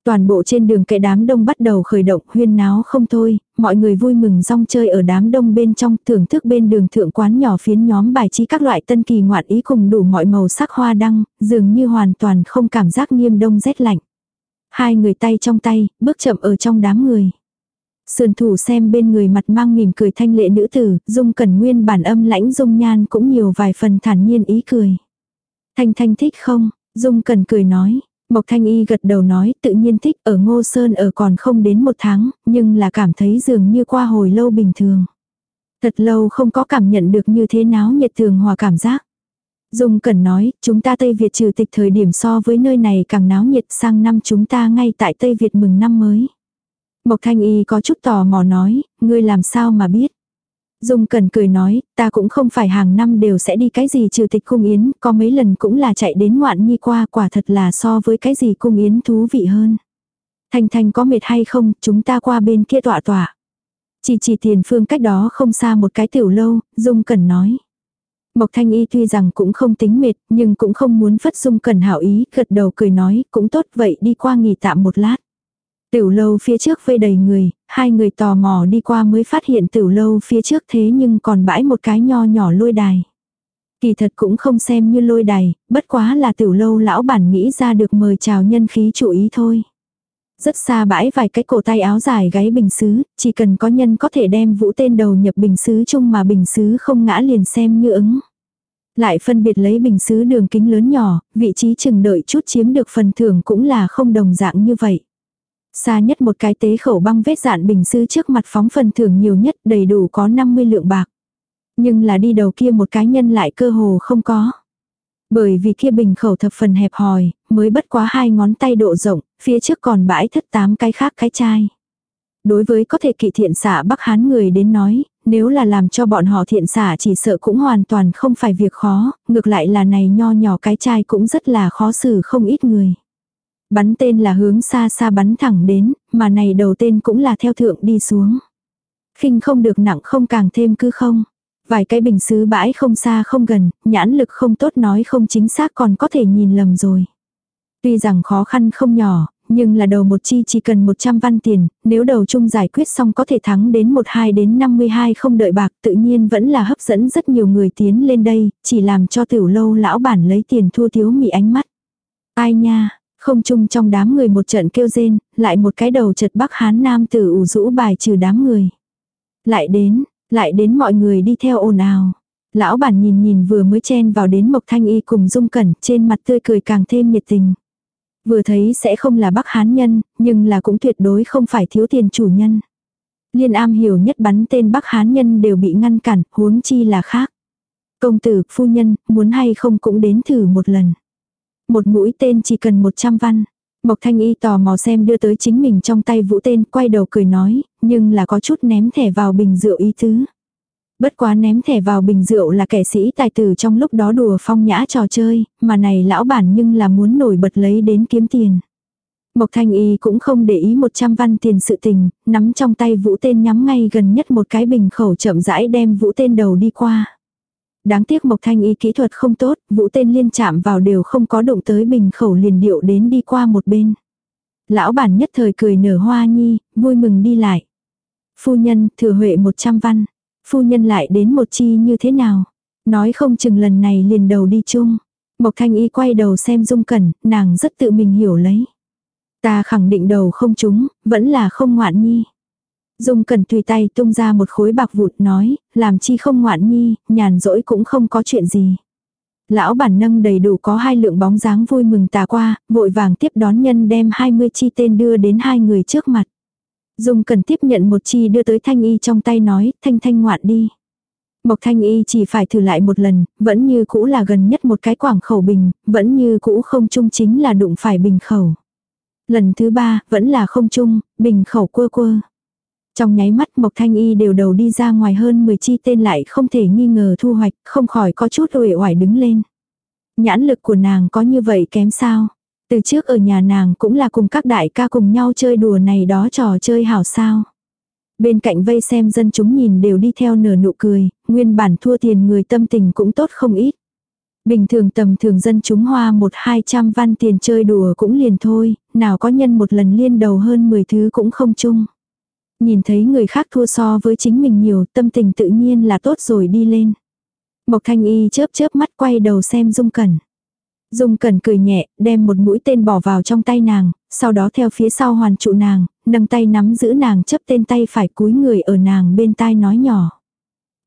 Toàn bộ trên đường cái đám đông bắt đầu khởi động huyên náo không thôi, mọi người vui mừng rong chơi ở đám đông bên trong thưởng thức bên đường thượng quán nhỏ phiến nhóm bài trí các loại tân kỳ ngoạn ý cùng đủ mọi màu sắc hoa đăng, dường như hoàn toàn không cảm giác nghiêm đông rét lạnh. Hai người tay trong tay, bước chậm ở trong đám người. Sườn thủ xem bên người mặt mang mỉm cười thanh lệ nữ tử, dung cẩn nguyên bản âm lãnh dung nhan cũng nhiều vài phần thản nhiên ý cười. Thanh thanh thích không? Dung cẩn cười nói, Mộc Thanh Y gật đầu nói tự nhiên thích ở Ngô Sơn ở còn không đến một tháng, nhưng là cảm thấy dường như qua hồi lâu bình thường. Thật lâu không có cảm nhận được như thế náo nhiệt thường hòa cảm giác. Dung Cẩn nói, chúng ta Tây Việt trừ tịch thời điểm so với nơi này càng náo nhiệt sang năm chúng ta ngay tại Tây Việt mừng năm mới. Mộc Thanh Y có chút tò mò nói, ngươi làm sao mà biết. Dung Cần cười nói, ta cũng không phải hàng năm đều sẽ đi cái gì trừ tịch cung yến, có mấy lần cũng là chạy đến ngoạn nhi qua quả thật là so với cái gì cung yến thú vị hơn. Thanh Thanh có mệt hay không, chúng ta qua bên kia tọa tọa. Chỉ chỉ tiền phương cách đó không xa một cái tiểu lâu, Dung Cần nói. Mộc Thanh Y tuy rằng cũng không tính mệt, nhưng cũng không muốn phất Dung Cần hảo ý, gật đầu cười nói, cũng tốt vậy đi qua nghỉ tạm một lát. Tiểu lâu phía trước vây đầy người, hai người tò mò đi qua mới phát hiện tiểu lâu phía trước thế nhưng còn bãi một cái nho nhỏ lôi đài. Kỳ thật cũng không xem như lôi đài, bất quá là tiểu lâu lão bản nghĩ ra được mời chào nhân khí chủ ý thôi. Rất xa bãi vài cái cổ tay áo dài gáy bình xứ, chỉ cần có nhân có thể đem vũ tên đầu nhập bình xứ chung mà bình xứ không ngã liền xem như ứng. Lại phân biệt lấy bình xứ đường kính lớn nhỏ, vị trí chừng đợi chút chiếm được phần thưởng cũng là không đồng dạng như vậy. Xa nhất một cái tế khẩu băng vết dạn bình sư trước mặt phóng phần thưởng nhiều nhất đầy đủ có 50 lượng bạc. Nhưng là đi đầu kia một cái nhân lại cơ hồ không có. Bởi vì kia bình khẩu thập phần hẹp hòi, mới bất quá hai ngón tay độ rộng, phía trước còn bãi thất tám cái khác cái chai. Đối với có thể kỵ thiện xả Bắc Hán người đến nói, nếu là làm cho bọn họ thiện xả chỉ sợ cũng hoàn toàn không phải việc khó, ngược lại là này nho nhỏ cái chai cũng rất là khó xử không ít người. Bắn tên là hướng xa xa bắn thẳng đến, mà này đầu tên cũng là theo thượng đi xuống. khinh không được nặng không càng thêm cứ không. Vài cái bình xứ bãi không xa không gần, nhãn lực không tốt nói không chính xác còn có thể nhìn lầm rồi. Tuy rằng khó khăn không nhỏ, nhưng là đầu một chi chỉ cần 100 văn tiền, nếu đầu chung giải quyết xong có thể thắng đến 12 đến 52 không đợi bạc tự nhiên vẫn là hấp dẫn rất nhiều người tiến lên đây, chỉ làm cho tiểu lâu lão bản lấy tiền thua thiếu mị ánh mắt. Ai nha, không chung trong đám người một trận kêu rên, lại một cái đầu chật bắc hán nam tử ủ rũ bài trừ đám người. Lại đến, lại đến mọi người đi theo ồn ào. Lão bản nhìn nhìn vừa mới chen vào đến Mộc Thanh Y cùng Dung Cẩn trên mặt tươi cười càng thêm nhiệt tình. Vừa thấy sẽ không là bắc hán nhân, nhưng là cũng tuyệt đối không phải thiếu tiền chủ nhân. Liên am hiểu nhất bắn tên bắc hán nhân đều bị ngăn cản, huống chi là khác. Công tử, phu nhân, muốn hay không cũng đến thử một lần. Một mũi tên chỉ cần 100 văn. Mộc Thanh Y tò mò xem đưa tới chính mình trong tay vũ tên, quay đầu cười nói, nhưng là có chút ném thẻ vào bình rượu ý tứ. Bất quá ném thẻ vào bình rượu là kẻ sĩ tài tử trong lúc đó đùa phong nhã trò chơi, mà này lão bản nhưng là muốn nổi bật lấy đến kiếm tiền. Mộc Thanh Y cũng không để ý 100 văn tiền sự tình, nắm trong tay vũ tên nhắm ngay gần nhất một cái bình khẩu chậm rãi đem vũ tên đầu đi qua. Đáng tiếc Mộc Thanh Y kỹ thuật không tốt, vũ tên liên chạm vào đều không có động tới bình khẩu liền điệu đến đi qua một bên. Lão bản nhất thời cười nở hoa nhi, vui mừng đi lại. Phu nhân, thừa huệ 100 văn. Phu nhân lại đến một chi như thế nào? Nói không chừng lần này liền đầu đi chung. Mộc Thanh Y quay đầu xem Dung Cẩn, nàng rất tự mình hiểu lấy. Ta khẳng định đầu không chúng, vẫn là không ngoạn nhi. Dung Cẩn tùy tay tung ra một khối bạc vụt nói, làm chi không ngoạn nhi, nhàn rỗi cũng không có chuyện gì. Lão bản nâng đầy đủ có hai lượng bóng dáng vui mừng tà qua, vội vàng tiếp đón nhân đem 20 chi tên đưa đến hai người trước mặt. Dung Cần tiếp nhận một chi đưa tới Thanh Y trong tay nói, Thanh Thanh ngoạn đi. Mộc Thanh Y chỉ phải thử lại một lần, vẫn như cũ là gần nhất một cái quảng khẩu bình, vẫn như cũ không chung chính là đụng phải bình khẩu. Lần thứ ba, vẫn là không chung, bình khẩu quơ quơ. Trong nháy mắt Mộc Thanh Y đều đầu đi ra ngoài hơn 10 chi tên lại không thể nghi ngờ thu hoạch, không khỏi có chút uể oải đứng lên. Nhãn lực của nàng có như vậy kém sao? Từ trước ở nhà nàng cũng là cùng các đại ca cùng nhau chơi đùa này đó trò chơi hảo sao. Bên cạnh vây xem dân chúng nhìn đều đi theo nở nụ cười, nguyên bản thua tiền người tâm tình cũng tốt không ít. Bình thường tầm thường dân chúng hoa một hai trăm văn tiền chơi đùa cũng liền thôi, nào có nhân một lần liên đầu hơn 10 thứ cũng không chung. Nhìn thấy người khác thua so với chính mình nhiều tâm tình tự nhiên là tốt rồi đi lên. Mộc thanh y chớp chớp mắt quay đầu xem dung cẩn. Dung cẩn cười nhẹ, đem một mũi tên bỏ vào trong tay nàng, sau đó theo phía sau hoàn trụ nàng, nâng tay nắm giữ nàng chấp tên tay phải cúi người ở nàng bên tai nói nhỏ.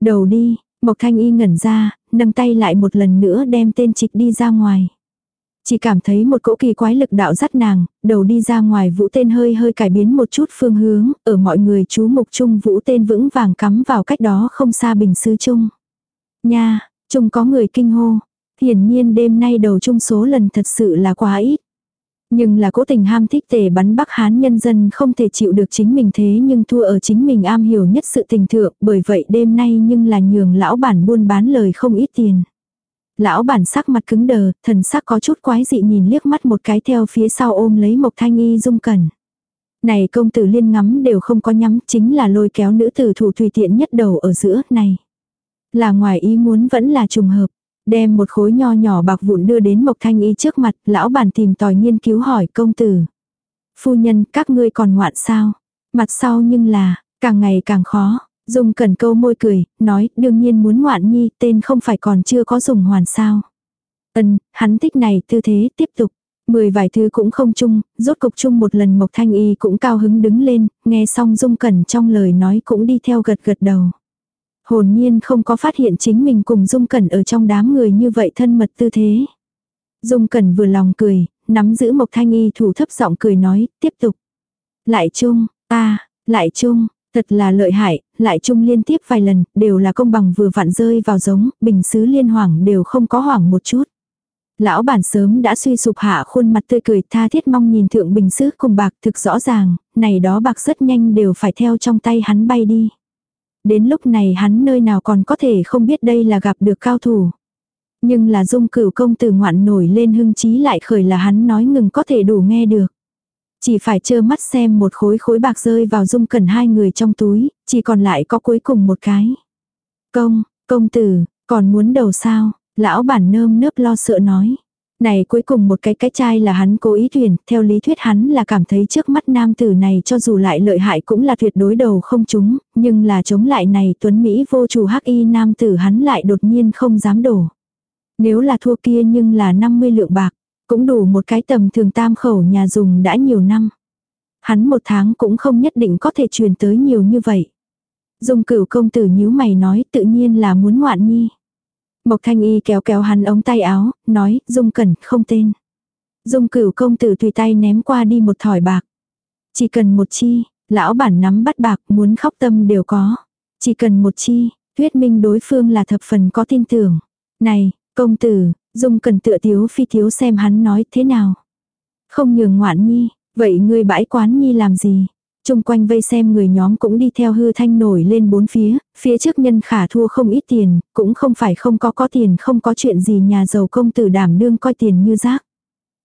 Đầu đi, Mộc Thanh Y ngẩn ra, nâng tay lại một lần nữa đem tên trịch đi ra ngoài. Chỉ cảm thấy một cỗ kỳ quái lực đạo dắt nàng, đầu đi ra ngoài vũ tên hơi hơi cải biến một chút phương hướng, ở mọi người chú mục chung vũ tên vững vàng cắm vào cách đó không xa bình sứ chung. Nha, chung có người kinh hô. Hiển nhiên đêm nay đầu chung số lần thật sự là quá ít. Nhưng là cố tình ham thích tề bắn Bắc Hán nhân dân không thể chịu được chính mình thế nhưng thua ở chính mình am hiểu nhất sự tình thượng bởi vậy đêm nay nhưng là nhường lão bản buôn bán lời không ít tiền. Lão bản sắc mặt cứng đờ, thần sắc có chút quái dị nhìn liếc mắt một cái theo phía sau ôm lấy Mộc Thanh Y dung cẩn. Này công tử liên ngắm đều không có nhắm chính là lôi kéo nữ tử thủ tùy tiện nhất đầu ở giữa này. Là ngoài ý muốn vẫn là trùng hợp. Đem một khối nho nhỏ bạc vụn đưa đến Mộc Thanh Y trước mặt, lão bản tìm tòi nghiên cứu hỏi công tử. Phu nhân, các ngươi còn ngoạn sao? Mặt sau nhưng là, càng ngày càng khó. Dung cẩn câu môi cười, nói, đương nhiên muốn ngoạn nhi, tên không phải còn chưa có dùng hoàn sao. Ân, hắn thích này tư thế, tiếp tục. Mười vài thứ cũng không chung, rốt cục chung một lần Mộc Thanh Y cũng cao hứng đứng lên, nghe xong Dung Cẩn trong lời nói cũng đi theo gật gật đầu. Hồn nhiên không có phát hiện chính mình cùng Dung Cẩn ở trong đám người như vậy thân mật tư thế. Dung Cẩn vừa lòng cười, nắm giữ Mộc Thanh Y thủ thấp giọng cười nói, tiếp tục. Lại chung, ta, lại chung, thật là lợi hại, lại chung liên tiếp vài lần, đều là công bằng vừa vặn rơi vào giống, bình xứ liên hoàng đều không có hoảng một chút. Lão bản sớm đã suy sụp hạ khuôn mặt tươi cười tha thiết mong nhìn thượng bình xứ cùng bạc thực rõ ràng, này đó bạc rất nhanh đều phải theo trong tay hắn bay đi. Đến lúc này hắn nơi nào còn có thể không biết đây là gặp được cao thủ. Nhưng là dung cửu công tử ngoạn nổi lên hưng trí lại khởi là hắn nói ngừng có thể đủ nghe được. Chỉ phải trơ mắt xem một khối khối bạc rơi vào dung cẩn hai người trong túi, chỉ còn lại có cuối cùng một cái. Công, công tử, còn muốn đầu sao, lão bản nơm nớp lo sợ nói. Này cuối cùng một cái cái chai là hắn cố ý tuyển, theo lý thuyết hắn là cảm thấy trước mắt nam tử này cho dù lại lợi hại cũng là tuyệt đối đầu không chúng, nhưng là chống lại này tuấn Mỹ vô chủ hắc y nam tử hắn lại đột nhiên không dám đổ. Nếu là thua kia nhưng là 50 lượng bạc, cũng đủ một cái tầm thường tam khẩu nhà dùng đã nhiều năm. Hắn một tháng cũng không nhất định có thể truyền tới nhiều như vậy. Dung cửu công tử nhíu mày nói tự nhiên là muốn ngoạn nhi. Mộc thanh y kéo kéo hắn ống tay áo, nói, dung cẩn, không tên. Dung cửu công tử tùy tay ném qua đi một thỏi bạc. Chỉ cần một chi, lão bản nắm bắt bạc muốn khóc tâm đều có. Chỉ cần một chi, thuyết minh đối phương là thập phần có tin tưởng. Này, công tử, dung cần tựa thiếu phi thiếu xem hắn nói thế nào. Không nhường ngoạn nhi, vậy ngươi bãi quán nhi làm gì? Trung quanh vây xem người nhóm cũng đi theo hư thanh nổi lên bốn phía, phía trước nhân khả thua không ít tiền, cũng không phải không có có tiền không có chuyện gì nhà giàu công tử đảm đương coi tiền như rác.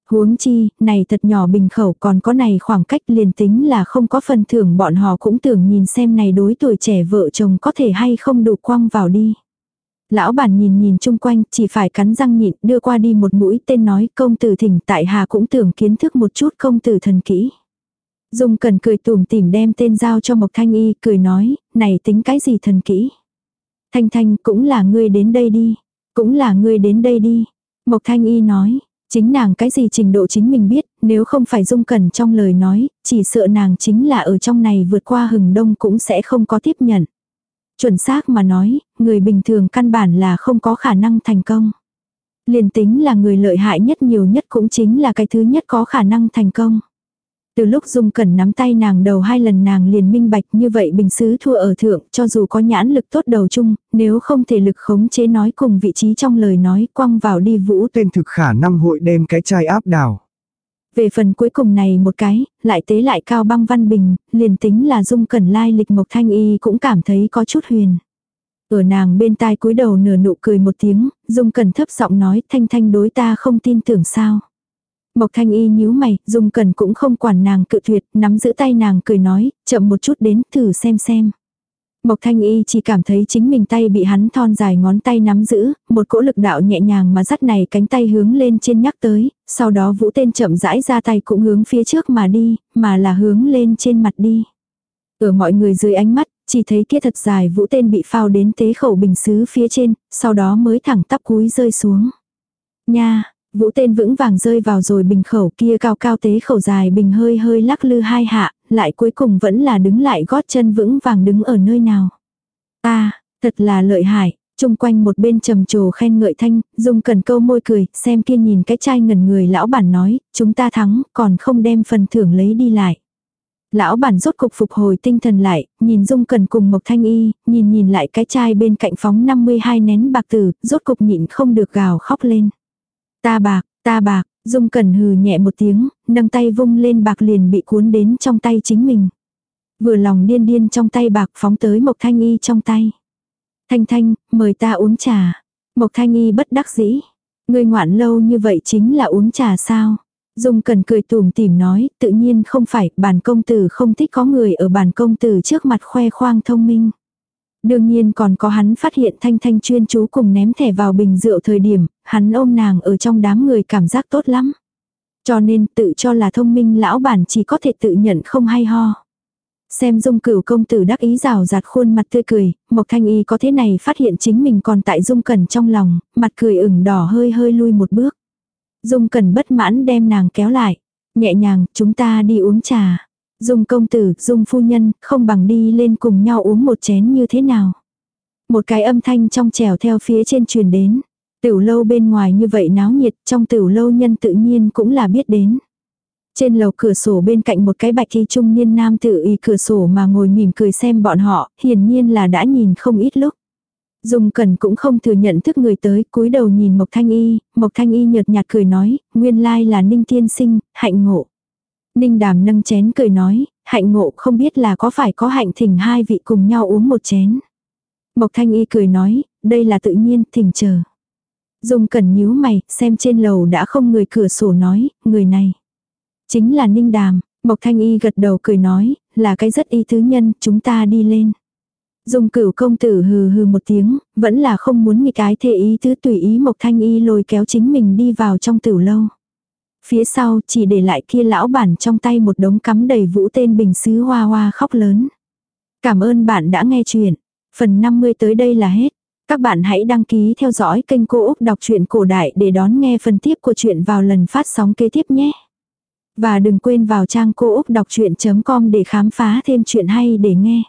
Huống chi, này thật nhỏ bình khẩu còn có này khoảng cách liền tính là không có phần thưởng bọn họ cũng tưởng nhìn xem này đối tuổi trẻ vợ chồng có thể hay không đủ quăng vào đi. Lão bản nhìn nhìn chung quanh chỉ phải cắn răng nhịn đưa qua đi một mũi tên nói công tử thỉnh tại hà cũng tưởng kiến thức một chút công tử thần kỹ. Dung cần cười tủm tỉm đem tên giao cho Mộc Thanh Y, cười nói, này tính cái gì thần kỹ. Thanh Thanh cũng là ngươi đến đây đi, cũng là ngươi đến đây đi. Mộc Thanh Y nói, Chính nàng cái gì trình độ chính mình biết, nếu không phải dung cẩn trong lời nói, chỉ sợ nàng chính là ở trong này vượt qua hừng đông cũng sẽ không có tiếp nhận. Chuẩn xác mà nói, người bình thường căn bản là không có khả năng thành công. Liền tính là người lợi hại nhất nhiều nhất cũng chính là cái thứ nhất có khả năng thành công. Từ lúc Dung Cẩn nắm tay nàng đầu hai lần nàng liền minh bạch như vậy bình sứ thua ở thượng cho dù có nhãn lực tốt đầu chung, nếu không thể lực khống chế nói cùng vị trí trong lời nói quăng vào đi vũ. Tên thực khả năng hội đem cái chai áp đảo. Về phần cuối cùng này một cái, lại tế lại cao băng văn bình, liền tính là Dung Cẩn lai lịch Mộc Thanh Y cũng cảm thấy có chút huyền. Ở nàng bên tai cúi đầu nửa nụ cười một tiếng, Dung Cẩn thấp giọng nói thanh thanh đối ta không tin tưởng sao. Mộc thanh y nhíu mày, Dung Cẩn cũng không quản nàng cự tuyệt, nắm giữ tay nàng cười nói, chậm một chút đến, thử xem xem. Mộc thanh y chỉ cảm thấy chính mình tay bị hắn thon dài ngón tay nắm giữ, một cỗ lực đạo nhẹ nhàng mà dắt này cánh tay hướng lên trên nhắc tới, sau đó vũ tên chậm rãi ra tay cũng hướng phía trước mà đi, mà là hướng lên trên mặt đi. Ở mọi người dưới ánh mắt, chỉ thấy kia thật dài vũ tên bị phao đến tế khẩu bình xứ phía trên, sau đó mới thẳng tắp cúi rơi xuống. Nha, vũ tên vững vàng rơi vào rồi bình khẩu kia cao cao tế khẩu dài bình hơi hơi lắc lư hai hạ, lại cuối cùng vẫn là đứng lại gót chân vững vàng đứng ở nơi nào. Ta, thật là lợi hại, chung quanh một bên trầm trồ khen ngợi thanh, dùng cần câu môi cười, xem kia nhìn cái chai ngẩn người lão bản nói, chúng ta thắng, còn không đem phần thưởng lấy đi lại. Lão bản rốt cục phục hồi tinh thần lại, nhìn Dung Cần cùng Mộc Thanh Y, nhìn nhìn lại cái chai bên cạnh phóng 52 nén bạc tử, rốt cục nhịn không được gào khóc lên. Ta bạc, ta bạc, Dung Cần hừ nhẹ một tiếng, nâng tay vung lên bạc liền bị cuốn đến trong tay chính mình. Vừa lòng điên điên trong tay bạc phóng tới Mộc Thanh Y trong tay. Thanh Thanh, mời ta uống trà. Mộc Thanh Y bất đắc dĩ. Người ngoạn lâu như vậy chính là uống trà sao? Dung cần cười tùm tìm nói, tự nhiên không phải, bản công tử không thích có người ở bản công tử trước mặt khoe khoang thông minh. Đương nhiên còn có hắn phát hiện thanh thanh chuyên chú cùng ném thẻ vào bình rượu thời điểm, hắn ôm nàng ở trong đám người cảm giác tốt lắm. Cho nên tự cho là thông minh lão bản chỉ có thể tự nhận không hay ho. Xem dung cửu công tử đắc ý rào rạt khuôn mặt tươi cười, Mộc Thanh Y có thế này phát hiện chính mình còn tại dung cẩn trong lòng, mặt cười ửng đỏ hơi hơi lui một bước. Dung cẩn bất mãn đem nàng kéo lại. Nhẹ nhàng, chúng ta đi uống trà. Dung công tử, Dung phu nhân, không bằng đi lên cùng nhau uống một chén như thế nào. Một cái âm thanh trong trèo theo phía trên truyền đến. Tiểu lâu bên ngoài như vậy náo nhiệt, trong tiểu lâu nhân tự nhiên cũng là biết đến. Trên lầu cửa sổ bên cạnh một cái bạch y trung niên nam tự y cửa sổ mà ngồi mỉm cười xem bọn họ, hiển nhiên là đã nhìn không ít lúc. Dung Cẩn cũng không thừa nhận thức người tới, cúi đầu nhìn Mộc Thanh Y, Mộc Thanh Y nhợt nhạt cười nói, nguyên lai là Ninh Tiên Sinh, hạnh ngộ. Ninh Đàm nâng chén cười nói, hạnh ngộ không biết là có phải có hạnh thỉnh hai vị cùng nhau uống một chén. Mộc Thanh Y cười nói, đây là tự nhiên, thỉnh chờ. Dung Cẩn nhíu mày, xem trên lầu đã không người cửa sổ nói, người này. Chính là Ninh Đàm, Mộc Thanh Y gật đầu cười nói, là cái rất y thứ nhân, chúng ta đi lên. Dung cửu công tử hừ hừ một tiếng, vẫn là không muốn nghịch cái thể ý tứ tùy ý Mộc Thanh Y lôi kéo chính mình đi vào trong tử lâu. Phía sau chỉ để lại kia lão bản trong tay một đống cắm đầy vũ tên bình sứ hoa hoa khóc lớn. Cảm ơn bạn đã nghe chuyện. Phần 50 tới đây là hết. Các bạn hãy đăng ký theo dõi kênh Cô Úc Đọc truyện Cổ Đại để đón nghe phần tiếp của chuyện vào lần phát sóng kế tiếp nhé. Và đừng quên vào trang cô úc đọc chuyện.com để khám phá thêm chuyện hay để nghe.